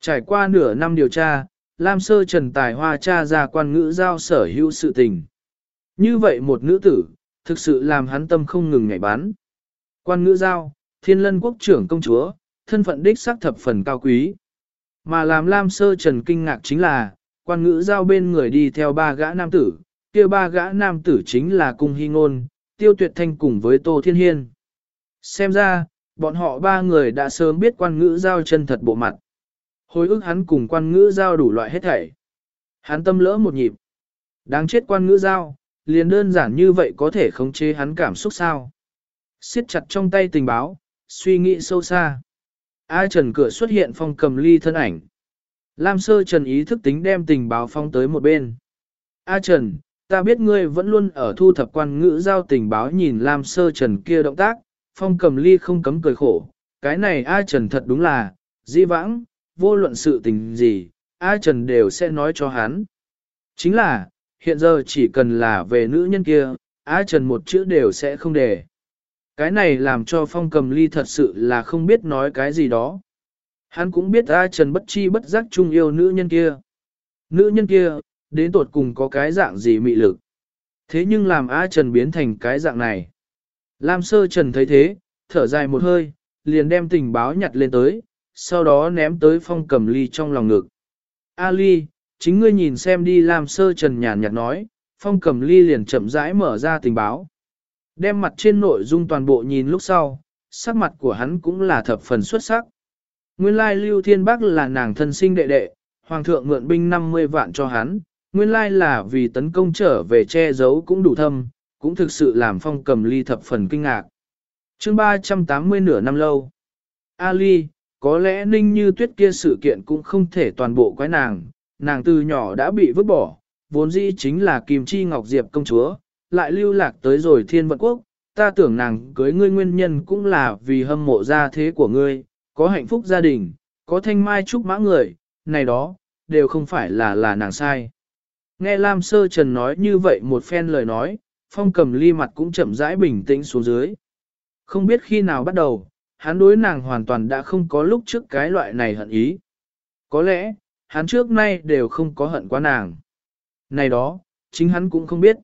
Trải qua nửa năm điều tra, Lam Sơ Trần Tài Hoa cha ra quan ngữ giao sở hữu sự tình. Như vậy một nữ tử, thực sự làm hắn tâm không ngừng nhảy bán. Quan ngữ giao, thiên lân quốc trưởng công chúa, thân phận đích xác thập phần cao quý. Mà làm Lam Sơ Trần kinh ngạc chính là, quan ngữ giao bên người đi theo ba gã nam tử, kia ba gã nam tử chính là Cung Hy Ngôn, Tiêu Tuyệt Thanh cùng với Tô Thiên Hiên. Xem ra, bọn họ ba người đã sớm biết quan ngữ giao chân thật bộ mặt. Hồi ức hắn cùng quan ngữ giao đủ loại hết thảy. Hắn tâm lỡ một nhịp. Đáng chết quan ngữ giao, liền đơn giản như vậy có thể khống chế hắn cảm xúc sao. siết chặt trong tay tình báo, suy nghĩ sâu xa. Ai trần cửa xuất hiện phong cầm ly thân ảnh. Lam sơ trần ý thức tính đem tình báo phong tới một bên. A Trần, ta biết ngươi vẫn luôn ở thu thập quan ngữ giao tình báo nhìn Lam sơ trần kia động tác, phong cầm ly không cấm cười khổ, cái này A Trần thật đúng là, dĩ vãng, vô luận sự tình gì, A Trần đều sẽ nói cho hắn. Chính là, hiện giờ chỉ cần là về nữ nhân kia, A Trần một chữ đều sẽ không để. Cái này làm cho phong cầm ly thật sự là không biết nói cái gì đó. Hắn cũng biết A Trần bất chi bất giác chung yêu nữ nhân kia. Nữ nhân kia, đến tột cùng có cái dạng gì mị lực. Thế nhưng làm A Trần biến thành cái dạng này. Lam sơ trần thấy thế, thở dài một hơi, liền đem tình báo nhặt lên tới, sau đó ném tới phong cầm ly trong lòng ngực. A ly, chính ngươi nhìn xem đi Lam sơ trần nhàn nhạt nói, phong cầm ly liền chậm rãi mở ra tình báo. Đem mặt trên nội dung toàn bộ nhìn lúc sau, sắc mặt của hắn cũng là thập phần xuất sắc. Nguyên lai Lưu Thiên Bắc là nàng thân sinh đệ đệ, Hoàng thượng mượn binh 50 vạn cho hắn, nguyên lai là vì tấn công trở về che giấu cũng đủ thâm, cũng thực sự làm phong cầm ly thập phần kinh ngạc. chương 380 nửa năm lâu. Ali, có lẽ ninh như tuyết kia sự kiện cũng không thể toàn bộ quái nàng, nàng từ nhỏ đã bị vứt bỏ, vốn dĩ chính là Kim Chi Ngọc Diệp công chúa, lại lưu lạc tới rồi thiên vận quốc, ta tưởng nàng cưới ngươi nguyên nhân cũng là vì hâm mộ gia thế của ngươi, có hạnh phúc gia đình, có thanh mai trúc mã người, này đó, đều không phải là là nàng sai. Nghe Lam Sơ Trần nói như vậy một phen lời nói, phong cầm ly mặt cũng chậm rãi bình tĩnh xuống dưới. Không biết khi nào bắt đầu, hắn đối nàng hoàn toàn đã không có lúc trước cái loại này hận ý. Có lẽ, hắn trước nay đều không có hận quá nàng. Này đó, chính hắn cũng không biết.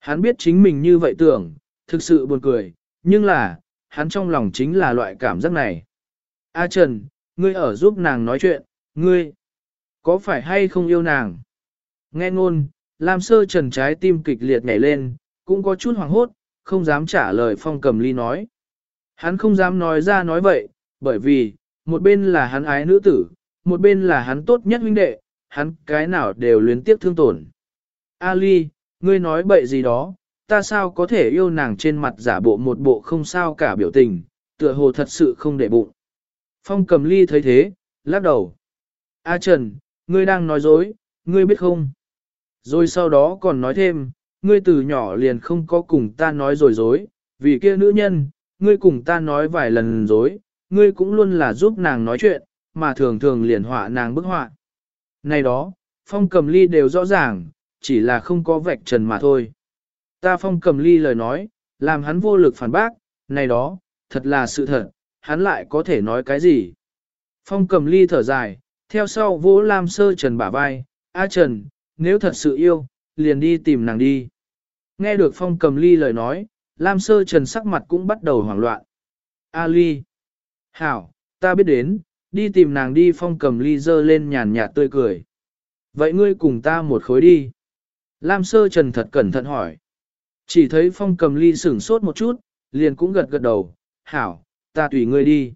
Hắn biết chính mình như vậy tưởng, thực sự buồn cười, nhưng là, hắn trong lòng chính là loại cảm giác này. A Trần, ngươi ở giúp nàng nói chuyện, ngươi, có phải hay không yêu nàng? Nghe ngôn, Lam Sơ Trần trái tim kịch liệt nhảy lên, cũng có chút hoảng hốt, không dám trả lời phong cầm ly nói. Hắn không dám nói ra nói vậy, bởi vì, một bên là hắn ái nữ tử, một bên là hắn tốt nhất huynh đệ, hắn cái nào đều luyến tiếc thương tổn. A ly, ngươi nói bậy gì đó, ta sao có thể yêu nàng trên mặt giả bộ một bộ không sao cả biểu tình, tựa hồ thật sự không để bụng. Phong cầm ly thấy thế, lắc đầu. A Trần, ngươi đang nói dối, ngươi biết không? Rồi sau đó còn nói thêm, ngươi từ nhỏ liền không có cùng ta nói rồi dối, vì kia nữ nhân, ngươi cùng ta nói vài lần dối, ngươi cũng luôn là giúp nàng nói chuyện, mà thường thường liền họa nàng bức họa. Này đó, phong cầm ly đều rõ ràng, chỉ là không có vạch trần mà thôi. Ta phong cầm ly lời nói, làm hắn vô lực phản bác, này đó, thật là sự thật, hắn lại có thể nói cái gì. Phong cầm ly thở dài, theo sau vỗ Lam Sơ Trần bả vai, A Trần, nếu thật sự yêu, liền đi tìm nàng đi. Nghe được Phong cầm ly lời nói, Lam Sơ Trần sắc mặt cũng bắt đầu hoảng loạn. A ly. Hảo, ta biết đến, đi tìm nàng đi Phong cầm ly dơ lên nhàn nhạt tươi cười. Vậy ngươi cùng ta một khối đi. Lam Sơ Trần thật cẩn thận hỏi. Chỉ thấy Phong cầm ly sửng sốt một chút, liền cũng gật gật đầu. Hảo, ta tùy ngươi đi.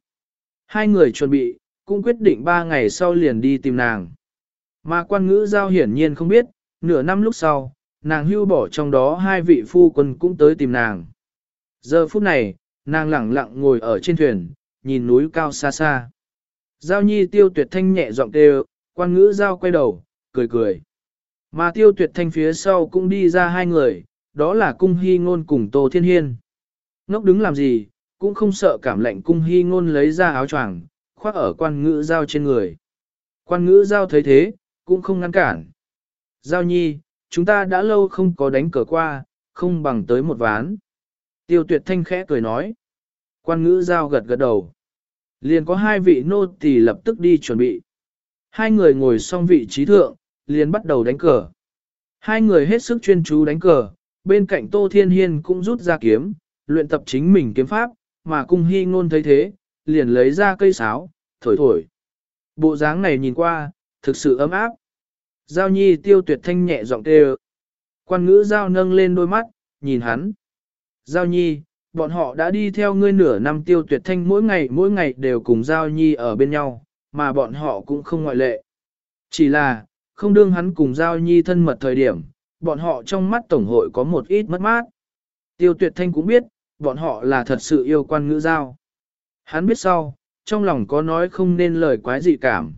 Hai người chuẩn bị, cũng quyết định ba ngày sau liền đi tìm nàng. Mà quan ngữ giao hiển nhiên không biết, nửa năm lúc sau, nàng hưu bỏ trong đó hai vị phu quân cũng tới tìm nàng. Giờ phút này, nàng lẳng lặng ngồi ở trên thuyền, nhìn núi cao xa xa. Giao nhi tiêu tuyệt thanh nhẹ giọng kêu, quan ngữ giao quay đầu, cười cười. Mà tiêu tuyệt thanh phía sau cũng đi ra hai người, đó là cung hy ngôn cùng Tô Thiên Hiên. Ngốc đứng làm gì, cũng không sợ cảm lạnh cung hy ngôn lấy ra áo choàng, khoác ở quan ngữ giao trên người. Quan ngữ giao thấy thế, cũng không ngăn cản. Giao nhi, chúng ta đã lâu không có đánh cờ qua, không bằng tới một ván. Tiêu tuyệt thanh khẽ cười nói. Quan ngữ giao gật gật đầu. Liền có hai vị nô tỳ lập tức đi chuẩn bị. Hai người ngồi xong vị trí thượng, liền bắt đầu đánh cờ. Hai người hết sức chuyên chú đánh cờ, bên cạnh Tô Thiên Hiên cũng rút ra kiếm, luyện tập chính mình kiếm pháp, mà cung hy ngôn thấy thế, liền lấy ra cây sáo, thổi thổi. Bộ dáng này nhìn qua, thực sự ấm áp. Giao nhi tiêu tuyệt thanh nhẹ giọng kêu. Quan ngữ giao nâng lên đôi mắt, nhìn hắn. Giao nhi, bọn họ đã đi theo ngươi nửa năm tiêu tuyệt thanh mỗi ngày mỗi ngày đều cùng Giao nhi ở bên nhau, mà bọn họ cũng không ngoại lệ. Chỉ là, không đương hắn cùng Giao nhi thân mật thời điểm, bọn họ trong mắt tổng hội có một ít mất mát. Tiêu tuyệt thanh cũng biết, bọn họ là thật sự yêu quan ngữ giao. Hắn biết sau, trong lòng có nói không nên lời quái dị cảm.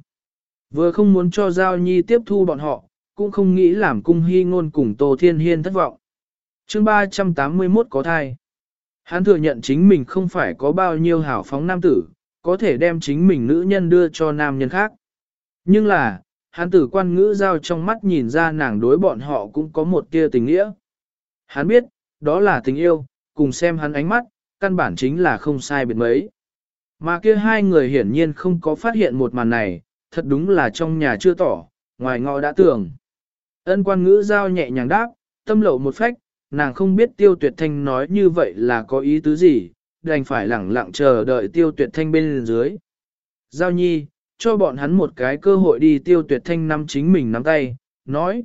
Vừa không muốn cho Giao Nhi tiếp thu bọn họ, cũng không nghĩ làm cung hy ngôn cùng Tô Thiên Hiên thất vọng. chương 381 có thai. Hắn thừa nhận chính mình không phải có bao nhiêu hảo phóng nam tử, có thể đem chính mình nữ nhân đưa cho nam nhân khác. Nhưng là, hắn tử quan ngữ giao trong mắt nhìn ra nàng đối bọn họ cũng có một tia tình nghĩa. Hắn biết, đó là tình yêu, cùng xem hắn ánh mắt, căn bản chính là không sai biệt mấy. Mà kia hai người hiển nhiên không có phát hiện một màn này, thật đúng là trong nhà chưa tỏ, ngoài ngõ đã tưởng. Ân quan ngữ giao nhẹ nhàng đáp, tâm lộ một phách, nàng không biết tiêu tuyệt thanh nói như vậy là có ý tứ gì, đành phải lẳng lặng chờ đợi tiêu tuyệt thanh bên dưới. Giao nhi, cho bọn hắn một cái cơ hội đi tiêu tuyệt thanh nắm chính mình nắm tay, nói.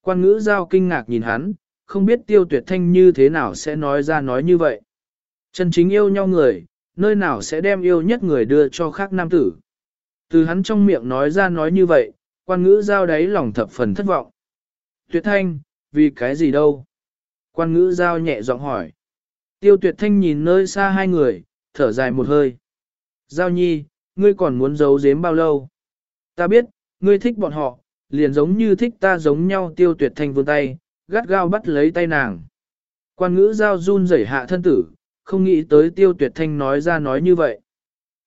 Quan ngữ giao kinh ngạc nhìn hắn, không biết tiêu tuyệt thanh như thế nào sẽ nói ra nói như vậy. Chân chính yêu nhau người, nơi nào sẽ đem yêu nhất người đưa cho khác nam tử. Từ hắn trong miệng nói ra nói như vậy, quan ngữ giao đáy lòng thập phần thất vọng. Tuyệt thanh, vì cái gì đâu? Quan ngữ giao nhẹ giọng hỏi. Tiêu tuyệt thanh nhìn nơi xa hai người, thở dài một hơi. Giao nhi, ngươi còn muốn giấu giếm bao lâu? Ta biết, ngươi thích bọn họ, liền giống như thích ta giống nhau tiêu tuyệt thanh vươn tay, gắt gao bắt lấy tay nàng. Quan ngữ giao run rẩy hạ thân tử, không nghĩ tới tiêu tuyệt thanh nói ra nói như vậy.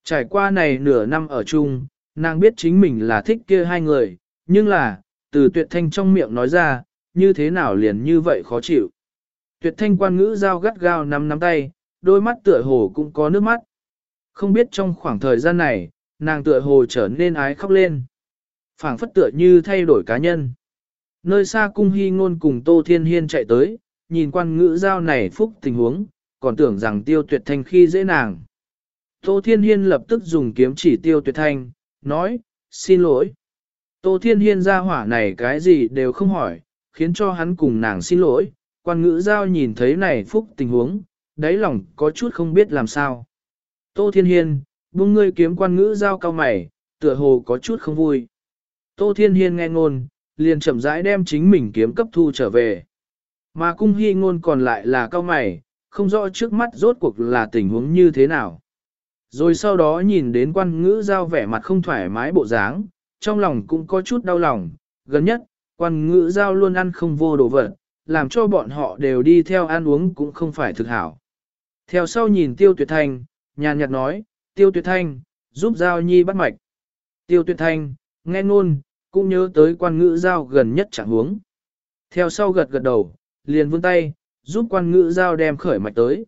Trải qua này nửa năm ở chung, nàng biết chính mình là thích kia hai người, nhưng là, từ tuyệt thanh trong miệng nói ra, như thế nào liền như vậy khó chịu. Tuyệt thanh quan ngữ giao gắt gao nắm nắm tay, đôi mắt tựa hồ cũng có nước mắt. Không biết trong khoảng thời gian này, nàng tựa hồ trở nên ái khóc lên. phảng phất tựa như thay đổi cá nhân. Nơi xa cung hy ngôn cùng Tô Thiên Hiên chạy tới, nhìn quan ngữ giao này phúc tình huống, còn tưởng rằng tiêu tuyệt thanh khi dễ nàng. Tô Thiên Hiên lập tức dùng kiếm chỉ tiêu tuyệt thanh, nói, xin lỗi. Tô Thiên Hiên ra hỏa này cái gì đều không hỏi, khiến cho hắn cùng nàng xin lỗi. Quan ngữ giao nhìn thấy này phúc tình huống, đáy lòng có chút không biết làm sao. Tô Thiên Hiên, buông ngươi kiếm quan ngữ giao cao mày, tựa hồ có chút không vui. Tô Thiên Hiên nghe ngôn, liền chậm rãi đem chính mình kiếm cấp thu trở về. Mà cung hy ngôn còn lại là cao mày, không rõ trước mắt rốt cuộc là tình huống như thế nào. Rồi sau đó nhìn đến quan ngữ giao vẻ mặt không thoải mái bộ dáng, trong lòng cũng có chút đau lòng, gần nhất, quan ngữ giao luôn ăn không vô đồ vật, làm cho bọn họ đều đi theo ăn uống cũng không phải thực hảo. Theo sau nhìn tiêu tuyệt thanh, nhàn nhạt nói, tiêu tuyệt thanh, giúp giao nhi bắt mạch. Tiêu tuyệt thanh, nghe ngôn, cũng nhớ tới quan ngữ giao gần nhất chẳng huống. Theo sau gật gật đầu, liền vươn tay, giúp quan ngữ giao đem khởi mạch tới.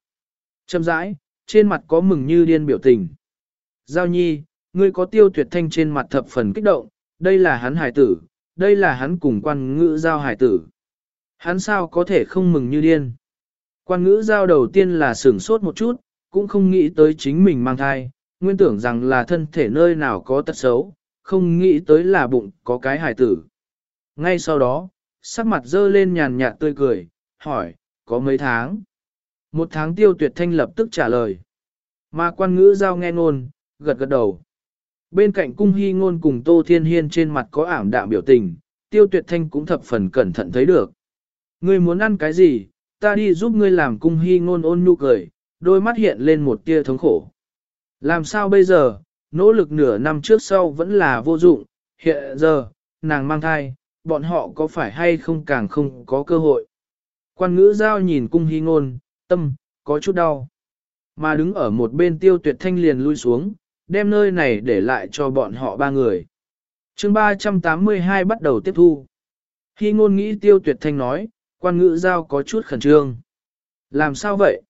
Châm rãi, trên mặt có mừng như điên biểu tình. Giao nhi, ngươi có tiêu tuyệt thanh trên mặt thập phần kích động, đây là hắn hải tử, đây là hắn cùng quan ngữ giao hải tử. Hắn sao có thể không mừng như điên. Quan ngữ giao đầu tiên là sửng sốt một chút, cũng không nghĩ tới chính mình mang thai, nguyên tưởng rằng là thân thể nơi nào có tật xấu, không nghĩ tới là bụng có cái hải tử. Ngay sau đó, sắc mặt dơ lên nhàn nhạt tươi cười, hỏi, có mấy tháng? Một tháng tiêu tuyệt thanh lập tức trả lời. Mà quan ngữ giao nghe ngôn, gật gật đầu. Bên cạnh cung hy ngôn cùng Tô Thiên Hiên trên mặt có ảm đạm biểu tình, tiêu tuyệt thanh cũng thập phần cẩn thận thấy được. Ngươi muốn ăn cái gì, ta đi giúp ngươi làm cung hy ngôn ôn nhu cười, đôi mắt hiện lên một tia thống khổ. Làm sao bây giờ, nỗ lực nửa năm trước sau vẫn là vô dụng, hiện giờ, nàng mang thai, bọn họ có phải hay không càng không có cơ hội. Quan ngữ giao nhìn cung hy ngôn, tâm, có chút đau. Mà đứng ở một bên tiêu tuyệt thanh liền lui xuống, đem nơi này để lại cho bọn họ ba người. chương 382 bắt đầu tiếp thu. Khi ngôn nghĩ tiêu tuyệt thanh nói, quan ngữ giao có chút khẩn trương. Làm sao vậy?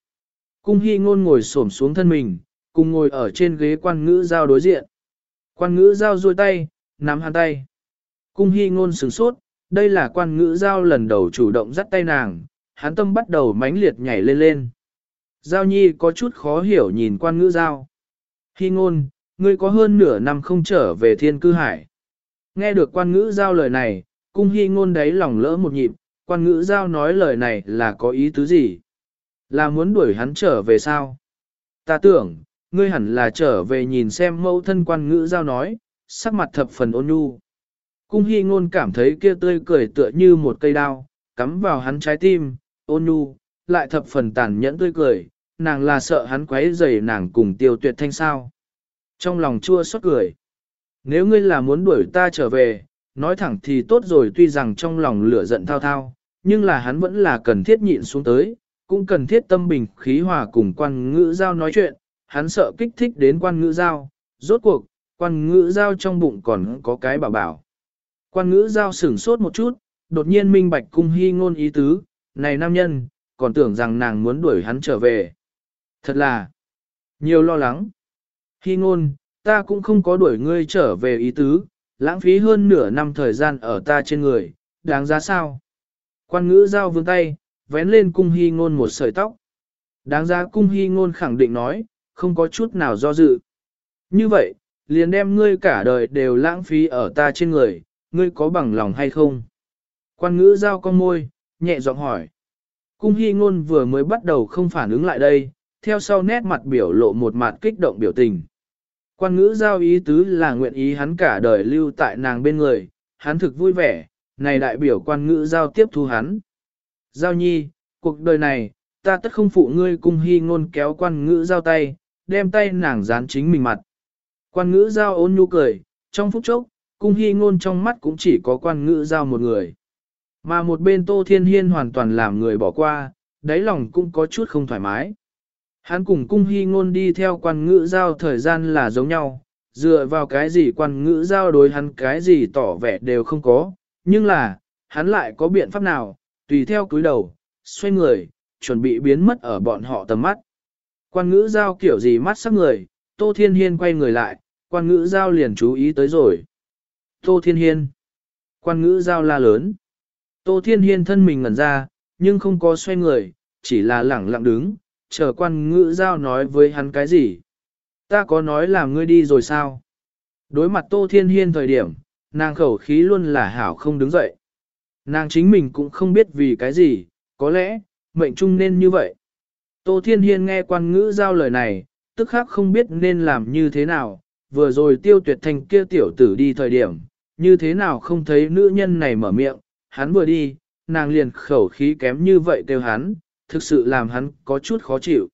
Cung hy ngôn ngồi xổm xuống thân mình, cùng ngồi ở trên ghế quan ngữ giao đối diện. Quan ngữ giao duỗi tay, nắm hàn tay. Cung hy ngôn sửng sốt, đây là quan ngữ giao lần đầu chủ động dắt tay nàng, hắn tâm bắt đầu mãnh liệt nhảy lên lên. Giao nhi có chút khó hiểu nhìn quan ngữ giao. Khi ngôn, ngươi có hơn nửa năm không trở về thiên cư hải. Nghe được quan ngữ giao lời này, cung hy ngôn đấy lòng lỡ một nhịp, quan ngữ giao nói lời này là có ý tứ gì? Là muốn đuổi hắn trở về sao? Ta tưởng, ngươi hẳn là trở về nhìn xem mẫu thân quan ngữ giao nói, sắc mặt thập phần ôn nhu. Cung hy ngôn cảm thấy kia tươi cười tựa như một cây đao, cắm vào hắn trái tim, ôn nhu, lại thập phần tàn nhẫn tươi cười, nàng là sợ hắn quấy rầy nàng cùng tiêu tuyệt thanh sao. Trong lòng chua xót cười. Nếu ngươi là muốn đuổi ta trở về, nói thẳng thì tốt rồi tuy rằng trong lòng lửa giận thao thao, nhưng là hắn vẫn là cần thiết nhịn xuống tới, cũng cần thiết tâm bình khí hòa cùng quan ngữ giao nói chuyện, hắn sợ kích thích đến quan ngữ giao, rốt cuộc, quan ngữ giao trong bụng còn có cái bảo bảo. Quan ngữ giao sửng sốt một chút, đột nhiên minh bạch cung hy ngôn ý tứ, này nam nhân, còn tưởng rằng nàng muốn đuổi hắn trở về. Thật là, nhiều lo lắng. Hy ngôn, ta cũng không có đuổi ngươi trở về ý tứ, lãng phí hơn nửa năm thời gian ở ta trên người, đáng giá sao? Quan ngữ giao vương tay, vén lên cung hy ngôn một sợi tóc. Đáng giá cung hy ngôn khẳng định nói, không có chút nào do dự. Như vậy, liền đem ngươi cả đời đều lãng phí ở ta trên người, ngươi có bằng lòng hay không? Quan ngữ giao con môi, nhẹ giọng hỏi. Cung hy ngôn vừa mới bắt đầu không phản ứng lại đây, theo sau nét mặt biểu lộ một mặt kích động biểu tình. Quan ngữ giao ý tứ là nguyện ý hắn cả đời lưu tại nàng bên người, hắn thực vui vẻ, này đại biểu quan ngữ giao tiếp thu hắn. Giao nhi, cuộc đời này, ta tất không phụ ngươi cung hy ngôn kéo quan ngữ giao tay, đem tay nàng dán chính mình mặt. Quan ngữ giao ôn nhu cười, trong phút chốc, cung hy ngôn trong mắt cũng chỉ có quan ngữ giao một người. Mà một bên Tô Thiên Hiên hoàn toàn làm người bỏ qua, đáy lòng cũng có chút không thoải mái. Hắn cùng cung hy ngôn đi theo quan ngữ giao thời gian là giống nhau, dựa vào cái gì quan ngữ giao đối hắn cái gì tỏ vẻ đều không có, nhưng là, hắn lại có biện pháp nào, tùy theo cúi đầu, xoay người, chuẩn bị biến mất ở bọn họ tầm mắt. Quan ngữ giao kiểu gì mắt sắc người, Tô Thiên Hiên quay người lại, quan ngữ giao liền chú ý tới rồi. Tô Thiên Hiên. Quan ngữ giao la lớn. Tô Thiên Hiên thân mình ngẩn ra, nhưng không có xoay người, chỉ là lẳng lặng đứng, chờ quan ngữ giao nói với hắn cái gì. Ta có nói là ngươi đi rồi sao? Đối mặt Tô Thiên Hiên thời điểm, nàng khẩu khí luôn là hảo không đứng dậy. Nàng chính mình cũng không biết vì cái gì, có lẽ, mệnh trung nên như vậy. Tô Thiên Hiên nghe quan ngữ giao lời này, tức khắc không biết nên làm như thế nào, vừa rồi tiêu tuyệt thành kia tiểu tử đi thời điểm, như thế nào không thấy nữ nhân này mở miệng, hắn vừa đi, nàng liền khẩu khí kém như vậy kêu hắn, thực sự làm hắn có chút khó chịu.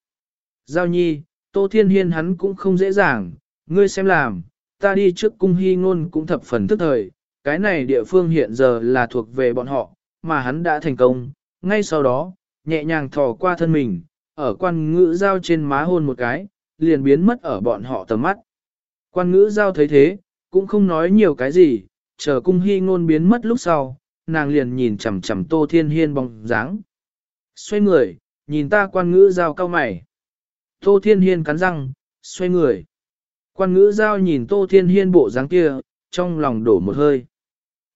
Giao nhi, Tô Thiên Hiên hắn cũng không dễ dàng, ngươi xem làm, ta đi trước cung hy ngôn cũng thập phần tức thời, cái này địa phương hiện giờ là thuộc về bọn họ, mà hắn đã thành công, ngay sau đó, nhẹ nhàng thò qua thân mình, ở quan ngữ giao trên má hôn một cái, liền biến mất ở bọn họ tầm mắt. Quan ngữ giao thấy thế, cũng không nói nhiều cái gì, chờ cung hy ngôn biến mất lúc sau, nàng liền nhìn chằm chằm tô thiên hiên bóng dáng. Xoay người, nhìn ta quan ngữ giao cao mày. Tô thiên hiên cắn răng, xoay người. Quan ngữ giao nhìn tô thiên hiên bộ dáng kia, trong lòng đổ một hơi.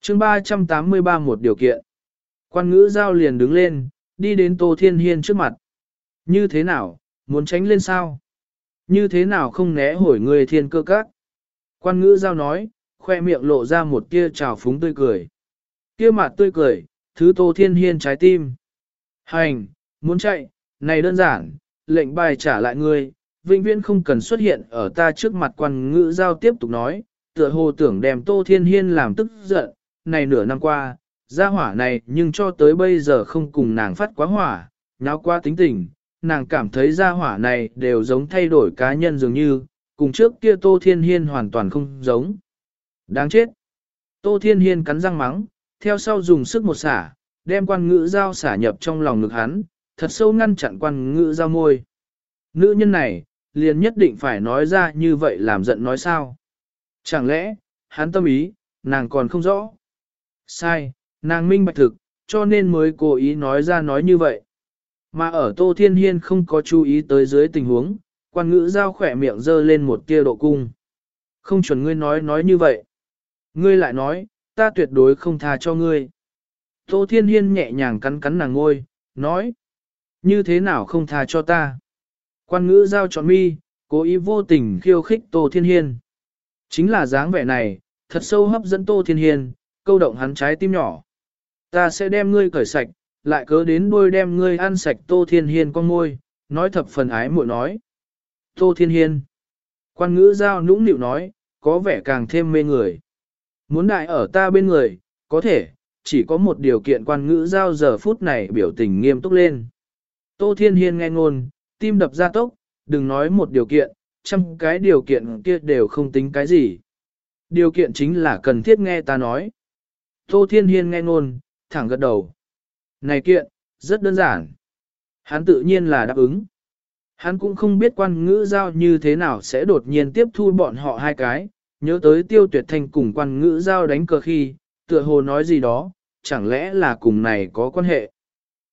chương 383 một điều kiện. Quan ngữ giao liền đứng lên, đi đến tô thiên hiên trước mặt. Như thế nào, muốn tránh lên sao? Như thế nào không né hồi người thiên cơ các? Quan ngữ giao nói, khoe miệng lộ ra một tia trào phúng tươi cười. Kia mặt tươi cười, thứ tô thiên hiên trái tim. Hành, muốn chạy, này đơn giản, lệnh bài trả lại ngươi, vĩnh viễn không cần xuất hiện ở ta trước mặt quan ngữ giao tiếp tục nói, tựa hồ tưởng đem tô thiên hiên làm tức giận, này nửa năm qua, gia hỏa này nhưng cho tới bây giờ không cùng nàng phát quá hỏa, nháo qua tính tình, nàng cảm thấy gia hỏa này đều giống thay đổi cá nhân dường như, cùng trước kia Tô Thiên Hiên hoàn toàn không giống. Đáng chết! Tô Thiên Hiên cắn răng mắng, theo sau dùng sức một xả, đem quan ngữ dao xả nhập trong lòng ngực hắn, thật sâu ngăn chặn quan ngữ dao môi. Nữ nhân này, liền nhất định phải nói ra như vậy làm giận nói sao. Chẳng lẽ, hắn tâm ý, nàng còn không rõ. Sai, nàng minh bạch thực, cho nên mới cố ý nói ra nói như vậy. Mà ở Tô Thiên Hiên không có chú ý tới dưới tình huống, quan ngữ giao khỏe miệng dơ lên một tia độ cung. Không chuẩn ngươi nói nói như vậy. Ngươi lại nói, ta tuyệt đối không tha cho ngươi. Tô Thiên Hiên nhẹ nhàng cắn cắn nàng ngôi, nói. Như thế nào không tha cho ta? Quan ngữ giao chọn mi, cố ý vô tình khiêu khích Tô Thiên Hiên. Chính là dáng vẻ này, thật sâu hấp dẫn Tô Thiên Hiên, câu động hắn trái tim nhỏ. Ta sẽ đem ngươi cởi sạch, lại cớ đến đuôi đem ngươi ăn sạch Tô Thiên Hiên con môi, nói thập phần ái muội nói. Tô Thiên Hiên. Quan ngữ giao nũng nịu nói, có vẻ càng thêm mê người. Muốn đại ở ta bên người, có thể, chỉ có một điều kiện quan ngữ giao giờ phút này biểu tình nghiêm túc lên. Tô Thiên Hiên nghe ngôn, tim đập ra tốc, đừng nói một điều kiện, trăm cái điều kiện kia đều không tính cái gì. Điều kiện chính là cần thiết nghe ta nói. Tô Thiên Hiên nghe ngôn, thẳng gật đầu. Này kiện, rất đơn giản. Hắn tự nhiên là đáp ứng. Hắn cũng không biết quan ngữ giao như thế nào sẽ đột nhiên tiếp thu bọn họ hai cái, nhớ tới tiêu tuyệt thanh cùng quan ngữ giao đánh cờ khi, tựa hồ nói gì đó, chẳng lẽ là cùng này có quan hệ.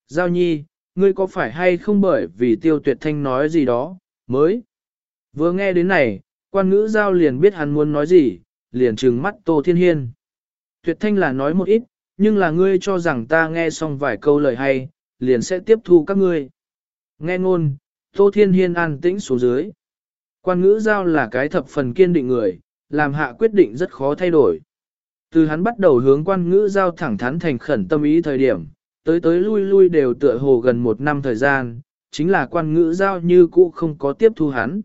Giao nhi, ngươi có phải hay không bởi vì tiêu tuyệt thanh nói gì đó, mới. Vừa nghe đến này, quan ngữ giao liền biết hắn muốn nói gì, liền trừng mắt Tô Thiên Hiên. Tuyệt thanh là nói một ít, nhưng là ngươi cho rằng ta nghe xong vài câu lời hay, liền sẽ tiếp thu các ngươi. Nghe ngôn, Tô Thiên Hiên an tĩnh xuống dưới. Quan ngữ giao là cái thập phần kiên định người, làm hạ quyết định rất khó thay đổi. Từ hắn bắt đầu hướng quan ngữ giao thẳng thắn thành khẩn tâm ý thời điểm, tới tới lui lui đều tựa hồ gần một năm thời gian, chính là quan ngữ giao như cũ không có tiếp thu hắn.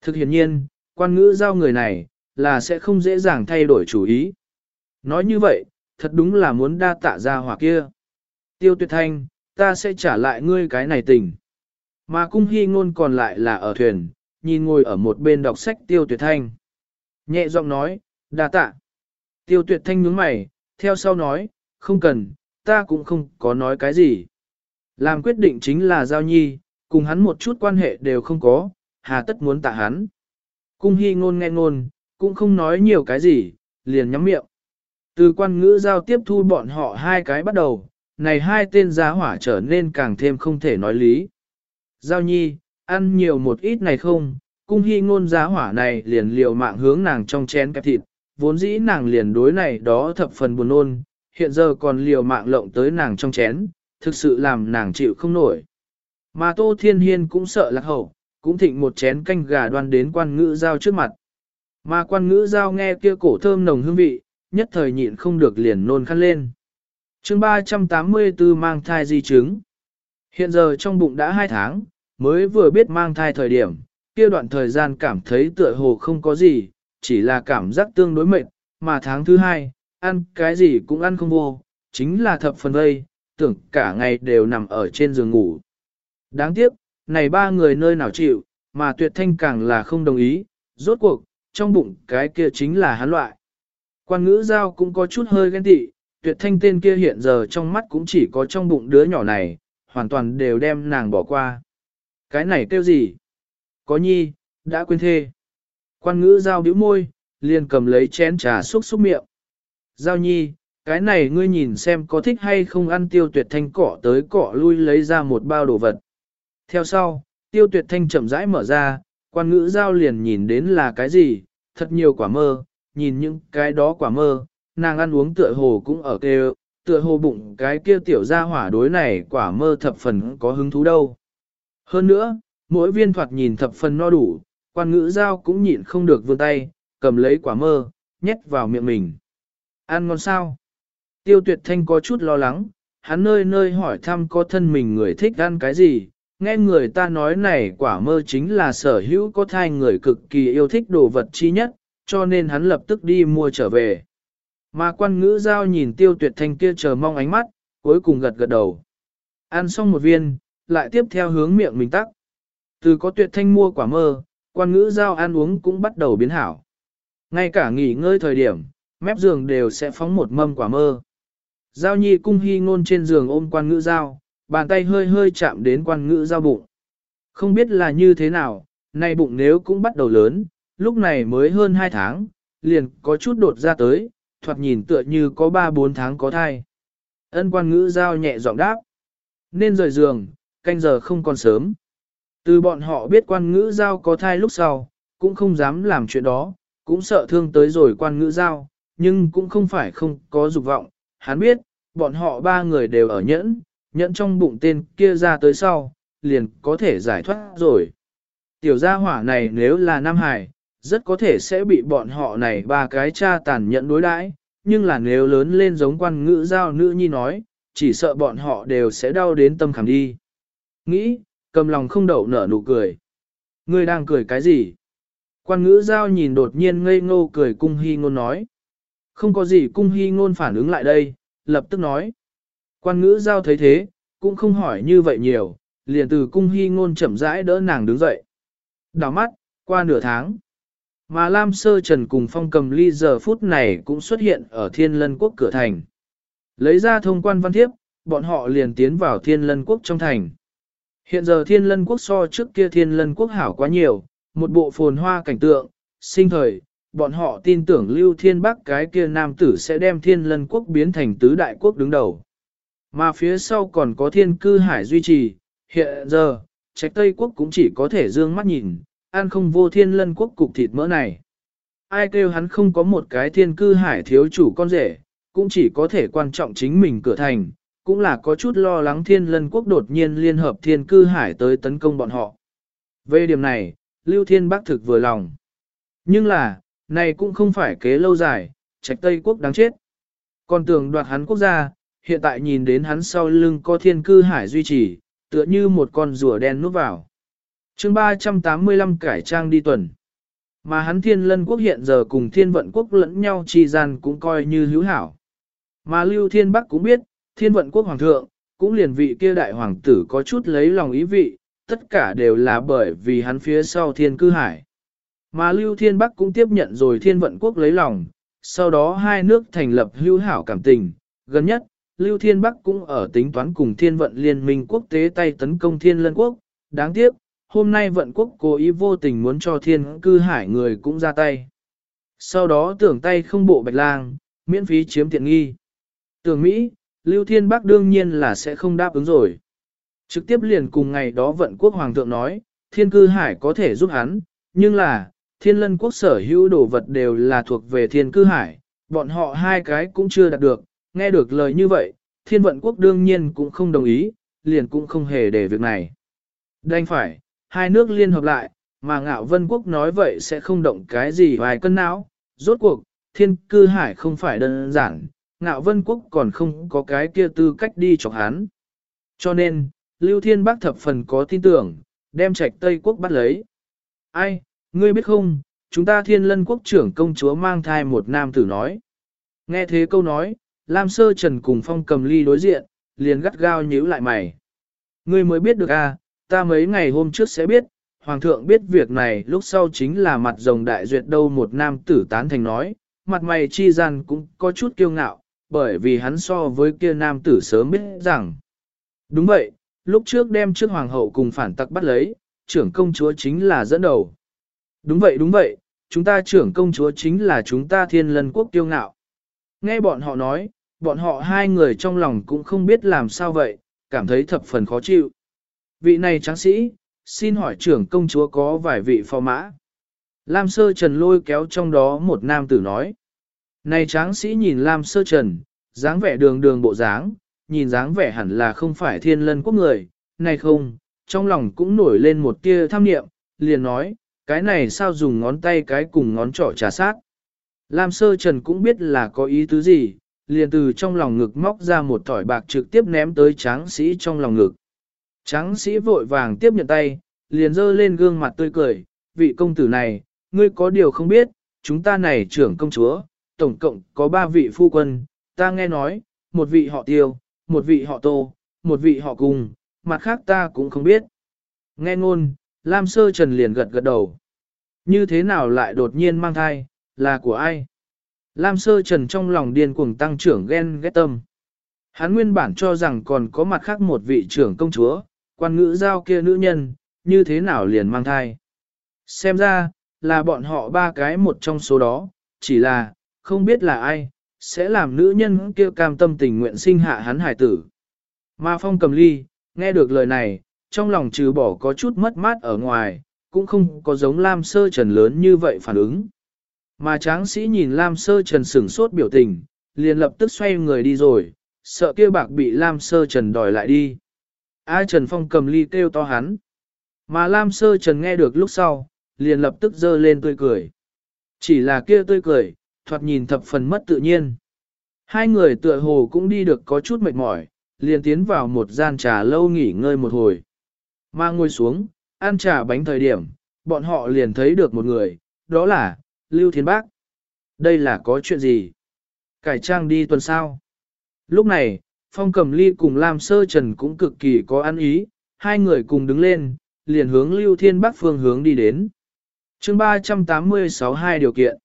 Thực hiện nhiên, quan ngữ giao người này, là sẽ không dễ dàng thay đổi chủ ý. Nói như vậy, thật đúng là muốn đa tạ ra hỏa kia. Tiêu tuyệt thanh, ta sẽ trả lại ngươi cái này tình. Mà cung hy ngôn còn lại là ở thuyền, nhìn ngồi ở một bên đọc sách tiêu tuyệt thanh. Nhẹ giọng nói, đa tạ. Tiêu tuyệt thanh nhướng mày, theo sau nói, không cần, ta cũng không có nói cái gì. Làm quyết định chính là giao nhi, cùng hắn một chút quan hệ đều không có, hà tất muốn tạ hắn. Cung hy ngôn nghe ngôn, cũng không nói nhiều cái gì, liền nhắm miệng. Từ quan ngữ giao tiếp thu bọn họ hai cái bắt đầu, này hai tên giá hỏa trở nên càng thêm không thể nói lý. Giao nhi, ăn nhiều một ít này không, cung hy ngôn giá hỏa này liền liều mạng hướng nàng trong chén kẹp thịt, vốn dĩ nàng liền đối này đó thập phần buồn nôn, hiện giờ còn liều mạng lộng tới nàng trong chén, thực sự làm nàng chịu không nổi. Mà Tô Thiên Hiên cũng sợ lạc hậu, cũng thịnh một chén canh gà đoan đến quan ngữ giao trước mặt. Mà quan ngữ giao nghe kia cổ thơm nồng hương vị, nhất thời nhịn không được liền nôn khăn lên. chương 384 mang thai di chứng. Hiện giờ trong bụng đã 2 tháng, mới vừa biết mang thai thời điểm, kia đoạn thời gian cảm thấy tựa hồ không có gì, chỉ là cảm giác tương đối mệt, mà tháng thứ hai, ăn cái gì cũng ăn không vô, chính là thập phần vây, tưởng cả ngày đều nằm ở trên giường ngủ. Đáng tiếc, này ba người nơi nào chịu, mà tuyệt thanh càng là không đồng ý, rốt cuộc, trong bụng cái kia chính là hắn loại. Quan ngữ giao cũng có chút hơi ghen tị, tuyệt thanh tên kia hiện giờ trong mắt cũng chỉ có trong bụng đứa nhỏ này, hoàn toàn đều đem nàng bỏ qua. Cái này kêu gì? Có nhi, đã quên thê. Quan ngữ giao bĩu môi, liền cầm lấy chén trà xúc xúc miệng. Giao nhi, cái này ngươi nhìn xem có thích hay không ăn tiêu tuyệt thanh cỏ tới cỏ lui lấy ra một bao đồ vật. Theo sau, tiêu tuyệt thanh chậm rãi mở ra, quan ngữ giao liền nhìn đến là cái gì, thật nhiều quả mơ, nhìn những cái đó quả mơ, nàng ăn uống tựa hồ cũng ở kêu, tựa hồ bụng cái kia tiểu ra hỏa đối này quả mơ thập phần có hứng thú đâu. Hơn nữa, mỗi viên thoạt nhìn thập phần no đủ, quan ngữ giao cũng nhịn không được vươn tay, cầm lấy quả mơ, nhét vào miệng mình. Ăn ngon sao? Tiêu tuyệt thanh có chút lo lắng, hắn nơi nơi hỏi thăm có thân mình người thích ăn cái gì, nghe người ta nói này quả mơ chính là sở hữu có thai người cực kỳ yêu thích đồ vật chi nhất, cho nên hắn lập tức đi mua trở về. Mà quan ngữ giao nhìn tiêu tuyệt thanh kia chờ mong ánh mắt, cuối cùng gật gật đầu. Ăn xong một viên, lại tiếp theo hướng miệng mình tắc. Từ có tuyệt thanh mua quả mơ, quan ngữ giao ăn uống cũng bắt đầu biến hảo. Ngay cả nghỉ ngơi thời điểm, mép giường đều sẽ phóng một mâm quả mơ. Giao nhi cung hy ngôn trên giường ôm quan ngữ giao, bàn tay hơi hơi chạm đến quan ngữ giao bụng. Không biết là như thế nào, nay bụng nếu cũng bắt đầu lớn, lúc này mới hơn 2 tháng, liền có chút đột ra tới, thoạt nhìn tựa như có 3-4 tháng có thai. Ân quan ngữ giao nhẹ giọng đáp. Nên rời giường, canh giờ không còn sớm. Từ bọn họ biết quan ngữ giao có thai lúc sau, cũng không dám làm chuyện đó, cũng sợ thương tới rồi quan ngữ giao, nhưng cũng không phải không có dục vọng. Hắn biết, bọn họ ba người đều ở nhẫn, nhẫn trong bụng tên kia ra tới sau, liền có thể giải thoát rồi. Tiểu gia hỏa này nếu là Nam Hải, rất có thể sẽ bị bọn họ này ba cái cha tàn nhẫn đối đãi, nhưng là nếu lớn lên giống quan ngữ giao nữ nhi nói, chỉ sợ bọn họ đều sẽ đau đến tâm khảm đi. Nghĩ, cầm lòng không đậu nở nụ cười. Ngươi đang cười cái gì? Quan ngữ giao nhìn đột nhiên ngây ngô cười cung hy ngôn nói. Không có gì cung hy ngôn phản ứng lại đây, lập tức nói. Quan ngữ giao thấy thế, cũng không hỏi như vậy nhiều, liền từ cung hy ngôn chậm rãi đỡ nàng đứng dậy. Đào mắt, qua nửa tháng. Mà Lam Sơ Trần cùng phong cầm ly giờ phút này cũng xuất hiện ở thiên lân quốc cửa thành. Lấy ra thông quan văn thiếp, bọn họ liền tiến vào thiên lân quốc trong thành. Hiện giờ thiên lân quốc so trước kia thiên lân quốc hảo quá nhiều, một bộ phồn hoa cảnh tượng, sinh thời, bọn họ tin tưởng lưu thiên bắc cái kia nam tử sẽ đem thiên lân quốc biến thành tứ đại quốc đứng đầu. Mà phía sau còn có thiên cư hải duy trì, hiện giờ, trạch Tây quốc cũng chỉ có thể dương mắt nhìn, ăn không vô thiên lân quốc cục thịt mỡ này. Ai kêu hắn không có một cái thiên cư hải thiếu chủ con rể, cũng chỉ có thể quan trọng chính mình cửa thành, cũng là có chút lo lắng thiên lân quốc đột nhiên liên hợp thiên cư hải tới tấn công bọn họ. Về điểm này, Lưu Thiên Bắc thực vừa lòng. Nhưng là, Này cũng không phải kế lâu dài, trạch Tây quốc đáng chết. Còn tưởng đoạt hắn quốc gia, hiện tại nhìn đến hắn sau lưng có thiên cư hải duy trì, tựa như một con rùa đen núp vào. chương 385 cải trang đi tuần. Mà hắn thiên lân quốc hiện giờ cùng thiên vận quốc lẫn nhau chi gian cũng coi như hữu hảo. Mà Lưu Thiên Bắc cũng biết, thiên vận quốc hoàng thượng, cũng liền vị kia đại hoàng tử có chút lấy lòng ý vị, tất cả đều là bởi vì hắn phía sau thiên cư hải. Mà Lưu Thiên Bắc cũng tiếp nhận rồi thiên vận quốc lấy lòng, sau đó hai nước thành lập hữu hảo cảm tình, gần nhất, Lưu Thiên Bắc cũng ở tính toán cùng thiên vận liên minh quốc tế tay tấn công thiên lân quốc, đáng tiếc, hôm nay vận quốc cố ý vô tình muốn cho thiên cư hải người cũng ra tay. Sau đó tưởng tay không bộ bạch lang, miễn phí chiếm tiện nghi. Tưởng Mỹ, Lưu Thiên Bắc đương nhiên là sẽ không đáp ứng rồi. Trực tiếp liền cùng ngày đó vận quốc hoàng thượng nói, thiên cư hải có thể giúp hắn, nhưng là, thiên lân quốc sở hữu đồ vật đều là thuộc về thiên cư hải, bọn họ hai cái cũng chưa đạt được, nghe được lời như vậy, thiên vận quốc đương nhiên cũng không đồng ý, liền cũng không hề để việc này. Đành phải, hai nước liên hợp lại, mà ngạo vân quốc nói vậy sẽ không động cái gì vài cân não, rốt cuộc, thiên cư hải không phải đơn giản, ngạo vân quốc còn không có cái kia tư cách đi chọc hắn. Cho nên, Lưu Thiên Bắc thập phần có tin tưởng, đem trạch Tây quốc bắt lấy. Ai, ngươi biết không, chúng ta thiên lân quốc trưởng công chúa mang thai một nam tử nói. Nghe thế câu nói, Lam Sơ Trần cùng Phong cầm ly đối diện, liền gắt gao nhíu lại mày. Ngươi mới biết được à, ta mấy ngày hôm trước sẽ biết, Hoàng thượng biết việc này lúc sau chính là mặt rồng đại duyệt đâu một nam tử tán thành nói, mặt mày chi gian cũng có chút kiêu ngạo, bởi vì hắn so với kia nam tử sớm biết rằng. Đúng vậy, lúc trước đem trước hoàng hậu cùng phản tặc bắt lấy, trưởng công chúa chính là dẫn đầu. Đúng vậy đúng vậy, chúng ta trưởng công chúa chính là chúng ta thiên lân quốc tiêu ngạo. Nghe bọn họ nói, bọn họ hai người trong lòng cũng không biết làm sao vậy, cảm thấy thập phần khó chịu. Vị này tráng sĩ, xin hỏi trưởng công chúa có vài vị phò mã. Lam sơ trần lôi kéo trong đó một nam tử nói. Này tráng sĩ nhìn Lam sơ trần, dáng vẻ đường đường bộ dáng, nhìn dáng vẻ hẳn là không phải thiên lân quốc người, này không, trong lòng cũng nổi lên một tia tham niệm, liền nói, cái này sao dùng ngón tay cái cùng ngón trỏ trà sát. Lam sơ trần cũng biết là có ý tứ gì, liền từ trong lòng ngực móc ra một thỏi bạc trực tiếp ném tới tráng sĩ trong lòng ngực. Tráng sĩ vội vàng tiếp nhận tay, liền dơ lên gương mặt tươi cười, vị công tử này, ngươi có điều không biết, chúng ta này trưởng công chúa, tổng cộng có ba vị phu quân, ta nghe nói, một vị họ tiêu, một vị họ tô, một vị họ cùng, mặt khác ta cũng không biết. Nghe ngôn, Lam Sơ Trần liền gật gật đầu. Như thế nào lại đột nhiên mang thai, là của ai? Lam Sơ Trần trong lòng điên cuồng tăng trưởng ghen ghét tâm. Hắn nguyên bản cho rằng còn có mặt khác một vị trưởng công chúa, quan ngữ giao kia nữ nhân, như thế nào liền mang thai. Xem ra, là bọn họ ba cái một trong số đó, chỉ là, không biết là ai, sẽ làm nữ nhân kia cam tâm tình nguyện sinh hạ hắn hải tử. Mà phong cầm ly, nghe được lời này, trong lòng trừ bỏ có chút mất mát ở ngoài, cũng không có giống Lam Sơ Trần lớn như vậy phản ứng. Mà tráng sĩ nhìn Lam Sơ Trần sửng sốt biểu tình, liền lập tức xoay người đi rồi, sợ kia bạc bị Lam Sơ Trần đòi lại đi. A Trần Phong cầm ly kêu to hắn. Mà Lam Sơ Trần nghe được lúc sau, liền lập tức giơ lên tươi cười. Chỉ là kia tươi cười, thoạt nhìn thập phần mất tự nhiên. Hai người tựa hồ cũng đi được có chút mệt mỏi, liền tiến vào một gian trà lâu nghỉ ngơi một hồi. Mà ngồi xuống, ăn trà bánh thời điểm, bọn họ liền thấy được một người, đó là, Lưu Thiên Bác. Đây là có chuyện gì? Cải trang đi tuần sau. Lúc này, Phong Cầm Ly cùng Lam Sơ Trần cũng cực kỳ có ăn ý, hai người cùng đứng lên, liền hướng Lưu Thiên Bắc phương hướng đi đến. chương 386 hai điều kiện.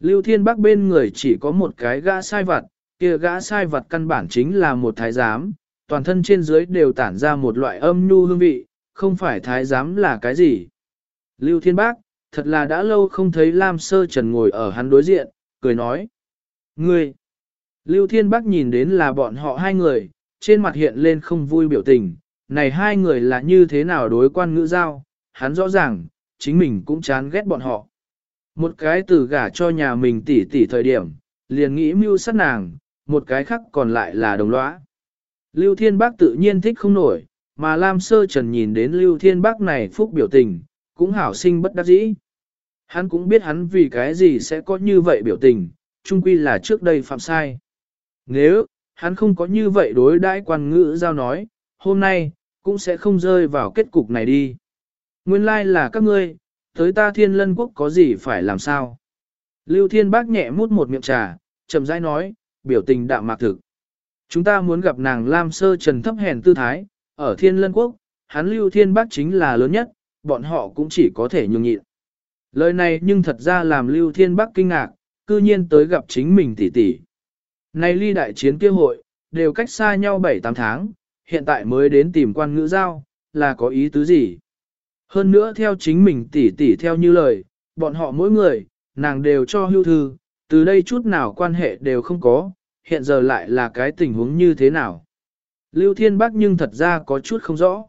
Lưu Thiên Bắc bên người chỉ có một cái gã sai vặt, kia gã sai vặt căn bản chính là một thái giám, toàn thân trên dưới đều tản ra một loại âm nhu hương vị, không phải thái giám là cái gì. Lưu Thiên Bắc, thật là đã lâu không thấy Lam Sơ Trần ngồi ở hắn đối diện, cười nói. Ngươi! Lưu Thiên Bắc nhìn đến là bọn họ hai người, trên mặt hiện lên không vui biểu tình, này hai người là như thế nào đối quan ngữ giao, hắn rõ ràng, chính mình cũng chán ghét bọn họ. Một cái từ gả cho nhà mình tỷ tỷ thời điểm, liền nghĩ mưu sát nàng, một cái khác còn lại là đồng lõa. Lưu Thiên Bác tự nhiên thích không nổi, mà Lam Sơ Trần nhìn đến Lưu Thiên Bác này phúc biểu tình, cũng hảo sinh bất đắc dĩ. hắn cũng biết hắn vì cái gì sẽ có như vậy biểu tình, chung quy là trước đây phạm sai. Nếu, hắn không có như vậy đối đãi quan ngữ giao nói, hôm nay, cũng sẽ không rơi vào kết cục này đi. Nguyên lai là các ngươi, tới ta thiên lân quốc có gì phải làm sao? Lưu thiên bác nhẹ mút một miệng trà, chậm rãi nói, biểu tình đạm mạc thực. Chúng ta muốn gặp nàng Lam Sơ Trần thấp hèn tư thái, ở thiên lân quốc, hắn lưu thiên bác chính là lớn nhất, bọn họ cũng chỉ có thể nhường nhịn. Lời này nhưng thật ra làm lưu thiên bác kinh ngạc, cư nhiên tới gặp chính mình tỷ tỷ. Này ly đại chiến kia hội, đều cách xa nhau 7-8 tháng, hiện tại mới đến tìm quan ngữ giao, là có ý tứ gì? Hơn nữa theo chính mình tỉ tỉ theo như lời, bọn họ mỗi người, nàng đều cho hưu thư, từ đây chút nào quan hệ đều không có, hiện giờ lại là cái tình huống như thế nào? Lưu Thiên Bắc nhưng thật ra có chút không rõ.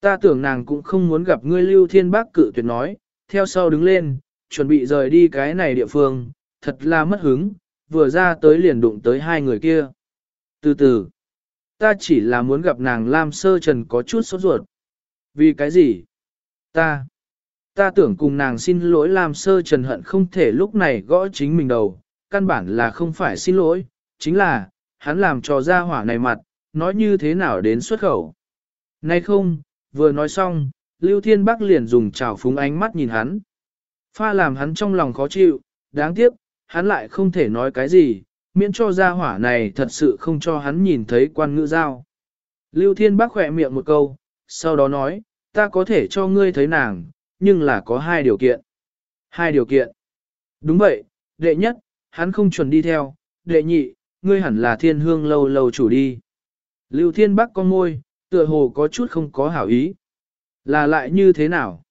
Ta tưởng nàng cũng không muốn gặp ngươi Lưu Thiên Bắc cự tuyệt nói, theo sau đứng lên, chuẩn bị rời đi cái này địa phương, thật là mất hứng, vừa ra tới liền đụng tới hai người kia. Từ từ, ta chỉ là muốn gặp nàng Lam Sơ Trần có chút sốt ruột. Vì cái gì? Ta, ta tưởng cùng nàng xin lỗi làm Sơ Trần hận không thể lúc này gõ chính mình đầu, căn bản là không phải xin lỗi, chính là, hắn làm trò ra hỏa này mặt, nói như thế nào đến xuất khẩu. Nay không, vừa nói xong, Lưu Thiên Bắc liền dùng trào phúng ánh mắt nhìn hắn. Pha làm hắn trong lòng khó chịu, đáng tiếc, hắn lại không thể nói cái gì, miễn cho gia hỏa này thật sự không cho hắn nhìn thấy quan ngữ giao. Lưu Thiên Bắc khỏe miệng một câu, sau đó nói, ta có thể cho ngươi thấy nàng, nhưng là có hai điều kiện. Hai điều kiện. Đúng vậy, đệ nhất, hắn không chuẩn đi theo, đệ nhị, ngươi hẳn là thiên hương lâu lâu chủ đi. Lưu Thiên Bắc con môi, tựa hồ có chút không có hảo ý. Là lại như thế nào?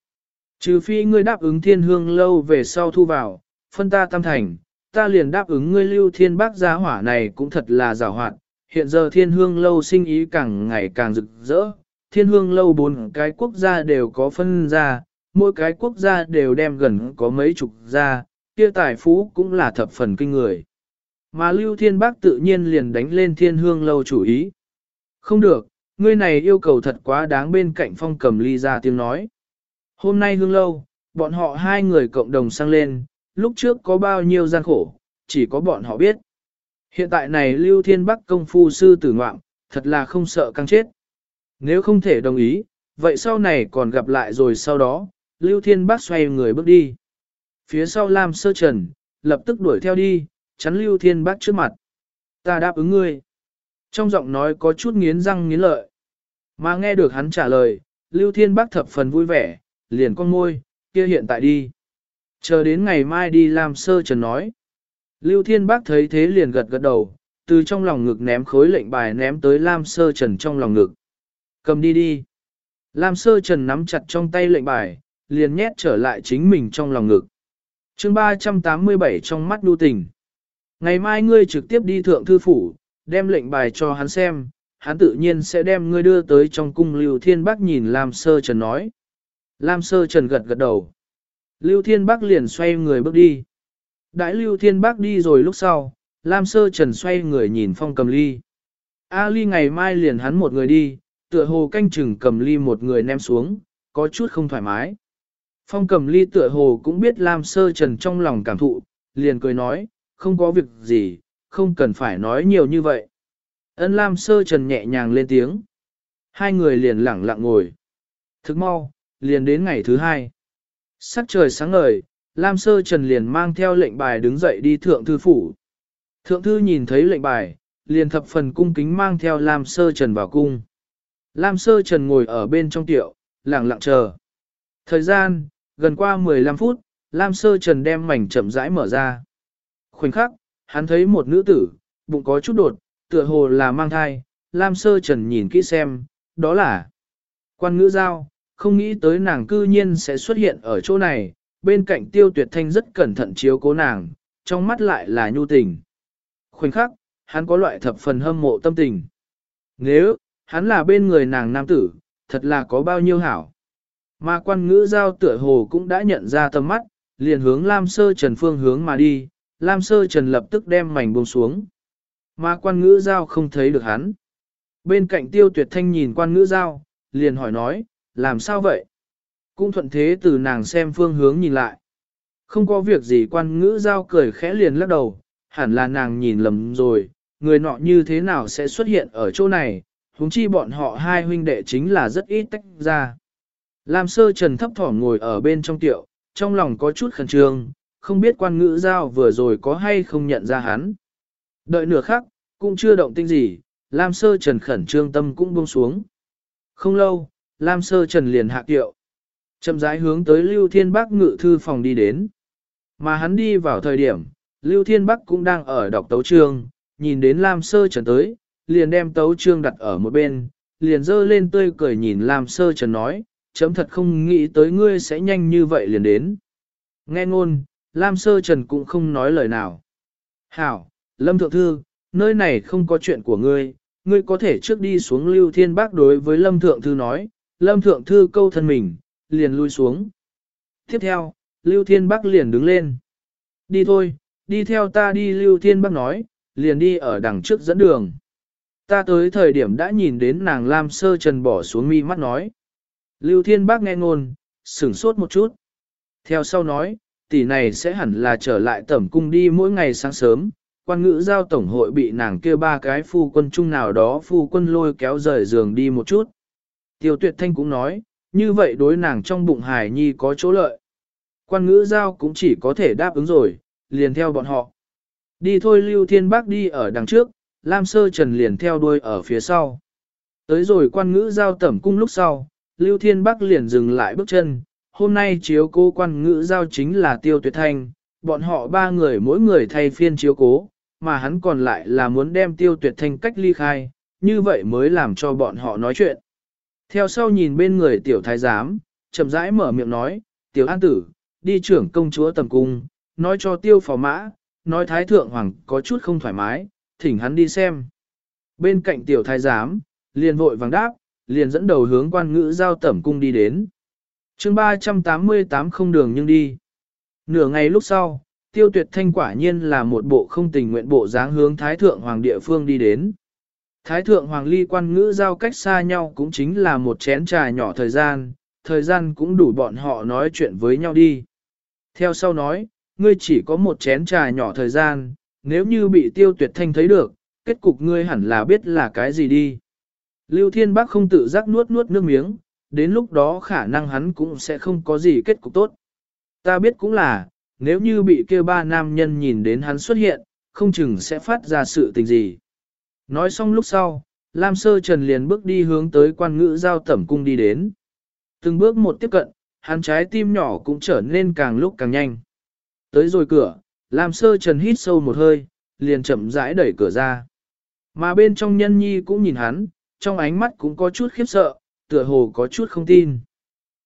Trừ phi ngươi đáp ứng thiên hương lâu về sau thu vào, phân ta tam thành, ta liền đáp ứng ngươi lưu thiên bác gia hỏa này cũng thật là rào hoạt. Hiện giờ thiên hương lâu sinh ý càng ngày càng rực rỡ, thiên hương lâu bốn cái quốc gia đều có phân ra, mỗi cái quốc gia đều đem gần có mấy chục gia, kia tài phú cũng là thập phần kinh người. Mà lưu thiên bác tự nhiên liền đánh lên thiên hương lâu chủ ý. Không được, ngươi này yêu cầu thật quá đáng bên cạnh phong cầm ly ra tiếng nói. Hôm nay hương lâu, bọn họ hai người cộng đồng sang lên, lúc trước có bao nhiêu gian khổ, chỉ có bọn họ biết. Hiện tại này Lưu Thiên Bắc công phu sư tử ngoạm, thật là không sợ căng chết. Nếu không thể đồng ý, vậy sau này còn gặp lại rồi sau đó, Lưu Thiên Bác xoay người bước đi. Phía sau Lam Sơ Trần, lập tức đuổi theo đi, chắn Lưu Thiên Bác trước mặt. Ta đáp ứng ngươi. Trong giọng nói có chút nghiến răng nghiến lợi. Mà nghe được hắn trả lời, Lưu Thiên Bác thập phần vui vẻ, liền con môi, kia hiện tại đi. Chờ đến ngày mai đi Lam sơ trần nói. Lưu Thiên Bác thấy thế liền gật gật đầu, từ trong lòng ngực ném khối lệnh bài ném tới Lam Sơ Trần trong lòng ngực. Cầm đi đi. Lam Sơ Trần nắm chặt trong tay lệnh bài, liền nhét trở lại chính mình trong lòng ngực. chương 387 trong mắt đu tình. Ngày mai ngươi trực tiếp đi thượng thư phủ, đem lệnh bài cho hắn xem, hắn tự nhiên sẽ đem ngươi đưa tới trong cung Lưu Thiên bắc nhìn Lam Sơ Trần nói. Lam Sơ Trần gật gật đầu. Lưu Thiên Bắc liền xoay người bước đi. Đãi Lưu Thiên Bắc đi rồi lúc sau, Lam Sơ Trần xoay người nhìn phong cầm ly. A ly ngày mai liền hắn một người đi, tựa hồ canh chừng cầm ly một người ném xuống, có chút không thoải mái. Phong cầm ly tựa hồ cũng biết Lam Sơ Trần trong lòng cảm thụ, liền cười nói, không có việc gì, không cần phải nói nhiều như vậy. Ân Lam Sơ Trần nhẹ nhàng lên tiếng. Hai người liền lẳng lặng ngồi. Thức mau, liền đến ngày thứ hai. Sắc trời sáng ngời, Lam Sơ Trần liền mang theo lệnh bài đứng dậy đi thượng thư phủ. Thượng thư nhìn thấy lệnh bài, liền thập phần cung kính mang theo Lam Sơ Trần vào cung. Lam Sơ Trần ngồi ở bên trong tiệu, lặng lặng chờ. Thời gian, gần qua 15 phút, Lam Sơ Trần đem mảnh chậm rãi mở ra. Khoảnh khắc, hắn thấy một nữ tử, bụng có chút đột, tựa hồ là mang thai. Lam Sơ Trần nhìn kỹ xem, đó là quan ngữ giao, không nghĩ tới nàng cư nhiên sẽ xuất hiện ở chỗ này, bên cạnh tiêu tuyệt thanh rất cẩn thận chiếu cố nàng, trong mắt lại là nhu tình. Khoảnh khắc, hắn có loại thập phần hâm mộ tâm tình. Nếu, hắn là bên người nàng nam tử, thật là có bao nhiêu hảo. Mà quan ngữ giao tựa hồ cũng đã nhận ra tầm mắt, liền hướng Lam Sơ Trần phương hướng mà đi, Lam Sơ Trần lập tức đem mảnh buông xuống. Mà quan ngữ giao không thấy được hắn. Bên cạnh tiêu tuyệt thanh nhìn quan ngữ giao, liền hỏi nói, làm sao vậy? Cũng thuận thế từ nàng xem phương hướng nhìn lại. Không có việc gì quan ngữ giao cười khẽ liền lắc đầu, hẳn là nàng nhìn lầm rồi, người nọ như thế nào sẽ xuất hiện ở chỗ này, huống chi bọn họ hai huynh đệ chính là rất ít tách ra. Lam sơ trần thấp thỏm ngồi ở bên trong tiệu, trong lòng có chút khẩn trương, không biết quan ngữ giao vừa rồi có hay không nhận ra hắn. Đợi nửa khắc, cũng chưa động tinh gì, Lam sơ trần khẩn trương tâm cũng buông xuống. Không lâu, Lam sơ trần liền hạ tiệu. Chậm rãi hướng tới Lưu Thiên Bắc ngự thư phòng đi đến. Mà hắn đi vào thời điểm, Lưu Thiên Bắc cũng đang ở đọc tấu trường, nhìn đến Lam Sơ Trần tới, liền đem tấu trương đặt ở một bên, liền dơ lên tươi cười nhìn Lam Sơ Trần nói, chấm thật không nghĩ tới ngươi sẽ nhanh như vậy liền đến. Nghe ngôn, Lam Sơ Trần cũng không nói lời nào. Hảo, Lâm Thượng Thư, nơi này không có chuyện của ngươi, ngươi có thể trước đi xuống Lưu Thiên Bác đối với Lâm Thượng Thư nói, Lâm Thượng Thư câu thân mình, liền lui xuống. Tiếp theo, Lưu Thiên Bắc liền đứng lên. Đi thôi, đi theo ta đi Lưu Thiên Bắc nói, liền đi ở đằng trước dẫn đường. Ta tới thời điểm đã nhìn đến nàng Lam Sơ Trần bỏ xuống mi mắt nói. Lưu Thiên Bác nghe ngôn, sửng sốt một chút. Theo sau nói, tỷ này sẽ hẳn là trở lại tẩm cung đi mỗi ngày sáng sớm, quan ngữ giao tổng hội bị nàng kia ba cái phu quân chung nào đó phu quân lôi kéo rời giường đi một chút. Tiêu tuyệt thanh cũng nói, như vậy đối nàng trong bụng hài nhi có chỗ lợi. Quan ngữ giao cũng chỉ có thể đáp ứng rồi, liền theo bọn họ. Đi thôi Lưu Thiên Bác đi ở đằng trước, Lam Sơ Trần liền theo đuôi ở phía sau. Tới rồi quan ngữ giao tẩm cung lúc sau, Lưu Thiên Bắc liền dừng lại bước chân. Hôm nay chiếu cố quan ngữ giao chính là Tiêu Tuyệt Thanh, bọn họ ba người mỗi người thay phiên chiếu cố, mà hắn còn lại là muốn đem Tiêu Tuyệt Thanh cách ly khai, như vậy mới làm cho bọn họ nói chuyện. Theo sau nhìn bên người tiểu thái giám, chậm rãi mở miệng nói, tiểu an tử, đi trưởng công chúa tầm cung, nói cho tiêu phò mã, nói thái thượng hoàng có chút không thoải mái, thỉnh hắn đi xem. Bên cạnh tiểu thái giám, liền vội vàng đáp, liền dẫn đầu hướng quan ngữ giao tẩm cung đi đến. chương 388 không đường nhưng đi. Nửa ngày lúc sau, tiêu tuyệt thanh quả nhiên là một bộ không tình nguyện bộ dáng hướng thái thượng hoàng địa phương đi đến. Thái thượng hoàng ly quan ngữ giao cách xa nhau cũng chính là một chén trà nhỏ thời gian, thời gian cũng đủ bọn họ nói chuyện với nhau đi. Theo sau nói, ngươi chỉ có một chén trà nhỏ thời gian, nếu như bị tiêu tuyệt thanh thấy được, kết cục ngươi hẳn là biết là cái gì đi. Lưu Thiên Bắc không tự giác nuốt nuốt nước miếng, đến lúc đó khả năng hắn cũng sẽ không có gì kết cục tốt. Ta biết cũng là, nếu như bị kêu ba nam nhân nhìn đến hắn xuất hiện, không chừng sẽ phát ra sự tình gì. Nói xong lúc sau, Lam Sơ Trần liền bước đi hướng tới quan ngữ giao tẩm cung đi đến. Từng bước một tiếp cận, hắn trái tim nhỏ cũng trở nên càng lúc càng nhanh. Tới rồi cửa, Lam Sơ Trần hít sâu một hơi, liền chậm rãi đẩy cửa ra. Mà bên trong nhân nhi cũng nhìn hắn, trong ánh mắt cũng có chút khiếp sợ, tựa hồ có chút không tin.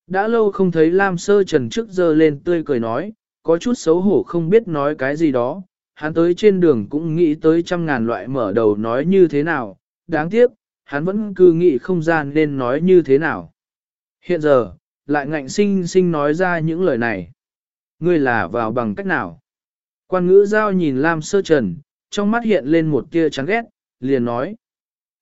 Đã lâu không thấy Lam Sơ Trần trước giờ lên tươi cười nói, có chút xấu hổ không biết nói cái gì đó, hắn tới trên đường cũng nghĩ tới trăm ngàn loại mở đầu nói như thế nào, đáng tiếc, hắn vẫn cứ nghĩ không gian nên nói như thế nào. Hiện giờ, lại ngạnh sinh sinh nói ra những lời này. Ngươi là vào bằng cách nào? Quan ngữ giao nhìn Lam Sơ Trần, trong mắt hiện lên một tia chán ghét, liền nói.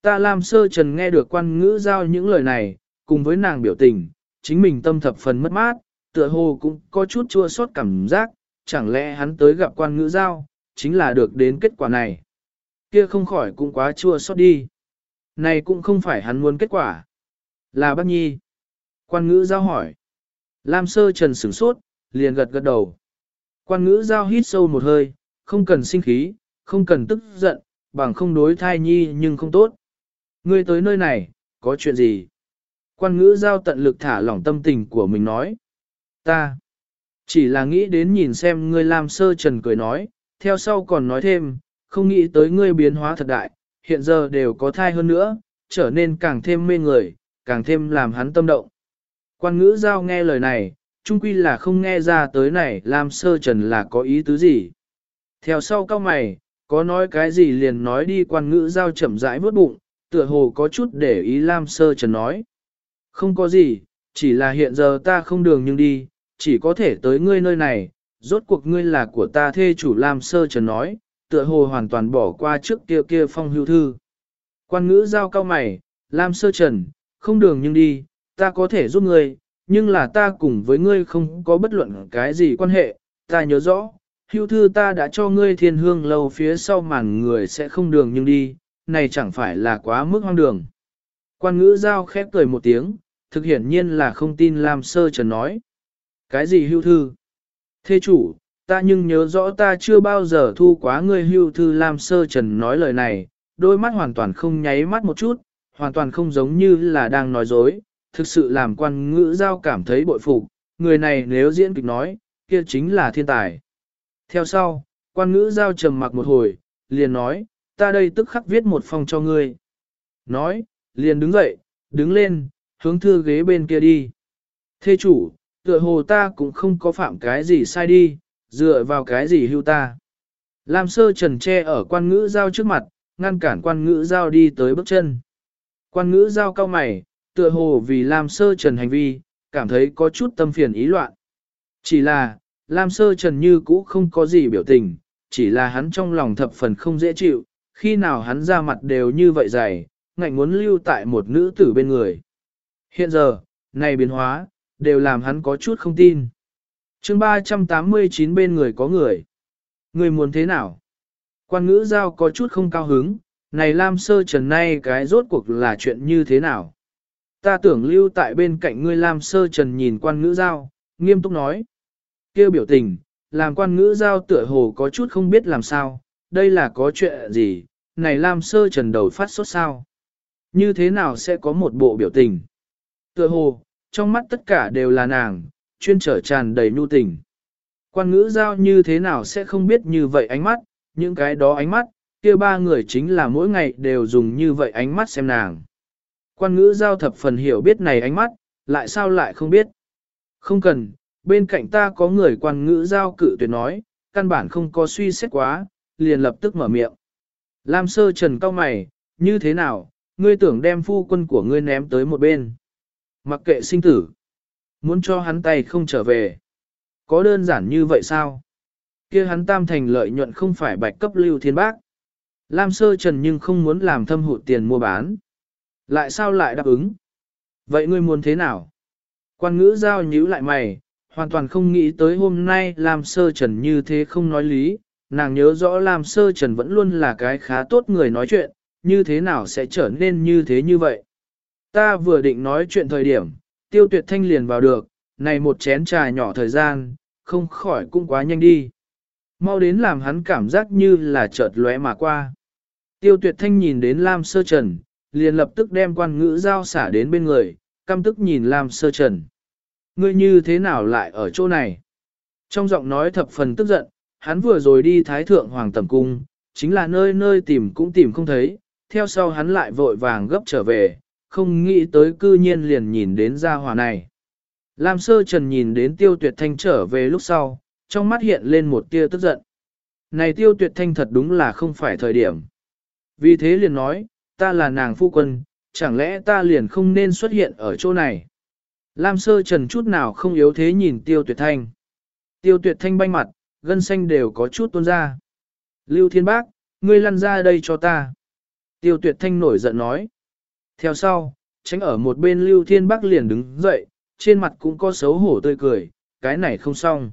Ta Lam Sơ Trần nghe được quan ngữ giao những lời này, cùng với nàng biểu tình, chính mình tâm thập phần mất mát, tựa hồ cũng có chút chua xót cảm giác, chẳng lẽ hắn tới gặp quan ngữ giao, chính là được đến kết quả này. Kia không khỏi cũng quá chua xót đi. Này cũng không phải hắn muốn kết quả. Là bác nhi. Quan ngữ giao hỏi. Lam sơ trần sửng sốt, liền gật gật đầu. Quan ngữ giao hít sâu một hơi, không cần sinh khí, không cần tức giận, bằng không đối thai nhi nhưng không tốt. Ngươi tới nơi này, có chuyện gì? Quan ngữ giao tận lực thả lỏng tâm tình của mình nói. Ta, chỉ là nghĩ đến nhìn xem ngươi làm sơ trần cười nói, theo sau còn nói thêm, không nghĩ tới ngươi biến hóa thật đại, hiện giờ đều có thai hơn nữa, trở nên càng thêm mê người, càng thêm làm hắn tâm động. Quan ngữ giao nghe lời này, chung quy là không nghe ra tới này lam sơ trần là có ý tứ gì. Theo sau cao mày, có nói cái gì liền nói đi quan ngữ giao chậm rãi vớt bụng, tựa hồ có chút để ý Lam Sơ Trần nói. Không có gì, chỉ là hiện giờ ta không đường nhưng đi, chỉ có thể tới ngươi nơi này, rốt cuộc ngươi là của ta thê chủ Lam Sơ Trần nói, tựa hồ hoàn toàn bỏ qua trước kia kia phong hưu thư. Quan ngữ giao cao mày, Lam Sơ Trần, không đường nhưng đi, ta có thể giúp ngươi, nhưng là ta cùng với ngươi không có bất luận cái gì quan hệ, ta nhớ rõ, hưu thư ta đã cho ngươi thiên hương lâu phía sau màn người sẽ không đường nhưng đi, này chẳng phải là quá mức hoang đường. Quan ngữ giao khép cười một tiếng, thực hiển nhiên là không tin Lam Sơ Trần nói. Cái gì hưu thư? Thê chủ, ta nhưng nhớ rõ ta chưa bao giờ thu quá ngươi hưu thư Lam Sơ Trần nói lời này, đôi mắt hoàn toàn không nháy mắt một chút, hoàn toàn không giống như là đang nói dối, thực sự làm quan ngữ giao cảm thấy bội phục, người này nếu diễn kịch nói, kia chính là thiên tài. Theo sau, quan ngữ giao trầm mặc một hồi, liền nói, ta đây tức khắc viết một phòng cho ngươi. Nói, liền đứng dậy, đứng lên, hướng thư ghế bên kia đi. Thê chủ, tựa hồ ta cũng không có phạm cái gì sai đi, dựa vào cái gì hưu ta. Lam sơ trần che ở quan ngữ giao trước mặt, ngăn cản quan ngữ giao đi tới bước chân. Quan ngữ giao cao mày, tựa hồ vì Lam sơ trần hành vi, cảm thấy có chút tâm phiền ý loạn. Chỉ là, Lam sơ trần như cũ không có gì biểu tình, chỉ là hắn trong lòng thập phần không dễ chịu, khi nào hắn ra mặt đều như vậy dày, ngạnh muốn lưu tại một nữ tử bên người. Hiện giờ, này biến hóa, đều làm hắn có chút không tin. chương 389 bên người có người. Người muốn thế nào? Quan ngữ giao có chút không cao hứng, này Lam Sơ Trần nay cái rốt cuộc là chuyện như thế nào? Ta tưởng lưu tại bên cạnh ngươi Lam Sơ Trần nhìn quan ngữ giao, nghiêm túc nói. kêu biểu tình, làm quan ngữ giao tựa hồ có chút không biết làm sao, đây là có chuyện gì, này Lam Sơ Trần đầu phát sốt sao? Như thế nào sẽ có một bộ biểu tình? Tựa hồ, trong mắt tất cả đều là nàng, chuyên trở tràn đầy nhu tình. Quan ngữ giao như thế nào sẽ không biết như vậy ánh mắt, những cái đó ánh mắt, kia ba người chính là mỗi ngày đều dùng như vậy ánh mắt xem nàng. Quan ngữ giao thập phần hiểu biết này ánh mắt, lại sao lại không biết. Không cần, bên cạnh ta có người quan ngữ giao cự tuyệt nói, căn bản không có suy xét quá, liền lập tức mở miệng. Lam sơ trần cao mày, như thế nào, ngươi tưởng đem phu quân của ngươi ném tới một bên. Mặc kệ sinh tử, muốn cho hắn tay không trở về. Có đơn giản như vậy sao? kia hắn tam thành lợi nhuận không phải bạch cấp lưu thiên bác. Lam sơ trần nhưng không muốn làm thâm hụt tiền mua bán. Lại sao lại đáp ứng? Vậy ngươi muốn thế nào? Quan ngữ giao nhíu lại mày, hoàn toàn không nghĩ tới hôm nay Lam sơ trần như thế không nói lý. Nàng nhớ rõ Lam sơ trần vẫn luôn là cái khá tốt người nói chuyện, như thế nào sẽ trở nên như thế như vậy? Ta vừa định nói chuyện thời điểm, tiêu tuyệt thanh liền vào được, này một chén trà nhỏ thời gian, không khỏi cũng quá nhanh đi. Mau đến làm hắn cảm giác như là chợt lóe mà qua. Tiêu tuyệt thanh nhìn đến Lam Sơ Trần, liền lập tức đem quan ngữ giao xả đến bên người, căm tức nhìn Lam Sơ Trần. Ngươi như thế nào lại ở chỗ này? Trong giọng nói thập phần tức giận, hắn vừa rồi đi Thái Thượng Hoàng Tầm Cung, chính là nơi nơi tìm cũng tìm không thấy, theo sau hắn lại vội vàng gấp trở về, không nghĩ tới cư nhiên liền nhìn đến gia hòa này. Lam Sơ Trần nhìn đến Tiêu Tuyệt Thanh trở về lúc sau, trong mắt hiện lên một tia tức giận. Này Tiêu Tuyệt Thanh thật đúng là không phải thời điểm. Vì thế liền nói, ta là nàng phu quân, chẳng lẽ ta liền không nên xuất hiện ở chỗ này. Lam Sơ Trần chút nào không yếu thế nhìn Tiêu Tuyệt Thanh. Tiêu Tuyệt Thanh banh mặt, gân xanh đều có chút tuôn ra. Lưu Thiên Bác, ngươi lăn ra đây cho ta. Tiêu Tuyệt Thanh nổi giận nói. Theo sau, tránh ở một bên Lưu Thiên Bắc liền đứng dậy, trên mặt cũng có xấu hổ tươi cười, cái này không xong.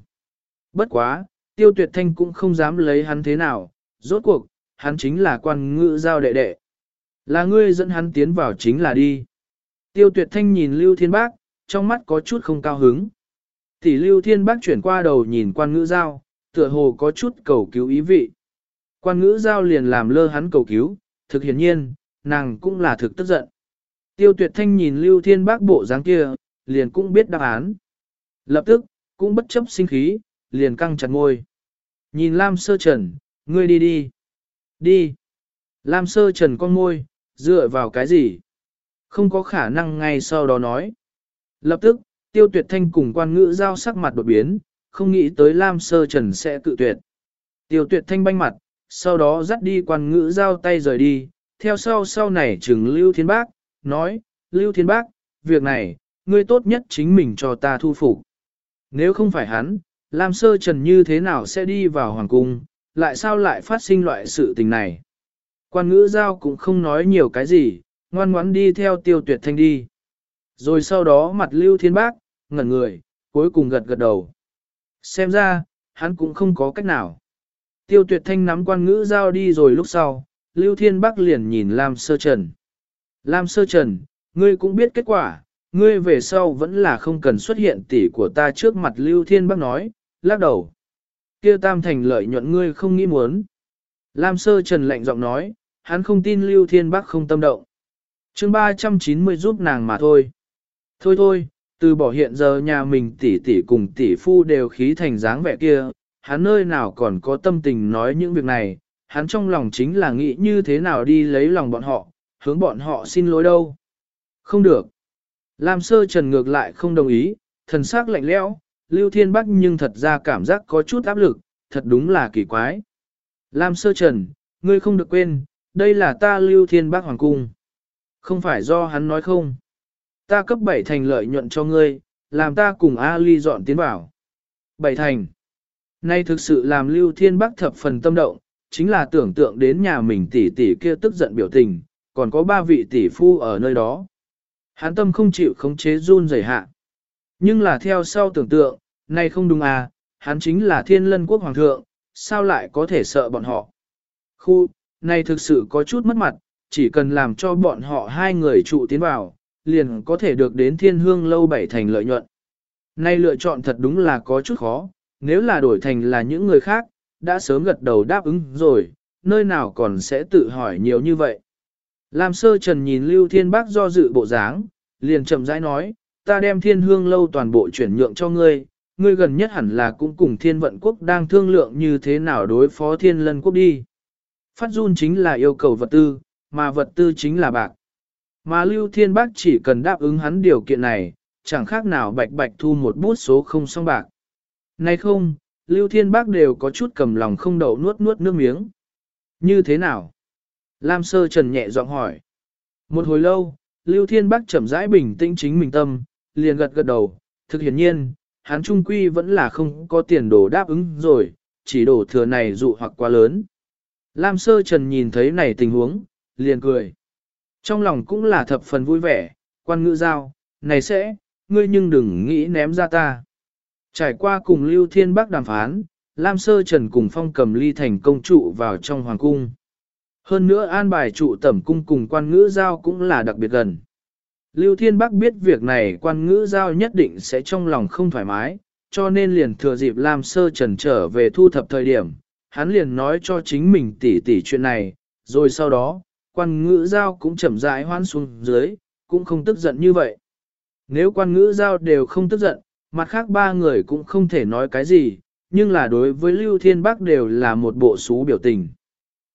Bất quá, Tiêu Tuyệt Thanh cũng không dám lấy hắn thế nào, rốt cuộc, hắn chính là quan ngữ giao đệ đệ. Là ngươi dẫn hắn tiến vào chính là đi. Tiêu Tuyệt Thanh nhìn Lưu Thiên Bác, trong mắt có chút không cao hứng. Tỷ Lưu Thiên Bác chuyển qua đầu nhìn quan ngữ giao, tựa hồ có chút cầu cứu ý vị. Quan ngữ giao liền làm lơ hắn cầu cứu, thực hiển nhiên, nàng cũng là thực tức giận. Tiêu tuyệt thanh nhìn Lưu Thiên Bác bộ dáng kia, liền cũng biết đáp án. Lập tức, cũng bất chấp sinh khí, liền căng chặt ngôi. Nhìn Lam Sơ Trần, ngươi đi đi. Đi. Lam Sơ Trần con môi, dựa vào cái gì? Không có khả năng ngay sau đó nói. Lập tức, tiêu tuyệt thanh cùng quan ngữ giao sắc mặt đột biến, không nghĩ tới Lam Sơ Trần sẽ cự tuyệt. Tiêu tuyệt thanh banh mặt, sau đó dắt đi quan ngữ giao tay rời đi, theo sau sau này chừng Lưu Thiên Bác, nói, Lưu Thiên Bác, việc này, ngươi tốt nhất chính mình cho ta thu phục. Nếu không phải hắn, Lam Sơ Trần như thế nào sẽ đi vào Hoàng Cung, lại sao lại phát sinh loại sự tình này? Quan ngữ giao cũng không nói nhiều cái gì, ngoan ngoãn đi theo tiêu tuyệt thanh đi. Rồi sau đó mặt Lưu Thiên Bác, ngẩn người, cuối cùng gật gật đầu. Xem ra, hắn cũng không có cách nào. Tiêu tuyệt thanh nắm quan ngữ giao đi rồi lúc sau, Lưu Thiên Bắc liền nhìn Lam Sơ Trần. Lam Sơ Trần, ngươi cũng biết kết quả, ngươi về sau vẫn là không cần xuất hiện tỷ của ta trước mặt Lưu Thiên Bắc nói, lắc đầu. Kia tam thành lợi nhuận ngươi không nghĩ muốn. Lam Sơ Trần lạnh giọng nói, hắn không tin Lưu Thiên Bắc không tâm động. chương 390 giúp nàng mà thôi. Thôi thôi, từ bỏ hiện giờ nhà mình tỷ tỷ cùng tỷ phu đều khí thành dáng vẻ kia, hắn nơi nào còn có tâm tình nói những việc này, hắn trong lòng chính là nghĩ như thế nào đi lấy lòng bọn họ, hướng bọn họ xin lỗi đâu. Không được. Lam sơ trần ngược lại không đồng ý, thần sắc lạnh lẽo, Lưu Thiên Bắc nhưng thật ra cảm giác có chút áp lực, thật đúng là kỳ quái. Lam sơ trần, ngươi không được quên, đây là ta Lưu Thiên Bắc Hoàng Cung. Không phải do hắn nói không. Ta cấp bảy thành lợi nhuận cho ngươi, làm ta cùng A Ly dọn tiến vào. Bảy thành. Nay thực sự làm Lưu Thiên Bắc thập phần tâm động, chính là tưởng tượng đến nhà mình tỷ tỷ kia tức giận biểu tình, còn có ba vị tỷ phu ở nơi đó. Hắn tâm không chịu khống chế run rẩy hạ. Nhưng là theo sau tưởng tượng, nay không đúng à, hắn chính là thiên lân quốc hoàng thượng, sao lại có thể sợ bọn họ. Khu, này thực sự có chút mất mặt, chỉ cần làm cho bọn họ hai người trụ tiến vào, liền có thể được đến thiên hương lâu bảy thành lợi nhuận. Nay lựa chọn thật đúng là có chút khó, nếu là đổi thành là những người khác, đã sớm gật đầu đáp ứng rồi, nơi nào còn sẽ tự hỏi nhiều như vậy. Lam sơ trần nhìn Lưu Thiên Bác do dự bộ dáng, liền chậm rãi nói, ta đem thiên hương lâu toàn bộ chuyển nhượng cho ngươi, ngươi gần nhất hẳn là cũng cùng thiên vận quốc đang thương lượng như thế nào đối phó thiên lân quốc đi. Phát run chính là yêu cầu vật tư, mà vật tư chính là bạc. Mà Lưu Thiên Bác chỉ cần đáp ứng hắn điều kiện này, chẳng khác nào bạch bạch thu một bút số không xong bạc. Này không, Lưu Thiên Bác đều có chút cầm lòng không đậu nuốt nuốt nước miếng. Như thế nào? Lam Sơ Trần nhẹ giọng hỏi. Một hồi lâu, Lưu Thiên Bác chậm rãi bình tĩnh chính mình tâm, liền gật gật đầu. Thực hiển nhiên, hắn trung quy vẫn là không có tiền đồ đáp ứng rồi, chỉ đổ thừa này dụ hoặc quá lớn. Lam Sơ Trần nhìn thấy này tình huống, liền cười. Trong lòng cũng là thập phần vui vẻ, quan ngữ giao, này sẽ, ngươi nhưng đừng nghĩ ném ra ta. Trải qua cùng Lưu Thiên Bắc đàm phán, Lam Sơ Trần cùng Phong cầm ly thành công trụ vào trong hoàng cung. Hơn nữa an bài trụ tẩm cung cùng quan ngữ giao cũng là đặc biệt gần. Lưu Thiên Bắc biết việc này quan ngữ giao nhất định sẽ trong lòng không thoải mái, cho nên liền thừa dịp Lam Sơ Trần trở về thu thập thời điểm, hắn liền nói cho chính mình tỉ tỉ chuyện này, rồi sau đó, quan ngữ giao cũng chậm rãi hoan xuống dưới, cũng không tức giận như vậy. Nếu quan ngữ giao đều không tức giận, mặt khác ba người cũng không thể nói cái gì, nhưng là đối với Lưu Thiên Bắc đều là một bộ xú biểu tình.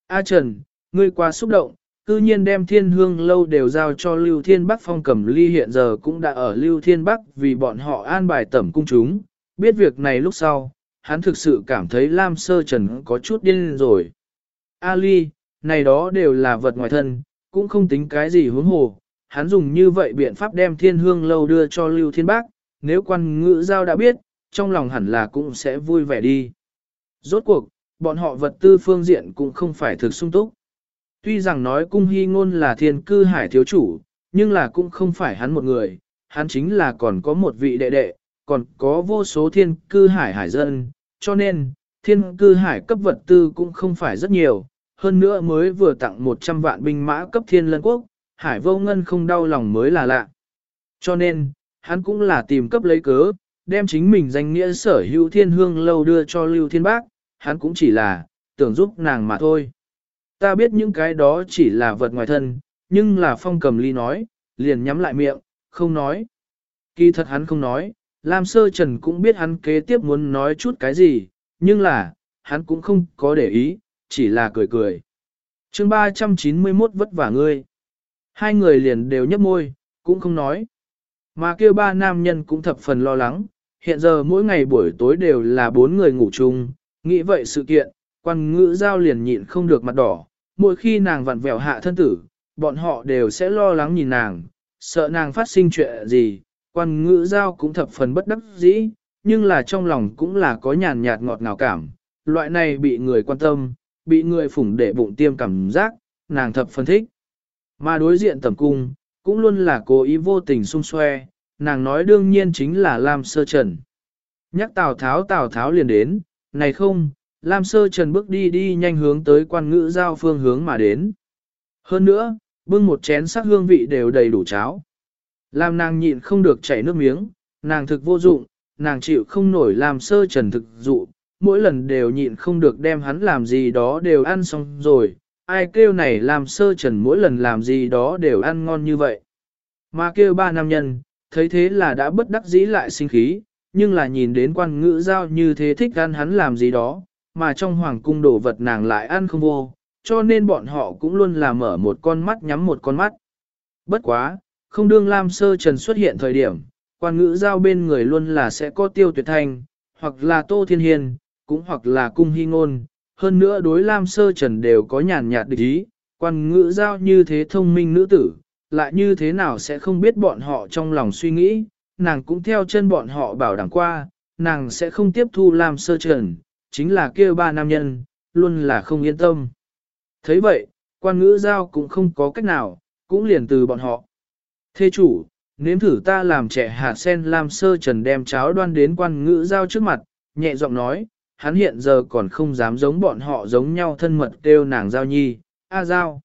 A Trần, ngươi quá xúc động, cư nhiên đem thiên hương lâu đều giao cho Lưu Thiên Bắc phong cầm ly hiện giờ cũng đã ở Lưu Thiên Bắc vì bọn họ an bài tẩm cung chúng, biết việc này lúc sau, hắn thực sự cảm thấy Lam Sơ Trần có chút điên rồi. A Ly, này đó đều là vật ngoài thân, cũng không tính cái gì huống hồ, hắn dùng như vậy biện pháp đem thiên hương lâu đưa cho Lưu Thiên Bắc, nếu quan ngữ giao đã biết, trong lòng hẳn là cũng sẽ vui vẻ đi. Rốt cuộc, bọn họ vật tư phương diện cũng không phải thực sung túc. Tuy rằng nói cung hy ngôn là thiên cư hải thiếu chủ, nhưng là cũng không phải hắn một người, hắn chính là còn có một vị đệ đệ, còn có vô số thiên cư hải hải dân, cho nên, thiên cư hải cấp vật tư cũng không phải rất nhiều, hơn nữa mới vừa tặng 100 vạn binh mã cấp thiên lân quốc, hải vô ngân không đau lòng mới là lạ. Cho nên, hắn cũng là tìm cấp lấy cớ, đem chính mình danh nghĩa sở hữu thiên hương lâu đưa cho Lưu Thiên Bác, hắn cũng chỉ là, tưởng giúp nàng mà thôi. Ta biết những cái đó chỉ là vật ngoài thân, nhưng là phong cầm ly nói, liền nhắm lại miệng, không nói. Kỳ thật hắn không nói, Lam Sơ Trần cũng biết hắn kế tiếp muốn nói chút cái gì, nhưng là, hắn cũng không có để ý, chỉ là cười cười. chương 391 vất vả ngươi. Hai người liền đều nhấp môi, cũng không nói. Mà kia ba nam nhân cũng thập phần lo lắng, hiện giờ mỗi ngày buổi tối đều là bốn người ngủ chung, nghĩ vậy sự kiện, quan ngữ giao liền nhịn không được mặt đỏ, mỗi khi nàng vặn vẹo hạ thân tử, bọn họ đều sẽ lo lắng nhìn nàng, sợ nàng phát sinh chuyện gì, quan ngữ giao cũng thập phần bất đắc dĩ, nhưng là trong lòng cũng là có nhàn nhạt ngọt ngào cảm, loại này bị người quan tâm, bị người phủng để bụng tiêm cảm giác, nàng thập phân thích. Mà đối diện tầm cung, cũng luôn là cố ý vô tình xung xoe, nàng nói đương nhiên chính là Lam Sơ Trần. Nhắc Tào Tháo Tào Tháo liền đến, này không, Lam Sơ Trần bước đi đi nhanh hướng tới quan ngữ giao phương hướng mà đến. Hơn nữa, bưng một chén sắc hương vị đều đầy đủ cháo. Làm nàng nhịn không được chảy nước miếng, nàng thực vô dụng, nàng chịu không nổi làm sơ trần thực dụ, mỗi lần đều nhịn không được đem hắn làm gì đó đều ăn xong rồi, ai kêu này làm sơ trần mỗi lần làm gì đó đều ăn ngon như vậy. Mà kêu ba nam nhân, thấy thế là đã bất đắc dĩ lại sinh khí, nhưng là nhìn đến quan ngữ giao như thế thích ăn hắn làm gì đó, mà trong hoàng cung đồ vật nàng lại ăn không vô, cho nên bọn họ cũng luôn là mở một con mắt nhắm một con mắt. Bất quá, không đương Lam Sơ Trần xuất hiện thời điểm, quan ngữ giao bên người luôn là sẽ có tiêu tuyệt thanh, hoặc là tô thiên hiền, cũng hoặc là cung hy ngôn, hơn nữa đối Lam Sơ Trần đều có nhàn nhạt địch ý, quan ngữ giao như thế thông minh nữ tử, lại như thế nào sẽ không biết bọn họ trong lòng suy nghĩ, nàng cũng theo chân bọn họ bảo đảm qua, nàng sẽ không tiếp thu Lam Sơ Trần, chính là kia ba nam nhân, luôn là không yên tâm. thấy vậy, quan ngữ giao cũng không có cách nào, cũng liền từ bọn họ. Thê chủ, nếm thử ta làm trẻ hạt sen làm sơ trần đem cháo đoan đến quan ngữ giao trước mặt, nhẹ giọng nói, hắn hiện giờ còn không dám giống bọn họ giống nhau thân mật kêu nàng giao nhi, a giao.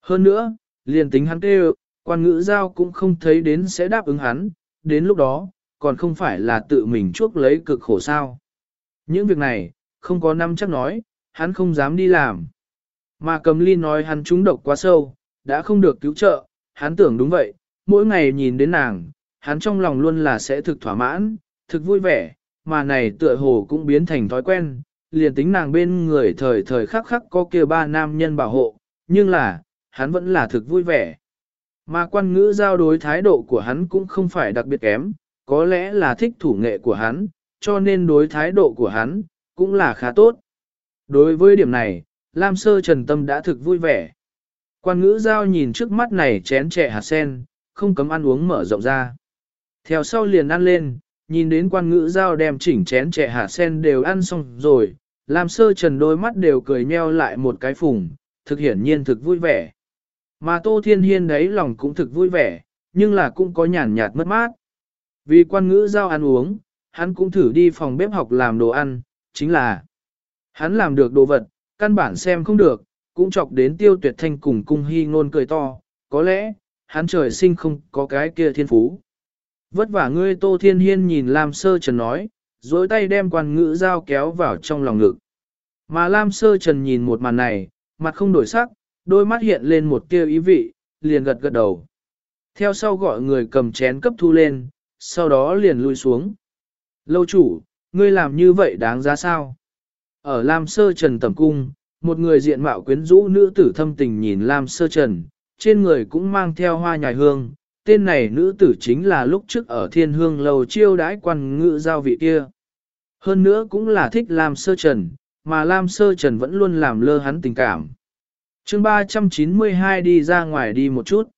Hơn nữa, liền tính hắn kêu, quan ngữ giao cũng không thấy đến sẽ đáp ứng hắn, đến lúc đó, còn không phải là tự mình chuốc lấy cực khổ sao. Những việc này, không có năm chắc nói, hắn không dám đi làm. Mà cầm ly nói hắn trúng độc quá sâu, đã không được cứu trợ, hắn tưởng đúng vậy, mỗi ngày nhìn đến nàng, hắn trong lòng luôn là sẽ thực thỏa mãn, thực vui vẻ, mà này tựa hồ cũng biến thành thói quen, liền tính nàng bên người thời thời khắc khắc có kia ba nam nhân bảo hộ, nhưng là, hắn vẫn là thực vui vẻ. Mà quan ngữ giao đối thái độ của hắn cũng không phải đặc biệt kém, có lẽ là thích thủ nghệ của hắn, cho nên đối thái độ của hắn, cũng là khá tốt. Đối với điểm này, Lam Sơ Trần Tâm đã thực vui vẻ. Quan ngữ giao nhìn trước mắt này chén trẻ hạt sen, không cấm ăn uống mở rộng ra. Theo sau liền ăn lên, nhìn đến quan ngữ giao đem chỉnh chén trẻ hạt sen đều ăn xong rồi, làm Sơ Trần đôi mắt đều cười nheo lại một cái phùng, thực hiển nhiên thực vui vẻ. Mà Tô Thiên Hiên đấy lòng cũng thực vui vẻ, nhưng là cũng có nhàn nhạt mất mát. Vì quan ngữ giao ăn uống, hắn cũng thử đi phòng bếp học làm đồ ăn, chính là hắn làm được đồ vật, căn bản xem không được, cũng chọc đến tiêu tuyệt thanh cùng cung hy ngôn cười to, có lẽ, hắn trời sinh không có cái kia thiên phú. Vất vả ngươi Tô Thiên Hiên nhìn Lam Sơ Trần nói, dối tay đem quan ngữ dao kéo vào trong lòng ngực. Mà Lam Sơ Trần nhìn một màn này, mặt không đổi sắc, đôi mắt hiện lên một tia ý vị, liền gật gật đầu. Theo sau gọi người cầm chén cấp thu lên, sau đó liền lui xuống. Lâu chủ, ngươi làm như vậy đáng giá sao? Ở Lam Sơ Trần tẩm cung, một người diện mạo quyến rũ nữ tử thâm tình nhìn Lam Sơ Trần, trên người cũng mang theo hoa nhài hương. Tên này nữ tử chính là lúc trước ở thiên hương lầu chiêu đãi quan ngự giao vị kia. Hơn nữa cũng là thích Lam Sơ Trần, mà Lam Sơ Trần vẫn luôn làm lơ hắn tình cảm. chương 392 đi ra ngoài đi một chút.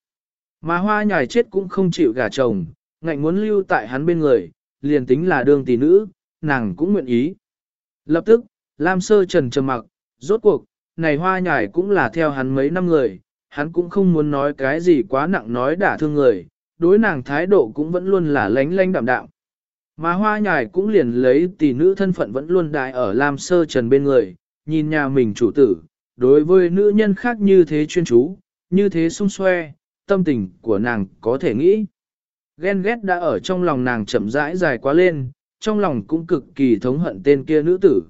Mà hoa nhài chết cũng không chịu gả chồng, ngạnh muốn lưu tại hắn bên người, liền tính là đương tỷ nữ, nàng cũng nguyện ý. Lập tức, Lam Sơ Trần trầm mặc, rốt cuộc, này hoa nhài cũng là theo hắn mấy năm người, hắn cũng không muốn nói cái gì quá nặng nói đả thương người, đối nàng thái độ cũng vẫn luôn là lánh lánh đạm đạm. Mà hoa nhài cũng liền lấy tỷ nữ thân phận vẫn luôn đại ở Lam Sơ Trần bên người, nhìn nhà mình chủ tử, đối với nữ nhân khác như thế chuyên chú, như thế sung xoe, tâm tình của nàng có thể nghĩ. Ghen ghét đã ở trong lòng nàng chậm rãi dài quá lên, trong lòng cũng cực kỳ thống hận tên kia nữ tử.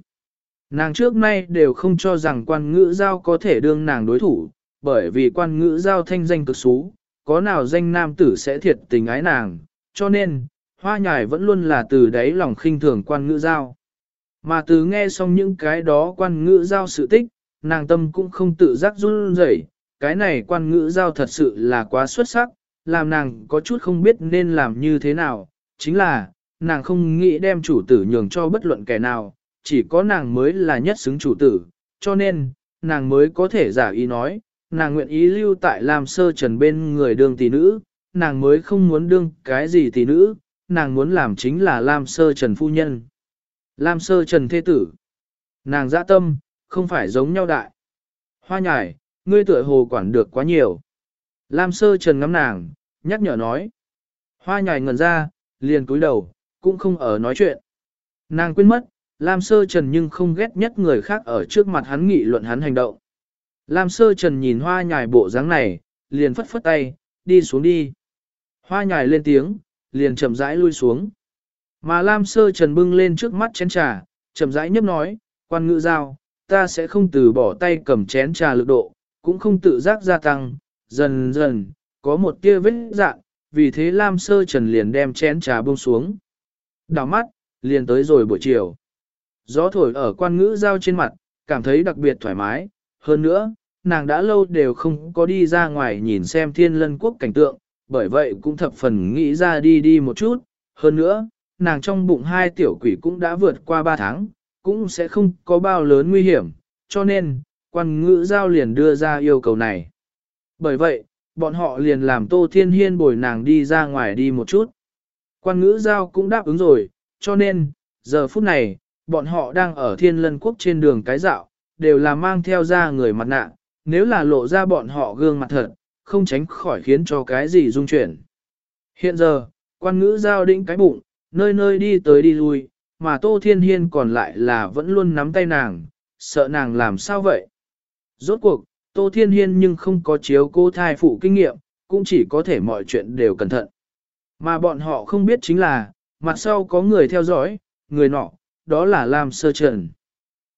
Nàng trước nay đều không cho rằng quan ngữ giao có thể đương nàng đối thủ, bởi vì quan ngữ giao thanh danh cực xú, có nào danh nam tử sẽ thiệt tình ái nàng, cho nên, hoa nhài vẫn luôn là từ đáy lòng khinh thường quan ngữ giao. Mà từ nghe xong những cái đó quan ngữ giao sự tích, nàng tâm cũng không tự giác run rẩy, cái này quan ngữ giao thật sự là quá xuất sắc, làm nàng có chút không biết nên làm như thế nào, chính là, nàng không nghĩ đem chủ tử nhường cho bất luận kẻ nào, chỉ có nàng mới là nhất xứng chủ tử, cho nên, nàng mới có thể giả ý nói, nàng nguyện ý lưu tại làm sơ trần bên người đương tỷ nữ, nàng mới không muốn đương cái gì tỷ nữ, nàng muốn làm chính là Lam Sơ Trần Phu Nhân. Lam Sơ Trần Thế Tử. Nàng dã tâm, không phải giống nhau đại. Hoa nhải, ngươi tựa hồ quản được quá nhiều. Lam Sơ Trần ngắm nàng, nhắc nhở nói. Hoa nhải ngẩn ra, liền cúi đầu, cũng không ở nói chuyện. Nàng quên mất, Lam Sơ Trần nhưng không ghét nhất người khác ở trước mặt hắn nghị luận hắn hành động. Lam Sơ Trần nhìn hoa nhài bộ dáng này, liền phất phất tay, đi xuống đi. Hoa nhài lên tiếng, liền chậm rãi lui xuống. Mà Lam Sơ Trần bưng lên trước mắt chén trà, chậm rãi nhấp nói, quan ngữ giao, ta sẽ không từ bỏ tay cầm chén trà lực độ, cũng không tự giác gia tăng, dần dần, có một tia vết dạng, vì thế Lam Sơ Trần liền đem chén trà buông xuống. Đào mắt, liền tới rồi buổi chiều. Gió thổi ở quan ngữ giao trên mặt, cảm thấy đặc biệt thoải mái, hơn nữa, nàng đã lâu đều không có đi ra ngoài nhìn xem thiên lân quốc cảnh tượng, bởi vậy cũng thập phần nghĩ ra đi đi một chút, hơn nữa, nàng trong bụng hai tiểu quỷ cũng đã vượt qua ba tháng, cũng sẽ không có bao lớn nguy hiểm, cho nên, quan ngữ giao liền đưa ra yêu cầu này. Bởi vậy, bọn họ liền làm Tô Thiên Hiên bồi nàng đi ra ngoài đi một chút. Quan ngữ giao cũng đáp ứng rồi, cho nên, giờ phút này, bọn họ đang ở thiên lân quốc trên đường cái dạo, đều là mang theo ra người mặt nạ, nếu là lộ ra bọn họ gương mặt thật, không tránh khỏi khiến cho cái gì rung chuyển. Hiện giờ, quan ngữ giao định cái bụng, nơi nơi đi tới đi lui, mà Tô Thiên Hiên còn lại là vẫn luôn nắm tay nàng, sợ nàng làm sao vậy. Rốt cuộc, Tô Thiên Hiên nhưng không có chiếu cô thai phụ kinh nghiệm, cũng chỉ có thể mọi chuyện đều cẩn thận. Mà bọn họ không biết chính là, mặt sau có người theo dõi, người nọ, đó là Lam Sơ Trần.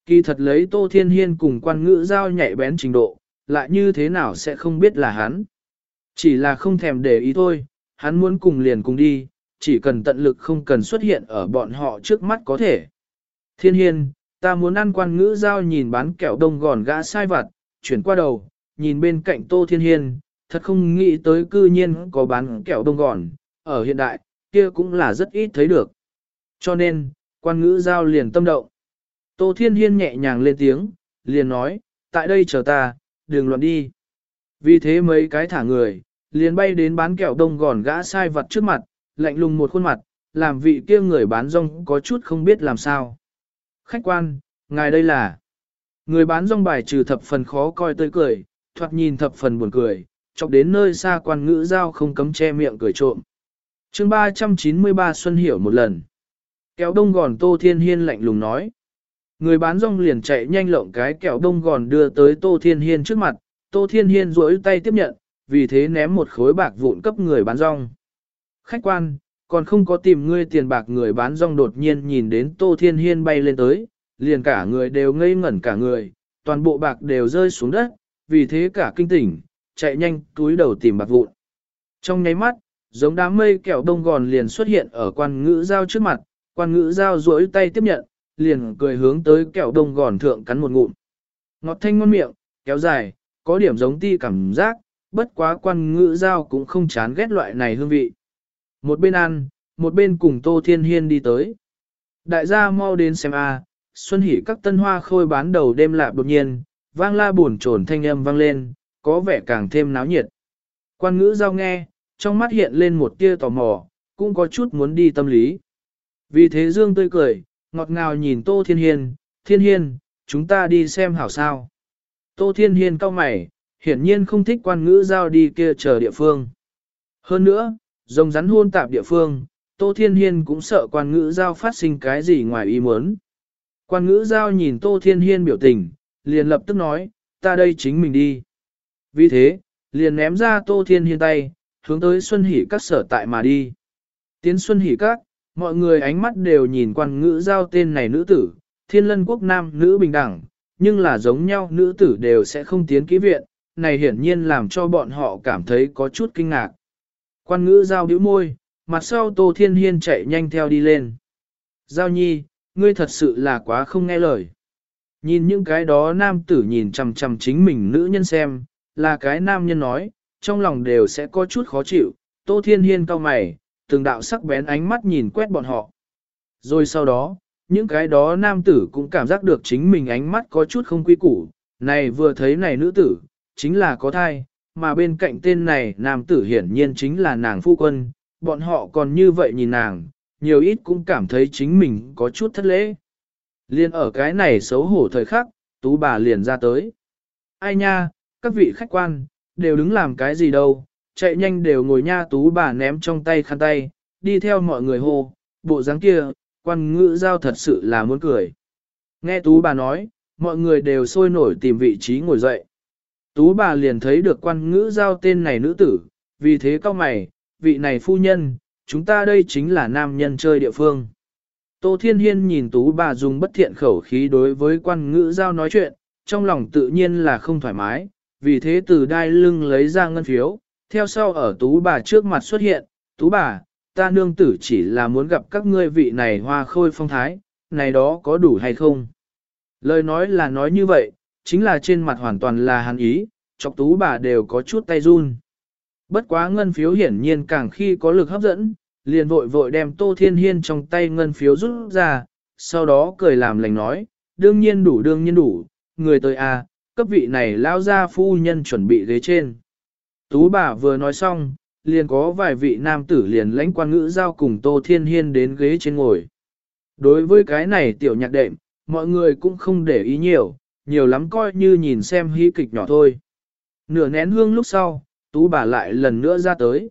Kỳ thật lấy Tô Thiên Hiên cùng quan ngữ giao nhạy bén trình độ, lại như thế nào sẽ không biết là hắn. Chỉ là không thèm để ý thôi, hắn muốn cùng liền cùng đi, chỉ cần tận lực không cần xuất hiện ở bọn họ trước mắt có thể. Thiên Hiên, ta muốn ăn quan ngữ giao nhìn bán kẹo đông gòn gã sai vặt, chuyển qua đầu, nhìn bên cạnh Tô Thiên Hiên, thật không nghĩ tới cư nhiên có bán kẹo đông gòn, ở hiện đại, kia cũng là rất ít thấy được. Cho nên, quan ngữ giao liền tâm động. Tô Thiên Hiên nhẹ nhàng lên tiếng, liền nói, tại đây chờ ta, đừng loạn đi. Vì thế mấy cái thả người, liền bay đến bán kẹo đông gòn gã sai vật trước mặt, lạnh lùng một khuôn mặt, làm vị kia người bán rong có chút không biết làm sao. Khách quan, ngài đây là... Người bán rong bài trừ thập phần khó coi tươi cười, thoạt nhìn thập phần buồn cười, chọc đến nơi xa quan ngữ giao không cấm che miệng cười trộm. chương 393 Xuân Hiểu một lần. Kéo đông gòn Tô Thiên Hiên lạnh lùng nói. Người bán rong liền chạy nhanh lộng cái kẹo đông gòn đưa tới Tô Thiên Hiên trước mặt, Tô Thiên Hiên duỗi tay tiếp nhận, vì thế ném một khối bạc vụn cấp người bán rong. Khách quan, còn không có tìm ngươi tiền bạc người bán rong đột nhiên nhìn đến Tô Thiên Hiên bay lên tới, liền cả người đều ngây ngẩn cả người, toàn bộ bạc đều rơi xuống đất, vì thế cả kinh tỉnh, chạy nhanh túi đầu tìm bạc vụn. Trong nháy mắt, giống đám mây kẹo đông gòn liền xuất hiện ở quan ngữ giao trước mặt, quan ngữ giao duỗi tay tiếp nhận, liền cười hướng tới kẹo đông gòn thượng cắn một ngụm. Ngọt thanh ngon miệng, kéo dài, có điểm giống ti cảm giác, bất quá quan ngữ giao cũng không chán ghét loại này hương vị. Một bên ăn, một bên cùng Tô Thiên Hiên đi tới. Đại gia mau đến xem a, xuân hỉ các tân hoa khôi bán đầu đêm lạp đột nhiên, vang la buồn trồn thanh âm vang lên, có vẻ càng thêm náo nhiệt. Quan ngữ giao nghe, trong mắt hiện lên một tia tò mò, cũng có chút muốn đi tâm lý. Vì thế Dương tươi cười, ngọt ngào nhìn Tô Thiên Hiên, Thiên Hiên, chúng ta đi xem hảo sao. Tô Thiên Hiên cau mày, hiển nhiên không thích quan ngữ giao đi kia chờ địa phương. Hơn nữa, rồng rắn hôn tạp địa phương, Tô Thiên Hiên cũng sợ quan ngữ giao phát sinh cái gì ngoài ý muốn. Quan ngữ giao nhìn Tô Thiên Hiên biểu tình, liền lập tức nói, ta đây chính mình đi. Vì thế, liền ném ra Tô Thiên Hiên tay, hướng tới Xuân Hỷ các sở tại mà đi. Tiến Xuân Hỷ các, mọi người ánh mắt đều nhìn quan ngữ giao tên này nữ tử, thiên lân quốc nam nữ bình đẳng, nhưng là giống nhau nữ tử đều sẽ không tiến ký viện, này hiển nhiên làm cho bọn họ cảm thấy có chút kinh ngạc. Quan ngữ giao bĩu môi, mặt sau Tô Thiên Hiên chạy nhanh theo đi lên. Giao nhi, ngươi thật sự là quá không nghe lời. Nhìn những cái đó nam tử nhìn chằm chằm chính mình nữ nhân xem, là cái nam nhân nói, trong lòng đều sẽ có chút khó chịu, Tô Thiên Hiên cau mày, từng đạo sắc bén ánh mắt nhìn quét bọn họ. Rồi sau đó, những cái đó nam tử cũng cảm giác được chính mình ánh mắt có chút không quy củ, này vừa thấy này nữ tử, chính là có thai, mà bên cạnh tên này nam tử hiển nhiên chính là nàng phu quân, bọn họ còn như vậy nhìn nàng, nhiều ít cũng cảm thấy chính mình có chút thất lễ. Liên ở cái này xấu hổ thời khắc, tú bà liền ra tới. Ai nha, các vị khách quan, đều đứng làm cái gì đâu, chạy nhanh đều ngồi nha tú bà ném trong tay khăn tay, đi theo mọi người hô, bộ dáng kia, quan ngữ giao thật sự là muốn cười. Nghe tú bà nói, mọi người đều sôi nổi tìm vị trí ngồi dậy. Tú bà liền thấy được quan ngữ giao tên này nữ tử, vì thế cao mày, vị này phu nhân, chúng ta đây chính là nam nhân chơi địa phương. Tô Thiên Hiên nhìn tú bà dùng bất thiện khẩu khí đối với quan ngữ giao nói chuyện, trong lòng tự nhiên là không thoải mái, vì thế từ đai lưng lấy ra ngân phiếu, theo sau ở tú bà trước mặt xuất hiện, tú bà, ta nương tử chỉ là muốn gặp các ngươi vị này hoa khôi phong thái, này đó có đủ hay không? Lời nói là nói như vậy, chính là trên mặt hoàn toàn là hàn ý, chọc tú bà đều có chút tay run. Bất quá ngân phiếu hiển nhiên càng khi có lực hấp dẫn, liền vội vội đem Tô Thiên Hiên trong tay ngân phiếu rút ra, sau đó cười làm lành nói, đương nhiên đủ đương nhiên đủ, người tới à, cấp vị này lao ra phu nhân chuẩn bị ghế trên. Tú bà vừa nói xong, liền có vài vị nam tử liền lãnh quan ngữ giao cùng Tô Thiên Hiên đến ghế trên ngồi. Đối với cái này tiểu nhạc đệm, mọi người cũng không để ý nhiều, nhiều lắm coi như nhìn xem hí kịch nhỏ thôi. Nửa nén hương lúc sau, tú bà lại lần nữa ra tới.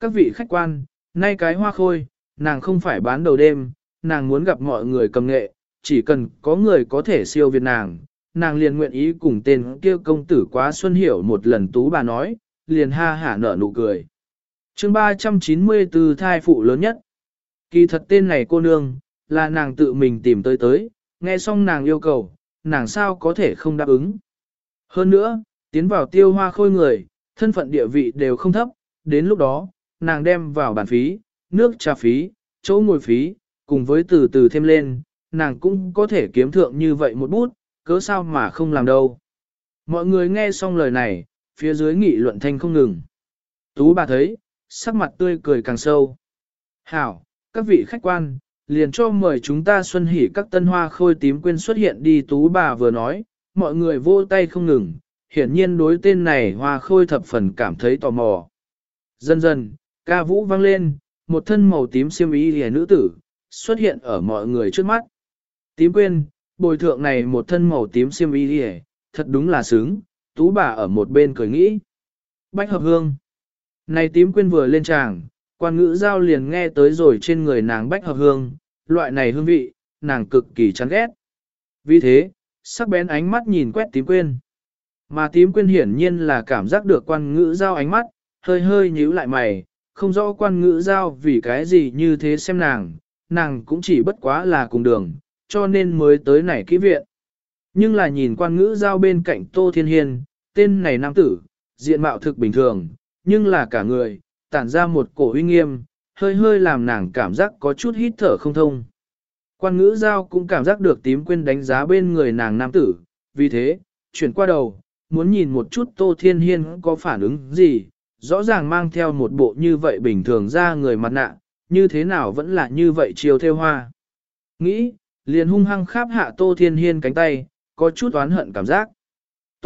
Các vị khách quan, nay cái hoa khôi, nàng không phải bán đầu đêm, nàng muốn gặp mọi người cầm nghệ, chỉ cần có người có thể siêu việt nàng, nàng liền nguyện ý cùng tên kia công tử quá xuân hiểu một lần tú bà nói, liền ha hả nở nụ cười. chương 394 thai phụ lớn nhất. Kỳ thật tên này cô nương, là nàng tự mình tìm tới tới, nghe xong nàng yêu cầu, nàng sao có thể không đáp ứng. Hơn nữa, tiến vào tiêu hoa khôi người, thân phận địa vị đều không thấp, đến lúc đó, nàng đem vào bàn phí, nước trà phí, chỗ ngồi phí, cùng với từ từ thêm lên, nàng cũng có thể kiếm thượng như vậy một bút, cớ sao mà không làm đâu. Mọi người nghe xong lời này, phía dưới nghị luận thanh không ngừng. Tú bà thấy, sắc mặt tươi cười càng sâu. Hảo, các vị khách quan, liền cho mời chúng ta xuân hỉ các tân hoa khôi tím quên xuất hiện đi tú bà vừa nói, mọi người vô tay không ngừng, hiển nhiên đối tên này hoa khôi thập phần cảm thấy tò mò. Dần dần, ca vũ vang lên, một thân màu tím xiêm y hề nữ tử, xuất hiện ở mọi người trước mắt. Tím quên, bồi thượng này một thân màu tím xiêm y hề, thật đúng là sướng, tú bà ở một bên cười nghĩ. Bách hợp hương. Này tím quyên vừa lên tràng, quan ngữ giao liền nghe tới rồi trên người nàng bách hợp hương, loại này hương vị, nàng cực kỳ chán ghét. Vì thế, sắc bén ánh mắt nhìn quét tím quyên Mà tím quyên hiển nhiên là cảm giác được quan ngữ giao ánh mắt, hơi hơi nhíu lại mày, không rõ quan ngữ giao vì cái gì như thế xem nàng, nàng cũng chỉ bất quá là cùng đường, cho nên mới tới này kỹ viện. Nhưng là nhìn quan ngữ giao bên cạnh Tô Thiên Hiên, tên này nam tử, diện mạo thực bình thường, nhưng là cả người, tản ra một cổ uy nghiêm, hơi hơi làm nàng cảm giác có chút hít thở không thông. Quan ngữ giao cũng cảm giác được tím quên đánh giá bên người nàng nam tử, vì thế, chuyển qua đầu, muốn nhìn một chút Tô Thiên Hiên có phản ứng gì, rõ ràng mang theo một bộ như vậy bình thường ra người mặt nạ, như thế nào vẫn là như vậy chiều theo hoa. Nghĩ, liền hung hăng kháp hạ Tô Thiên Hiên cánh tay, có chút oán hận cảm giác.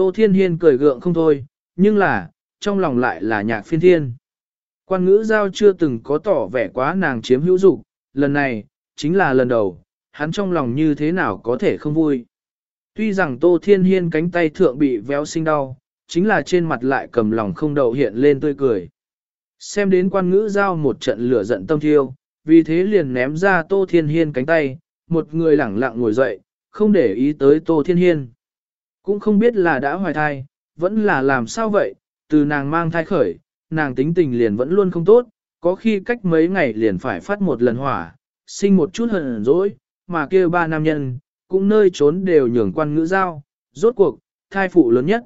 Tô Thiên Hiên cười gượng không thôi, nhưng là, trong lòng lại là nhạc phiên thiên. Quan ngữ giao chưa từng có tỏ vẻ quá nàng chiếm hữu dục, lần này, chính là lần đầu, hắn trong lòng như thế nào có thể không vui. Tuy rằng Tô Thiên Hiên cánh tay thượng bị véo sinh đau, chính là trên mặt lại cầm lòng không đậu hiện lên tươi cười. Xem đến quan ngữ giao một trận lửa giận tâm thiêu, vì thế liền ném ra Tô Thiên Hiên cánh tay, một người lẳng lặng ngồi dậy, không để ý tới Tô Thiên Hiên. Cũng không biết là đã hoài thai, vẫn là làm sao vậy, từ nàng mang thai khởi, nàng tính tình liền vẫn luôn không tốt, có khi cách mấy ngày liền phải phát một lần hỏa, sinh một chút hận dỗi, mà kia ba nam nhân, cũng nơi trốn đều nhường quan ngữ giao, rốt cuộc, thai phụ lớn nhất.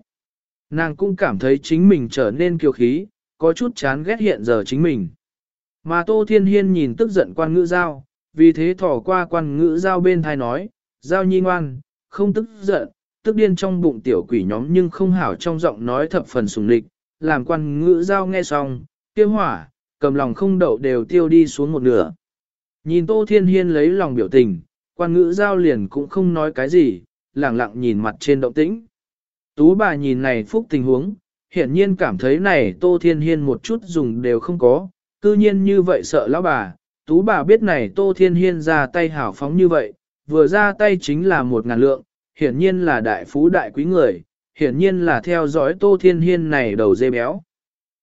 Nàng cũng cảm thấy chính mình trở nên kiêu khí, có chút chán ghét hiện giờ chính mình. Mà Tô Thiên Hiên nhìn tức giận quan ngữ giao, vì thế thỏ qua quan ngữ giao bên thai nói, giao nhi ngoan, không tức giận, tức điên trong bụng tiểu quỷ nhóm nhưng không hảo trong giọng nói thập phần sùng lịch, làm quan ngữ giao nghe xong, tiêu hỏa, cầm lòng không đậu đều tiêu đi xuống một nửa. Nhìn Tô Thiên Hiên lấy lòng biểu tình, quan ngữ giao liền cũng không nói cái gì, lẳng lặng nhìn mặt trên động tĩnh. Tú bà nhìn này phúc tình huống, hiển nhiên cảm thấy này Tô Thiên Hiên một chút dùng đều không có, cư nhiên như vậy sợ lão bà. Tú bà biết này Tô Thiên Hiên ra tay hảo phóng như vậy, vừa ra tay chính là một ngàn lượng, hiển nhiên là đại phú đại quý người, hiển nhiên là theo dõi Tô Thiên Hiên này đầu dê béo.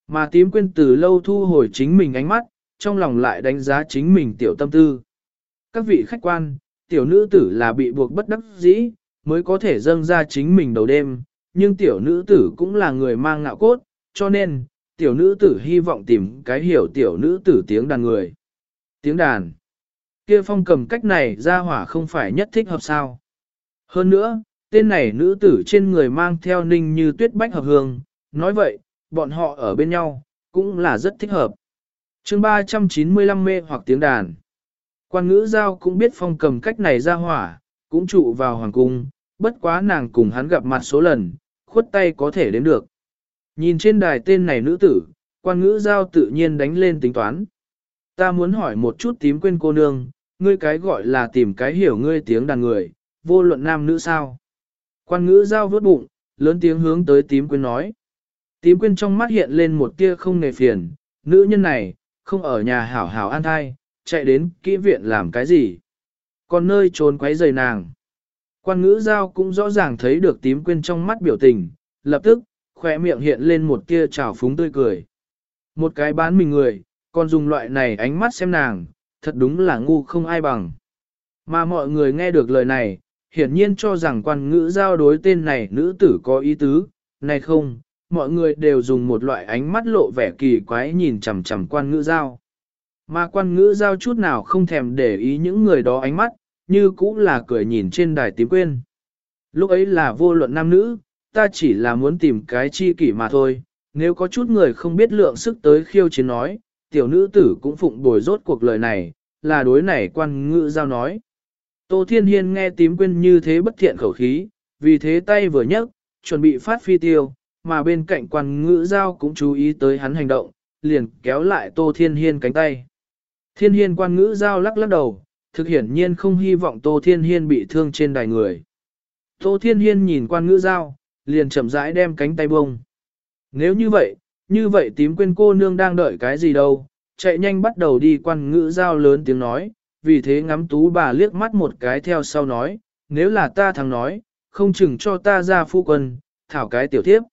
Mà tím quên từ lâu thu hồi chính mình ánh mắt, trong lòng lại đánh giá chính mình tiểu tâm tư. các vị khách quan, tiểu nữ tử là bị buộc bất đắc dĩ, mới có thể dâng ra chính mình đầu đêm, nhưng tiểu nữ tử cũng là người mang ngạo cốt, cho nên, tiểu nữ tử hy vọng tìm cái hiểu tiểu nữ tử tiếng đàn người. Tiếng đàn. kia phong cầm cách này ra hỏa không phải nhất thích hợp sao. Hơn nữa, tên này nữ tử trên người mang theo ninh như tuyết bách hợp hương, nói vậy, bọn họ ở bên nhau, cũng là rất thích hợp. chương 395 mê hoặc tiếng đàn. Quan ngữ giao cũng biết phong cầm cách này ra hỏa, cũng trụ vào hoàng cung, bất quá nàng cùng hắn gặp mặt số lần, khuất tay có thể đếm được. Nhìn trên đài tên này nữ tử, quan ngữ giao tự nhiên đánh lên tính toán. Ta muốn hỏi một chút tím quên cô nương, ngươi cái gọi là tìm cái hiểu ngươi tiếng đàn người, vô luận nam nữ sao. Quan ngữ giao vớt bụng, lớn tiếng hướng tới tím quyên nói. Tím quyên trong mắt hiện lên một tia không nề phiền, nữ nhân này, không ở nhà hảo hảo an thai, chạy đến kỹ viện làm cái gì. Còn nơi trốn quấy rầy nàng. Quan ngữ giao cũng rõ ràng thấy được tím quyên trong mắt biểu tình, lập tức, khỏe miệng hiện lên một tia trào phúng tươi cười. Một cái bán mình người, còn dùng loại này ánh mắt xem nàng, thật đúng là ngu không ai bằng. Mà mọi người nghe được lời này, hiển nhiên cho rằng quan ngữ giao đối tên này nữ tử có ý tứ, này không, mọi người đều dùng một loại ánh mắt lộ vẻ kỳ quái nhìn chằm chằm quan ngữ giao. Mà quan ngữ giao chút nào không thèm để ý những người đó ánh mắt, như cũng là cười nhìn trên đài tím quên. Lúc ấy là vô luận nam nữ, ta chỉ là muốn tìm cái chi kỷ mà thôi, nếu có chút người không biết lượng sức tới khiêu chiến nói, tiểu nữ tử cũng phụng bồi rốt cuộc lời này, là đối này quan ngữ giao nói. Tô Thiên Hiên nghe tím quên như thế bất thiện khẩu khí, vì thế tay vừa nhấc, chuẩn bị phát phi tiêu, mà bên cạnh quan ngữ giao cũng chú ý tới hắn hành động, liền kéo lại Tô Thiên Hiên cánh tay. Thiên Hiên quan ngữ giao lắc lắc đầu, thực hiển nhiên không hy vọng Tô Thiên Hiên bị thương trên đài người. Tô Thiên Hiên nhìn quan ngữ giao, liền chậm rãi đem cánh tay bông. Nếu như vậy, như vậy tím quên cô nương đang đợi cái gì đâu, chạy nhanh bắt đầu đi quan ngữ giao lớn tiếng nói, vì thế ngắm tú bà liếc mắt một cái theo sau nói, nếu là ta thằng nói, không chừng cho ta ra phu quân, thảo cái tiểu thiếp.